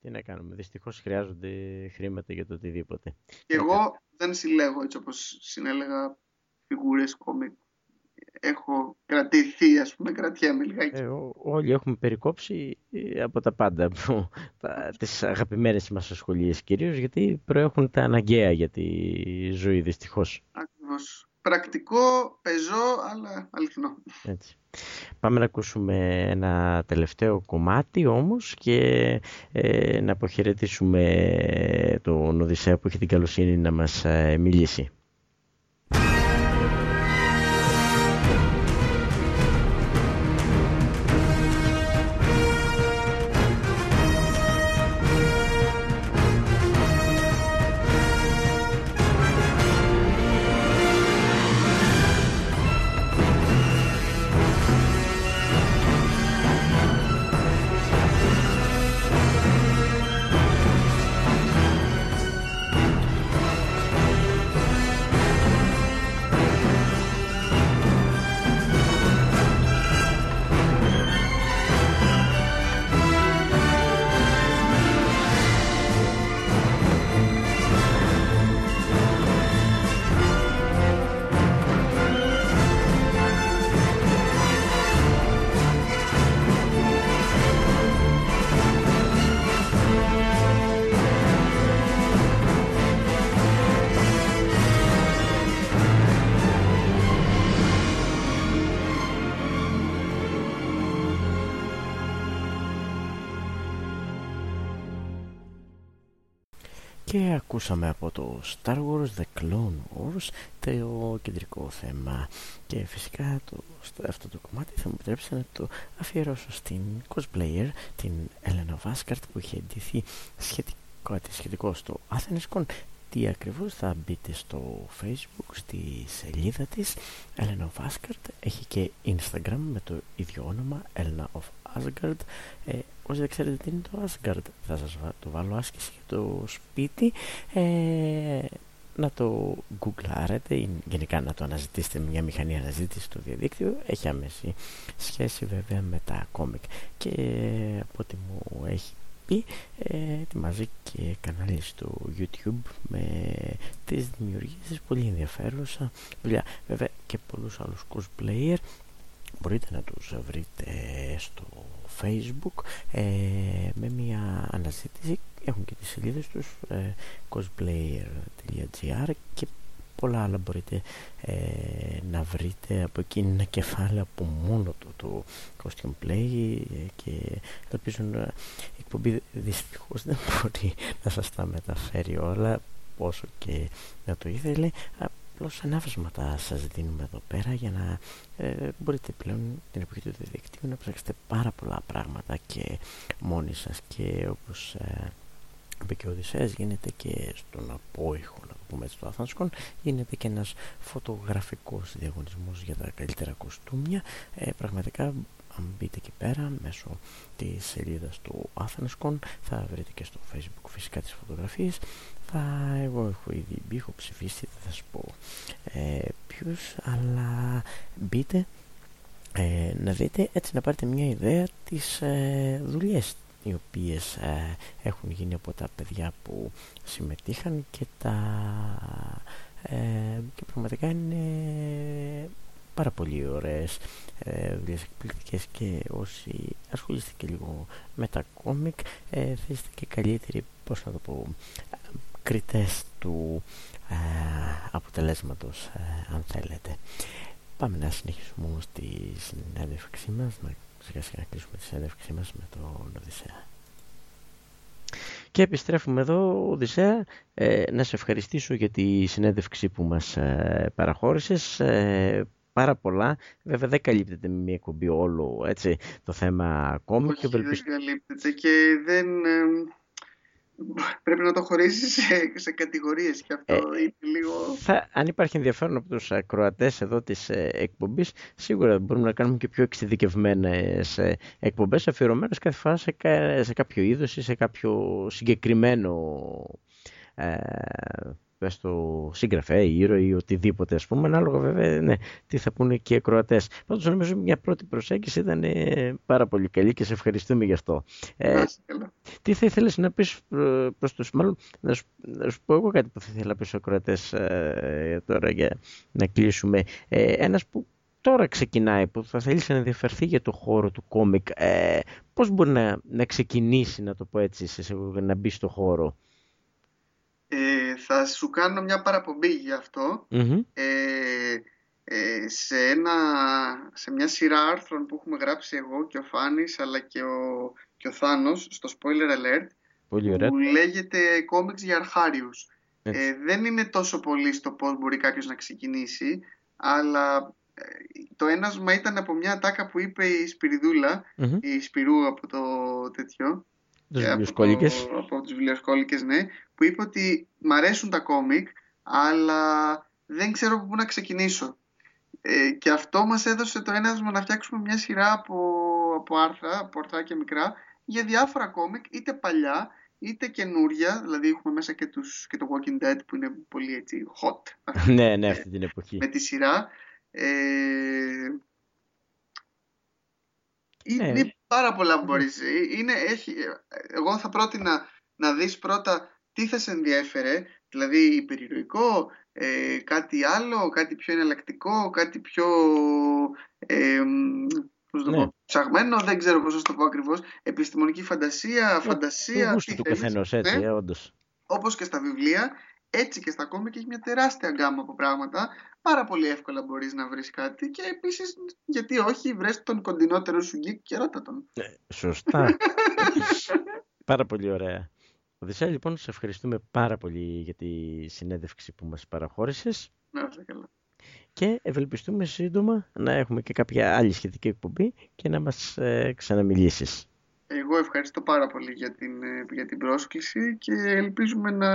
Τι να κάνουμε, δυστυχώς χρειάζονται χρήματα για το οτιδήποτε. Και εγώ δεν συλλέγω έτσι όπως συνέλεγα φιγούρες κόμικ. Έχω κρατηθεί, ας πούμε, κρατιέμαι λιγάκι. Ε, όλοι έχουμε περικόψει ε, από τα πάντα, από τα, τις αγαπημένες μας ασχολίες κυρίως, γιατί προέχουν τα αναγκαία για τη ζωή, δυστυχώς. Ακριβώς πρακτικό, πεζό, αλλά αληθινό. Έτσι. Πάμε να ακούσουμε ένα τελευταίο κομμάτι όμως και ε, να αποχαιρετήσουμε τον Οδυσσέα που έχει την καλοσύνη να μας ε, μιλήσει. Clone Wars το κεντρικό θέμα. Και φυσικά το, αυτό το κομμάτι θα μου επιτρέψει να το αφιερώσω στην cosplayer την Elena Βάσκαρτ που είχε εντυθεί σχετικό, σχετικό στο AthensCon τι ακριβώς θα μπείτε στο facebook στη σελίδα της. Elena Βάσκαρτ έχει και instagram με το ίδιο όνομα Elena of Asgard. Ε, όσοι δεν ξέρετε τι είναι το Asgard θα σας το βάλω άσκηση για το σπίτι. Ε, να το γκουγκλάρετε ή γενικά να το αναζητήσετε με μια μηχανή αναζήτησης στο διαδίκτυο. Έχει άμεση σχέση βέβαια με τα κόμικ. Και από ό,τι μου έχει πει ε, ετοιμάζει και κανάλι στο YouTube με τις δημιουργίες πολύ ενδιαφέρουσα δουλειά. Βέβαια και πολλούς άλλους cosplayer μπορείτε να τους βρείτε στο facebook ε, με μια αναζήτηση. Έχουν και τις σελίδες τους ε, cosplayer.gr και πολλά άλλα μπορείτε ε, να βρείτε από εκεί. Ένα κεφάλαιο από μόνο του το costume play και ελπίζω να η εκπομπή δυστυχώς δεν μπορεί να σας τα μεταφέρει όλα όσο και να το ήθελε απλώς ανάβασματα σας δίνουμε εδώ πέρα για να ε, μπορείτε πλέον την εποχή του διαδικτύου να ψάξετε πάρα πολλά πράγματα και μόνοι σας και όπως ε, είπε και ο Οδυσσέας γίνεται και στον απόϊχο να το πούμε έτσι το Αθάνσκον γίνεται και ένας φωτογραφικός διαγωνισμός για τα καλύτερα κοστούμια. Ε, πραγματικά αν μπείτε εκεί πέρα μέσω της σελίδας του Athenscon θα βρείτε και στο facebook φυσικά τις φωτογραφίες θα, εγώ έχω ήδη μπει, έχω ψηφίσει, δεν θα σου πω ε, ποιους, αλλά μπείτε ε, να δείτε έτσι να πάρετε μια ιδέα τις ε, δουλειές οι οποίες ε, έχουν γίνει από τα παιδιά που συμμετείχαν και τα ε, και πραγματικά είναι πάρα πολύ ωραίες ε, δουλειές εκπληκτικές και όσοι ασχολείστε και λίγο με τα κόμικ ε, θα είστε και καλύτεροι πώς να το πω κριτές του ε, αποτελέσματος ε, αν θέλετε πάμε να συνεχίσουμε όμως τη συνέντευξή μας να σιγά σιγά κλείσουμε τη συνέντευξή μας με τον Οδυσσέα και επιστρέφουμε εδώ, Οδυσσέα, ε, να σε ευχαριστήσω για τη συνέντευξη που μας ε, παραχώρησες. Ε, πάρα πολλά. Βέβαια δεν καλύπτεται με μια εκπομπή όλο έτσι, το θέμα ακόμη. Όχι, και δεν καλύπτεται και δεν πρέπει να το χωρίσεις σε, σε κατηγορίες και αυτό ε, είναι λίγο... Θα, αν υπάρχει ενδιαφέρον από τους ακροατές εδώ της ε, εκπομπής, σίγουρα μπορούμε να κάνουμε και πιο εξειδικευμένες ε, εκπομπές αφιερωμένες κάθε φορά σε, σε κάποιο είδος ή σε κάποιο συγκεκριμένο ε, πες το συγγραφέα, ήρωα ή οτιδήποτε ας πούμε, ανάλογα βέβαια ναι, τι θα πούνε και οι ακροατές. Πάντως νομίζω μια πρώτη προσέγγιση ήταν ε, πάρα πολύ καλή και σε ευχαριστούμε γι' αυτό. Ε, τι θα ήθελες να πεις προς τους, μάλλον να σου, να σου πω εγώ κάτι που θα ήθελα να πεις στους ακροατές ε, τώρα για να κλείσουμε. Ε, ένας που τώρα ξεκινάει, που θα θέλεις να ενδιαφερθεί για το χώρο του κόμικ, ε, πώς μπορεί να, να ξεκινήσει, να το πω έτσι, σε, να μπει στο χώρο; Ε, θα σου κάνω μια παραπομπή για αυτό. Ε, ε, σε, ένα, σε μια σειρά άρθρων που έχουμε γράψει εγώ και ο Φάνης αλλά και ο, και ο Θάνος στο Spoiler Alert που λέγεται Comics για Αρχάριους. Ε, δεν είναι τόσο πολύ στο πώς μπορεί κάποιος να ξεκινήσει αλλά το ένασμα ήταν από μια τάκα που είπε η σπυριδουλα η Σπυρού από το τέτοιο τους βιβλιοσκόλικες. Από, από τους βιβλιοσκόλικες, ναι, που είπε ότι μ' αρέσουν τα κόμικ, αλλά δεν ξέρω από πού να ξεκινήσω. Ε, και αυτό μας έδωσε το ένασμα να φτιάξουμε μια σειρά από, από άρθρα, από ορθά και μικρά, για διάφορα κόμικ, είτε παλιά, είτε καινούρια, δηλαδή έχουμε μέσα και, τους, και το Walking Dead που είναι πολύ έτσι hot. ναι, ναι, αυτή την εποχή. Με τη σειρά. Ε, είναι ναι. Πάρα πολλά που μπορείς. Ε, είναι, έχει, εγώ θα πρότεινα να δεις πρώτα τι θα σε ενδιέφερε, δηλαδή υπερηρωικό, ε, κάτι άλλο, κάτι πιο εναλλακτικό, κάτι πιο ε, πώς το ναι. πω, ψαγμένο, δεν ξέρω πώς θα το πω ακριβώς, επιστημονική φαντασία, ε, φαντασία. Τι του καθενός, έτσι, ναι. όντως. Όπως και στα βιβλία, έτσι και στα κόμικ έχει μια τεράστια γκάμα από πράγματα. Πάρα πολύ εύκολα μπορείς να βρεις κάτι και επίσης γιατί όχι βρες τον κοντινότερο σου γκίκ και ρώτα τον. Ε, σωστά. Πάρα πολύ ωραία. Οδυσσέα, λοιπόν, σε ευχαριστούμε πάρα πολύ για τη συνέντευξη που μας παραχώρησες. Να είστε καλά. Και ευελπιστούμε σύντομα να έχουμε και κάποια άλλη σχετική εκπομπή και να μας ε, ξαναμιλήσεις. Εγώ ευχαριστώ πάρα πολύ για την, ε, για την πρόσκληση και ελπίζουμε να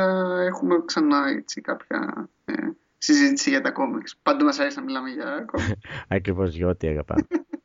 έχουμε ξανά έτσι, κάποια ε, συζήτηση για τα κόμιξ. Πάντα μας αρέσει να μιλάμε για κόμιξ. Ακριβώς για ό,τι αγαπάμε.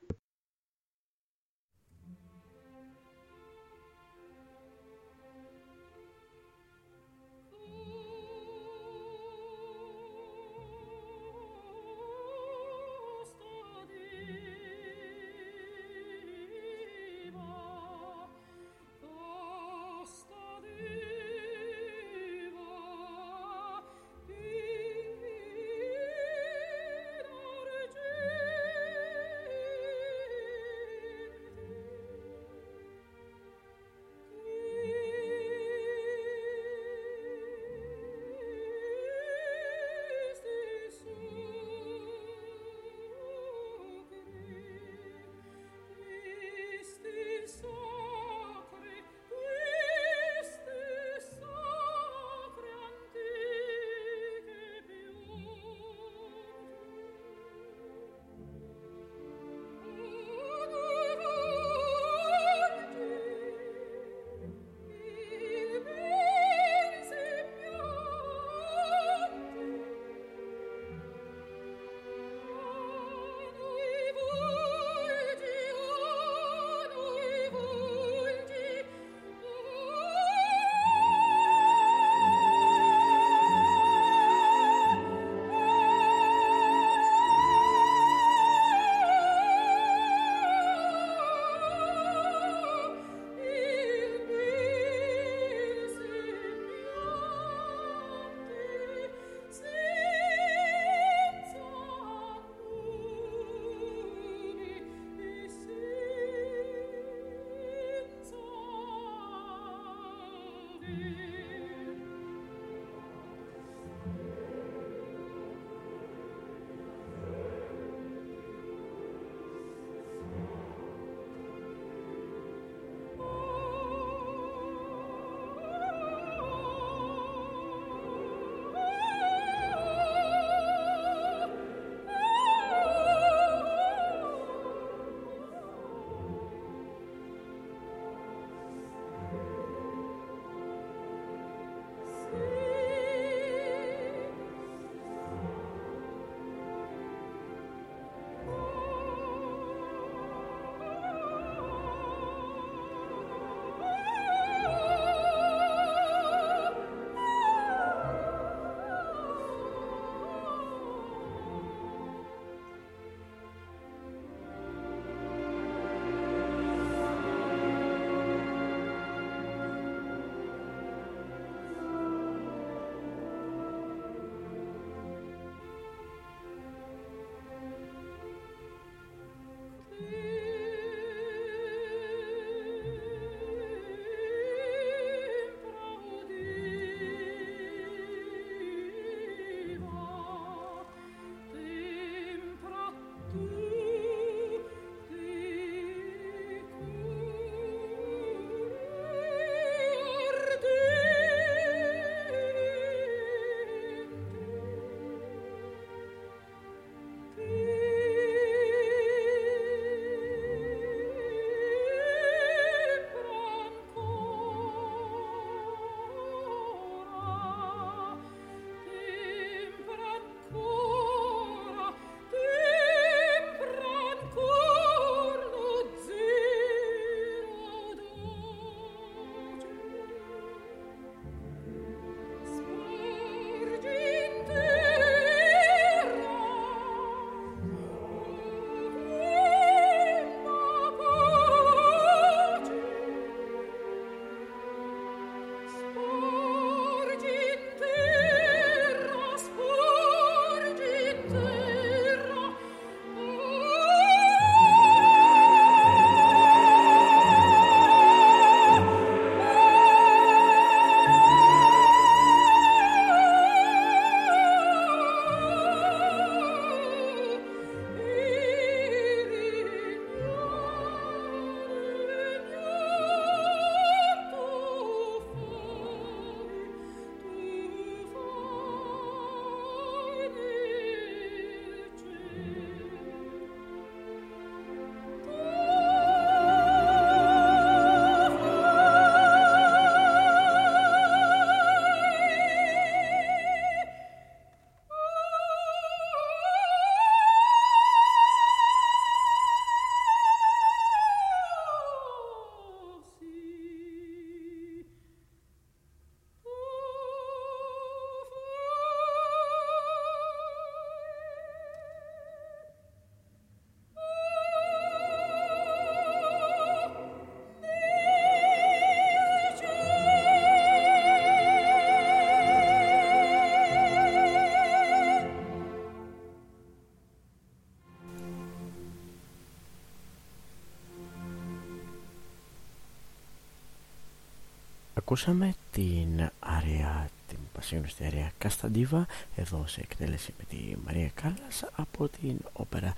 ακούσαμε την άρια, την πασίγνωστη άρια Κασταντίβα εδώ σε εκτέλεση με τη Μαρία Κάλλας από την όπερα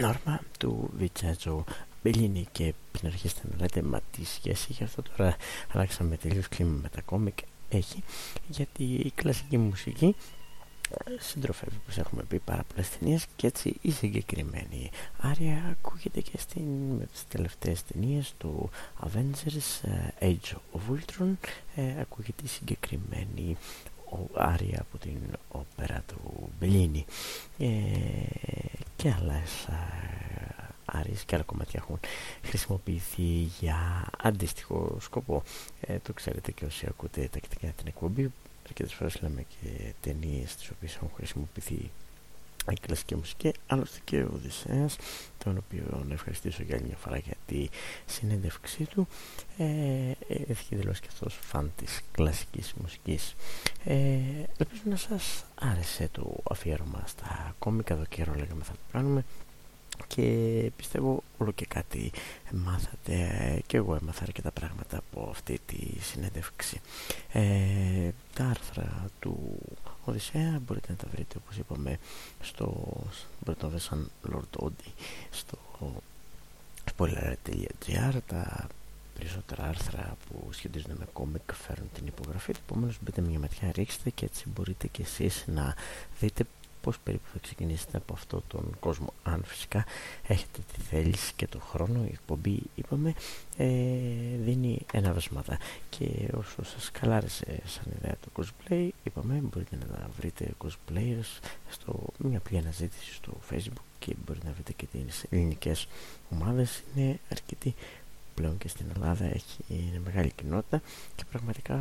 Νόρμα του Βιτσέτζο. Μπελίνη και πριν αρχίσετε να λέτε μα τι σχέση γι' αυτό τώρα; Αλλάξαμε τελείως κλίμα με τα κόμικ. Έχει γιατί η κλασική μουσική συντροφεύει όπως έχουμε πει πάρα πολλές ταινίες και έτσι η συγκεκριμένη άρια ακούγεται και στην, με τις τελευταίες ταινίες του Avengers uh, Age of Ultron uh, ακούγεται η συγκεκριμένη άρια από την όπερα του Μπελίνη. Ε, και άλλες άρις και άλλα κομμάτια έχουν χρησιμοποιηθεί για αντίστοιχο σκοπό. Ε, το ξέρετε και όσοι ακούτε τακτικά την εκπομπή αρκετές φορές λέμε και ταινίες τις οποίες έχουν χρησιμοποιηθεί η κλασική μουσική άλλωστε και ο Οδυσσέας τον οποίο να ευχαριστήσω για άλλη μια φορά για τη συνέντευξή του ε, έχει δηλώσει και αυτός φαν της κλασικής μουσικής. Ε, ελπίζω να σας άρεσε το αφιέρωμα στα κόμικα εδώ καιρό λέγαμε θα το κάνουμε και πιστεύω όλο και κάτι μάθατε και εγώ έμαθα αρκετά πράγματα από αυτή τη συνέντευξη ε, τα άρθρα του Οδυσσέα μπορείτε να τα βρείτε όπως είπαμε στο μπορείτε να βρείτε σαν Lord Odi στο spoiler.gr τα περισσότερα άρθρα που σχετίζονται με κόμικ φέρουν την υπογραφή. Του επομένως μπείτε μια ματιά ρίξτε και έτσι μπορείτε και εσείς να δείτε πώς περίπου θα ξεκινήσετε από αυτόν τον κόσμο αν φυσικά έχετε τη θέληση και τον χρόνο η εκπομπή είπαμε ε, δίνει βεσμάτα και όσο σας καλάρεσε σαν ιδέα το cosplay είπαμε μπορείτε να τα βρείτε cosplayers στο μια απλή αναζήτηση στο facebook και μπορείτε να βρείτε και τις ελληνικές ομάδες. Είναι αρκετή πλέον και στην Ελλάδα έχει είναι μεγάλη κοινότητα και πραγματικά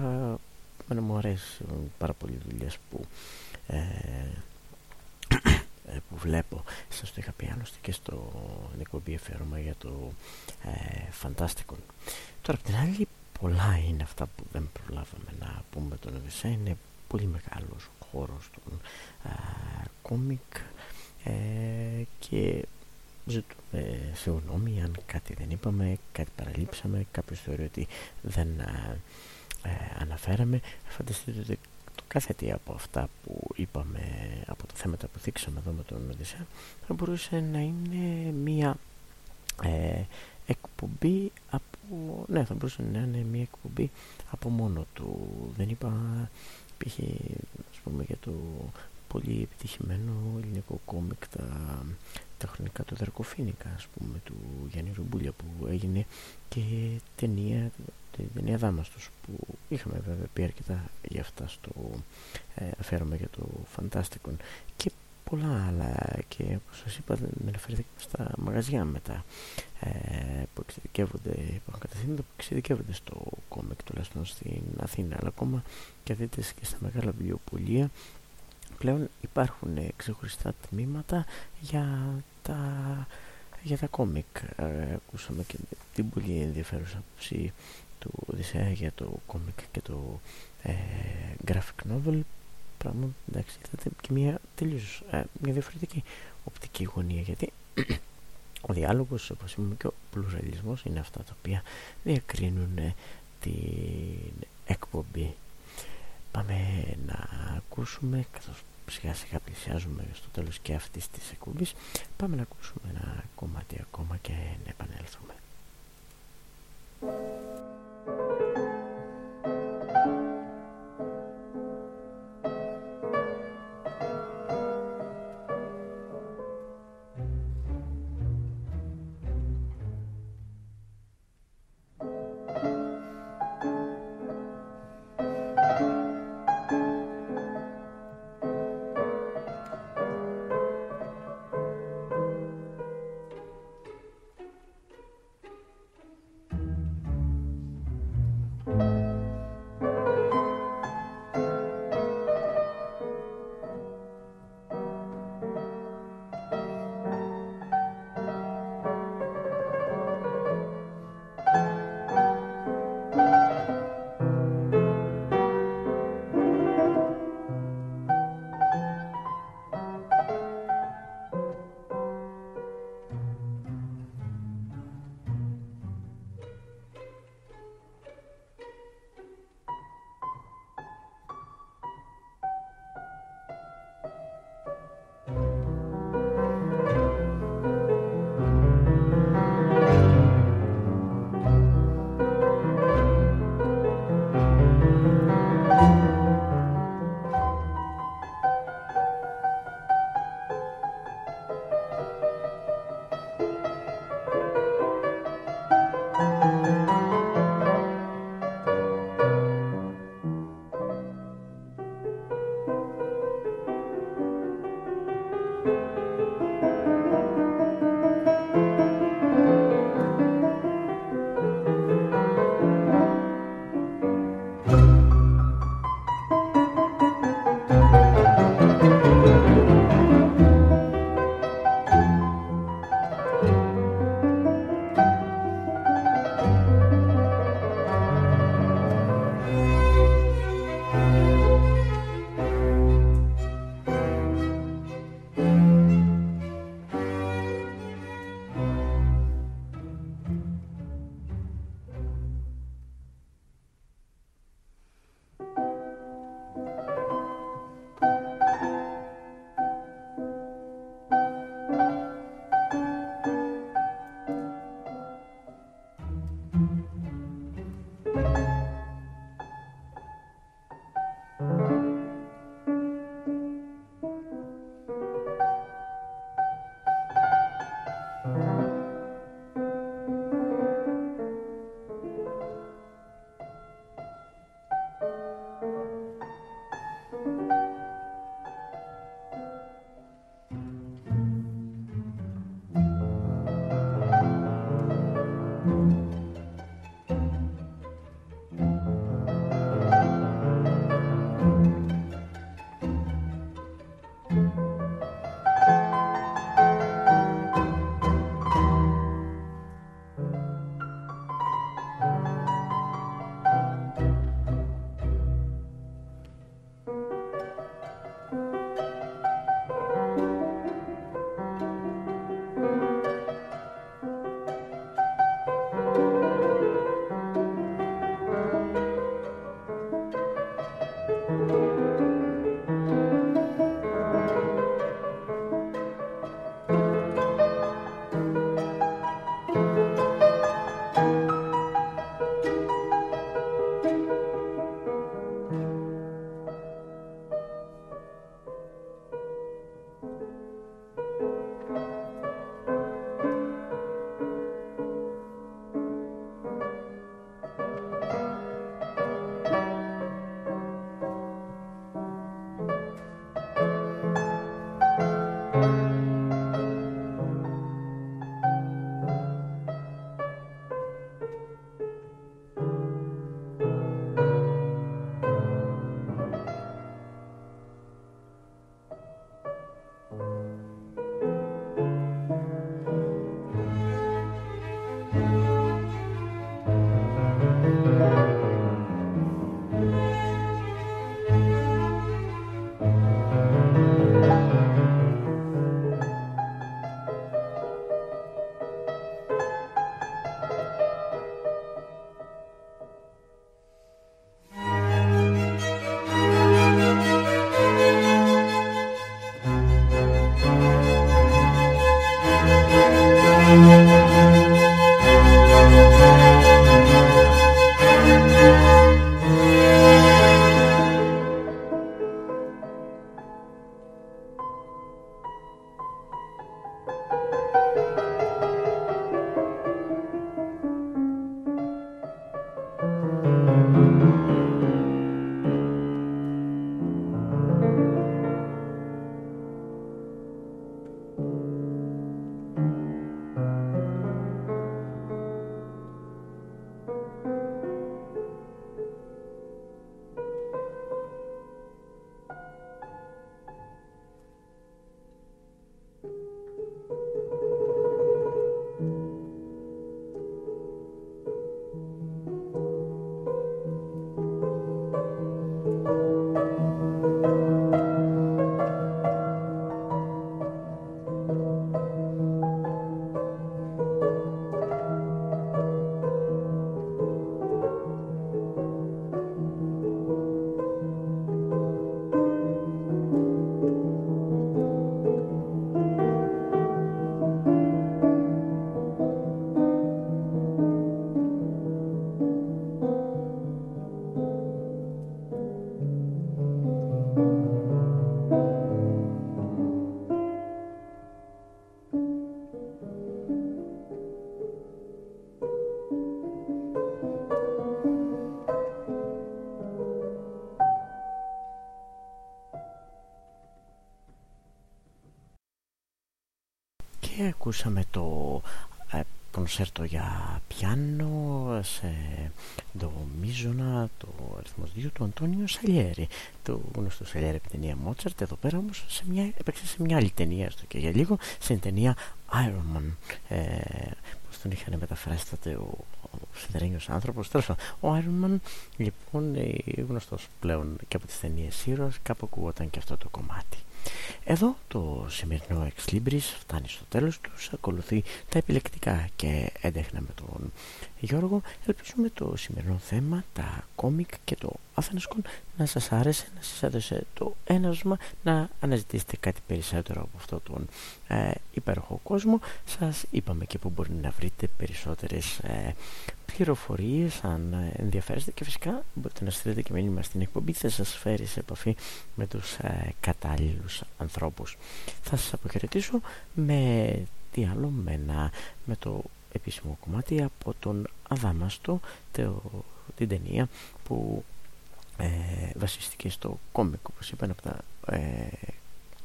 μου αρέσουν πάρα πολύ δουλειές που ε, ε, που βλέπω. Σας το είχα πει άλλωστε και στο εκπομπή εφαίρωμα για το ε, τώρα απ' την άλλη πολλά είναι αυτά που δεν προλάβαμε να πούμε. Τον Οδυσσέα είναι πολύ μεγάλος ο χώρος των ε, κόμικ ε, και ζητούμε συγγνώμη αν κάτι δεν είπαμε κάτι παραλείψαμε κάποιος θεωρεί ότι δεν ε, αναφέραμε. Φανταστείτε ότι κάθε τι από αυτά που είπαμε από τα θέματα που θίξαμε εδώ με τον Οδυσσέα θα μπορούσε να είναι μία ε, εκπομπή από ναι θα μπορούσε να είναι μία εκπομπή από μόνο του δεν είπα π.χ. ας πούμε για το πολύ επιτυχημένο ελληνικό κόμικ τα, τα χρονικά του Δαρκοφίνικα ας πούμε του Γιάννη Ρουμπούλια που έγινε και ταινία την ταινία Δάμαστος που είχαμε βέβαια πει αρκετά για αυτά στο ε, αφαίρομαι για το Φαντάστικον. Και πολλά άλλα. Και όπως σας είπα με αναφέρθηκε στα μαγαζιά μετά ε, που εξειδικεύονται υπάρχουν κατευθύνοντα που εξειδικεύονται στο κόμικ τουλάχιστον στην Αθήνα. Αλλά ακόμα και δείτε και στα μεγάλα βιβλιοπολία πλέον υπάρχουν ξεχωριστά τμήματα για τα για τα κόμικ. Ε, ακούσαμε και την πολύ ενδιαφέρουσα άποψη του Οδυσσέα για το κόμικ και το ε, graphic novel. Πράγμα εντάξει είδατε και μια τελείως ε, μια διαφορετική οπτική γωνία γιατί ο διάλογος όπως είπαμε και ο πλουραλισμός είναι αυτά τα οποία διακρίνουν ε, την εκπομπή πάμε να ακούσουμε καθώς σιγά σιγά πλησιάζουμε στο τέλος και αυτής της εκπομπής πάμε να ακούσουμε ένα κομμάτι ακόμα και να επανέλθουμε ακούσαμε το ε, κονσέρτο για πιάνο σε το μίζωνα το αριθμός 2 του Αντώνιο Σαλιέρη του γνωστού Σαλιέρη από την ταινία Μότσαρτ εδώ πέρα όμως σε μια, έπαιξε σε μια άλλη ταινία στο και για λίγο στην ταινία Iron Man ε, πως τον είχαν μεταφράσει τότε ο, ο σιδερένιος άνθρωπος. Τέλος ο Iron Man λοιπόν ε, γνωστός πλέον και από τις ταινίες Heroes κάπου ακούγονταν και αυτό το κομμάτι εδώ το σημερινό Ex Libris φτάνει στο τέλος τους, ακολουθεί τα επιλεκτικά και έντεχνα με τον Γιώργο. Ελπίζουμε το σημερινό θέμα, τα κόμικ και το Αθανασκόν να σας άρεσε, να σας έδωσε το ένασμα να αναζητήσετε κάτι περισσότερο από αυτό τον ε, υπέροχο κόσμο. Σας είπαμε και που μπορεί να βρείτε περισσότερες ε, πληροφορίες αν ενδιαφέρεστε και φυσικά μπορείτε να στείλετε και μήνυμα στην εκπομπή θα σας φέρει σε επαφή με τους ε, κατάλληλους ανθρώπους. Θα σας αποχαιρετήσω με τι άλλο, με, με το επίσημο κομμάτι από τον Αδάμαστο, το, την ταινία που ε, βασίστηκε στο κόμικ, όπως είπαν από τα ε,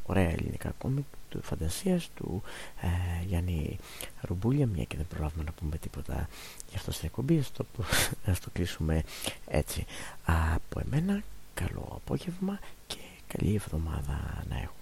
ωραία ελληνικά κόμικ του φαντασίας του ε, Γιάννη Ρουμπούλια. Μια και δεν προλάβουμε να πούμε τίποτα γι' αυτό στην εκπομπή ας το, ας το κλείσουμε έτσι. Από εμένα καλό απόγευμα και καλή εβδομάδα να έχουμε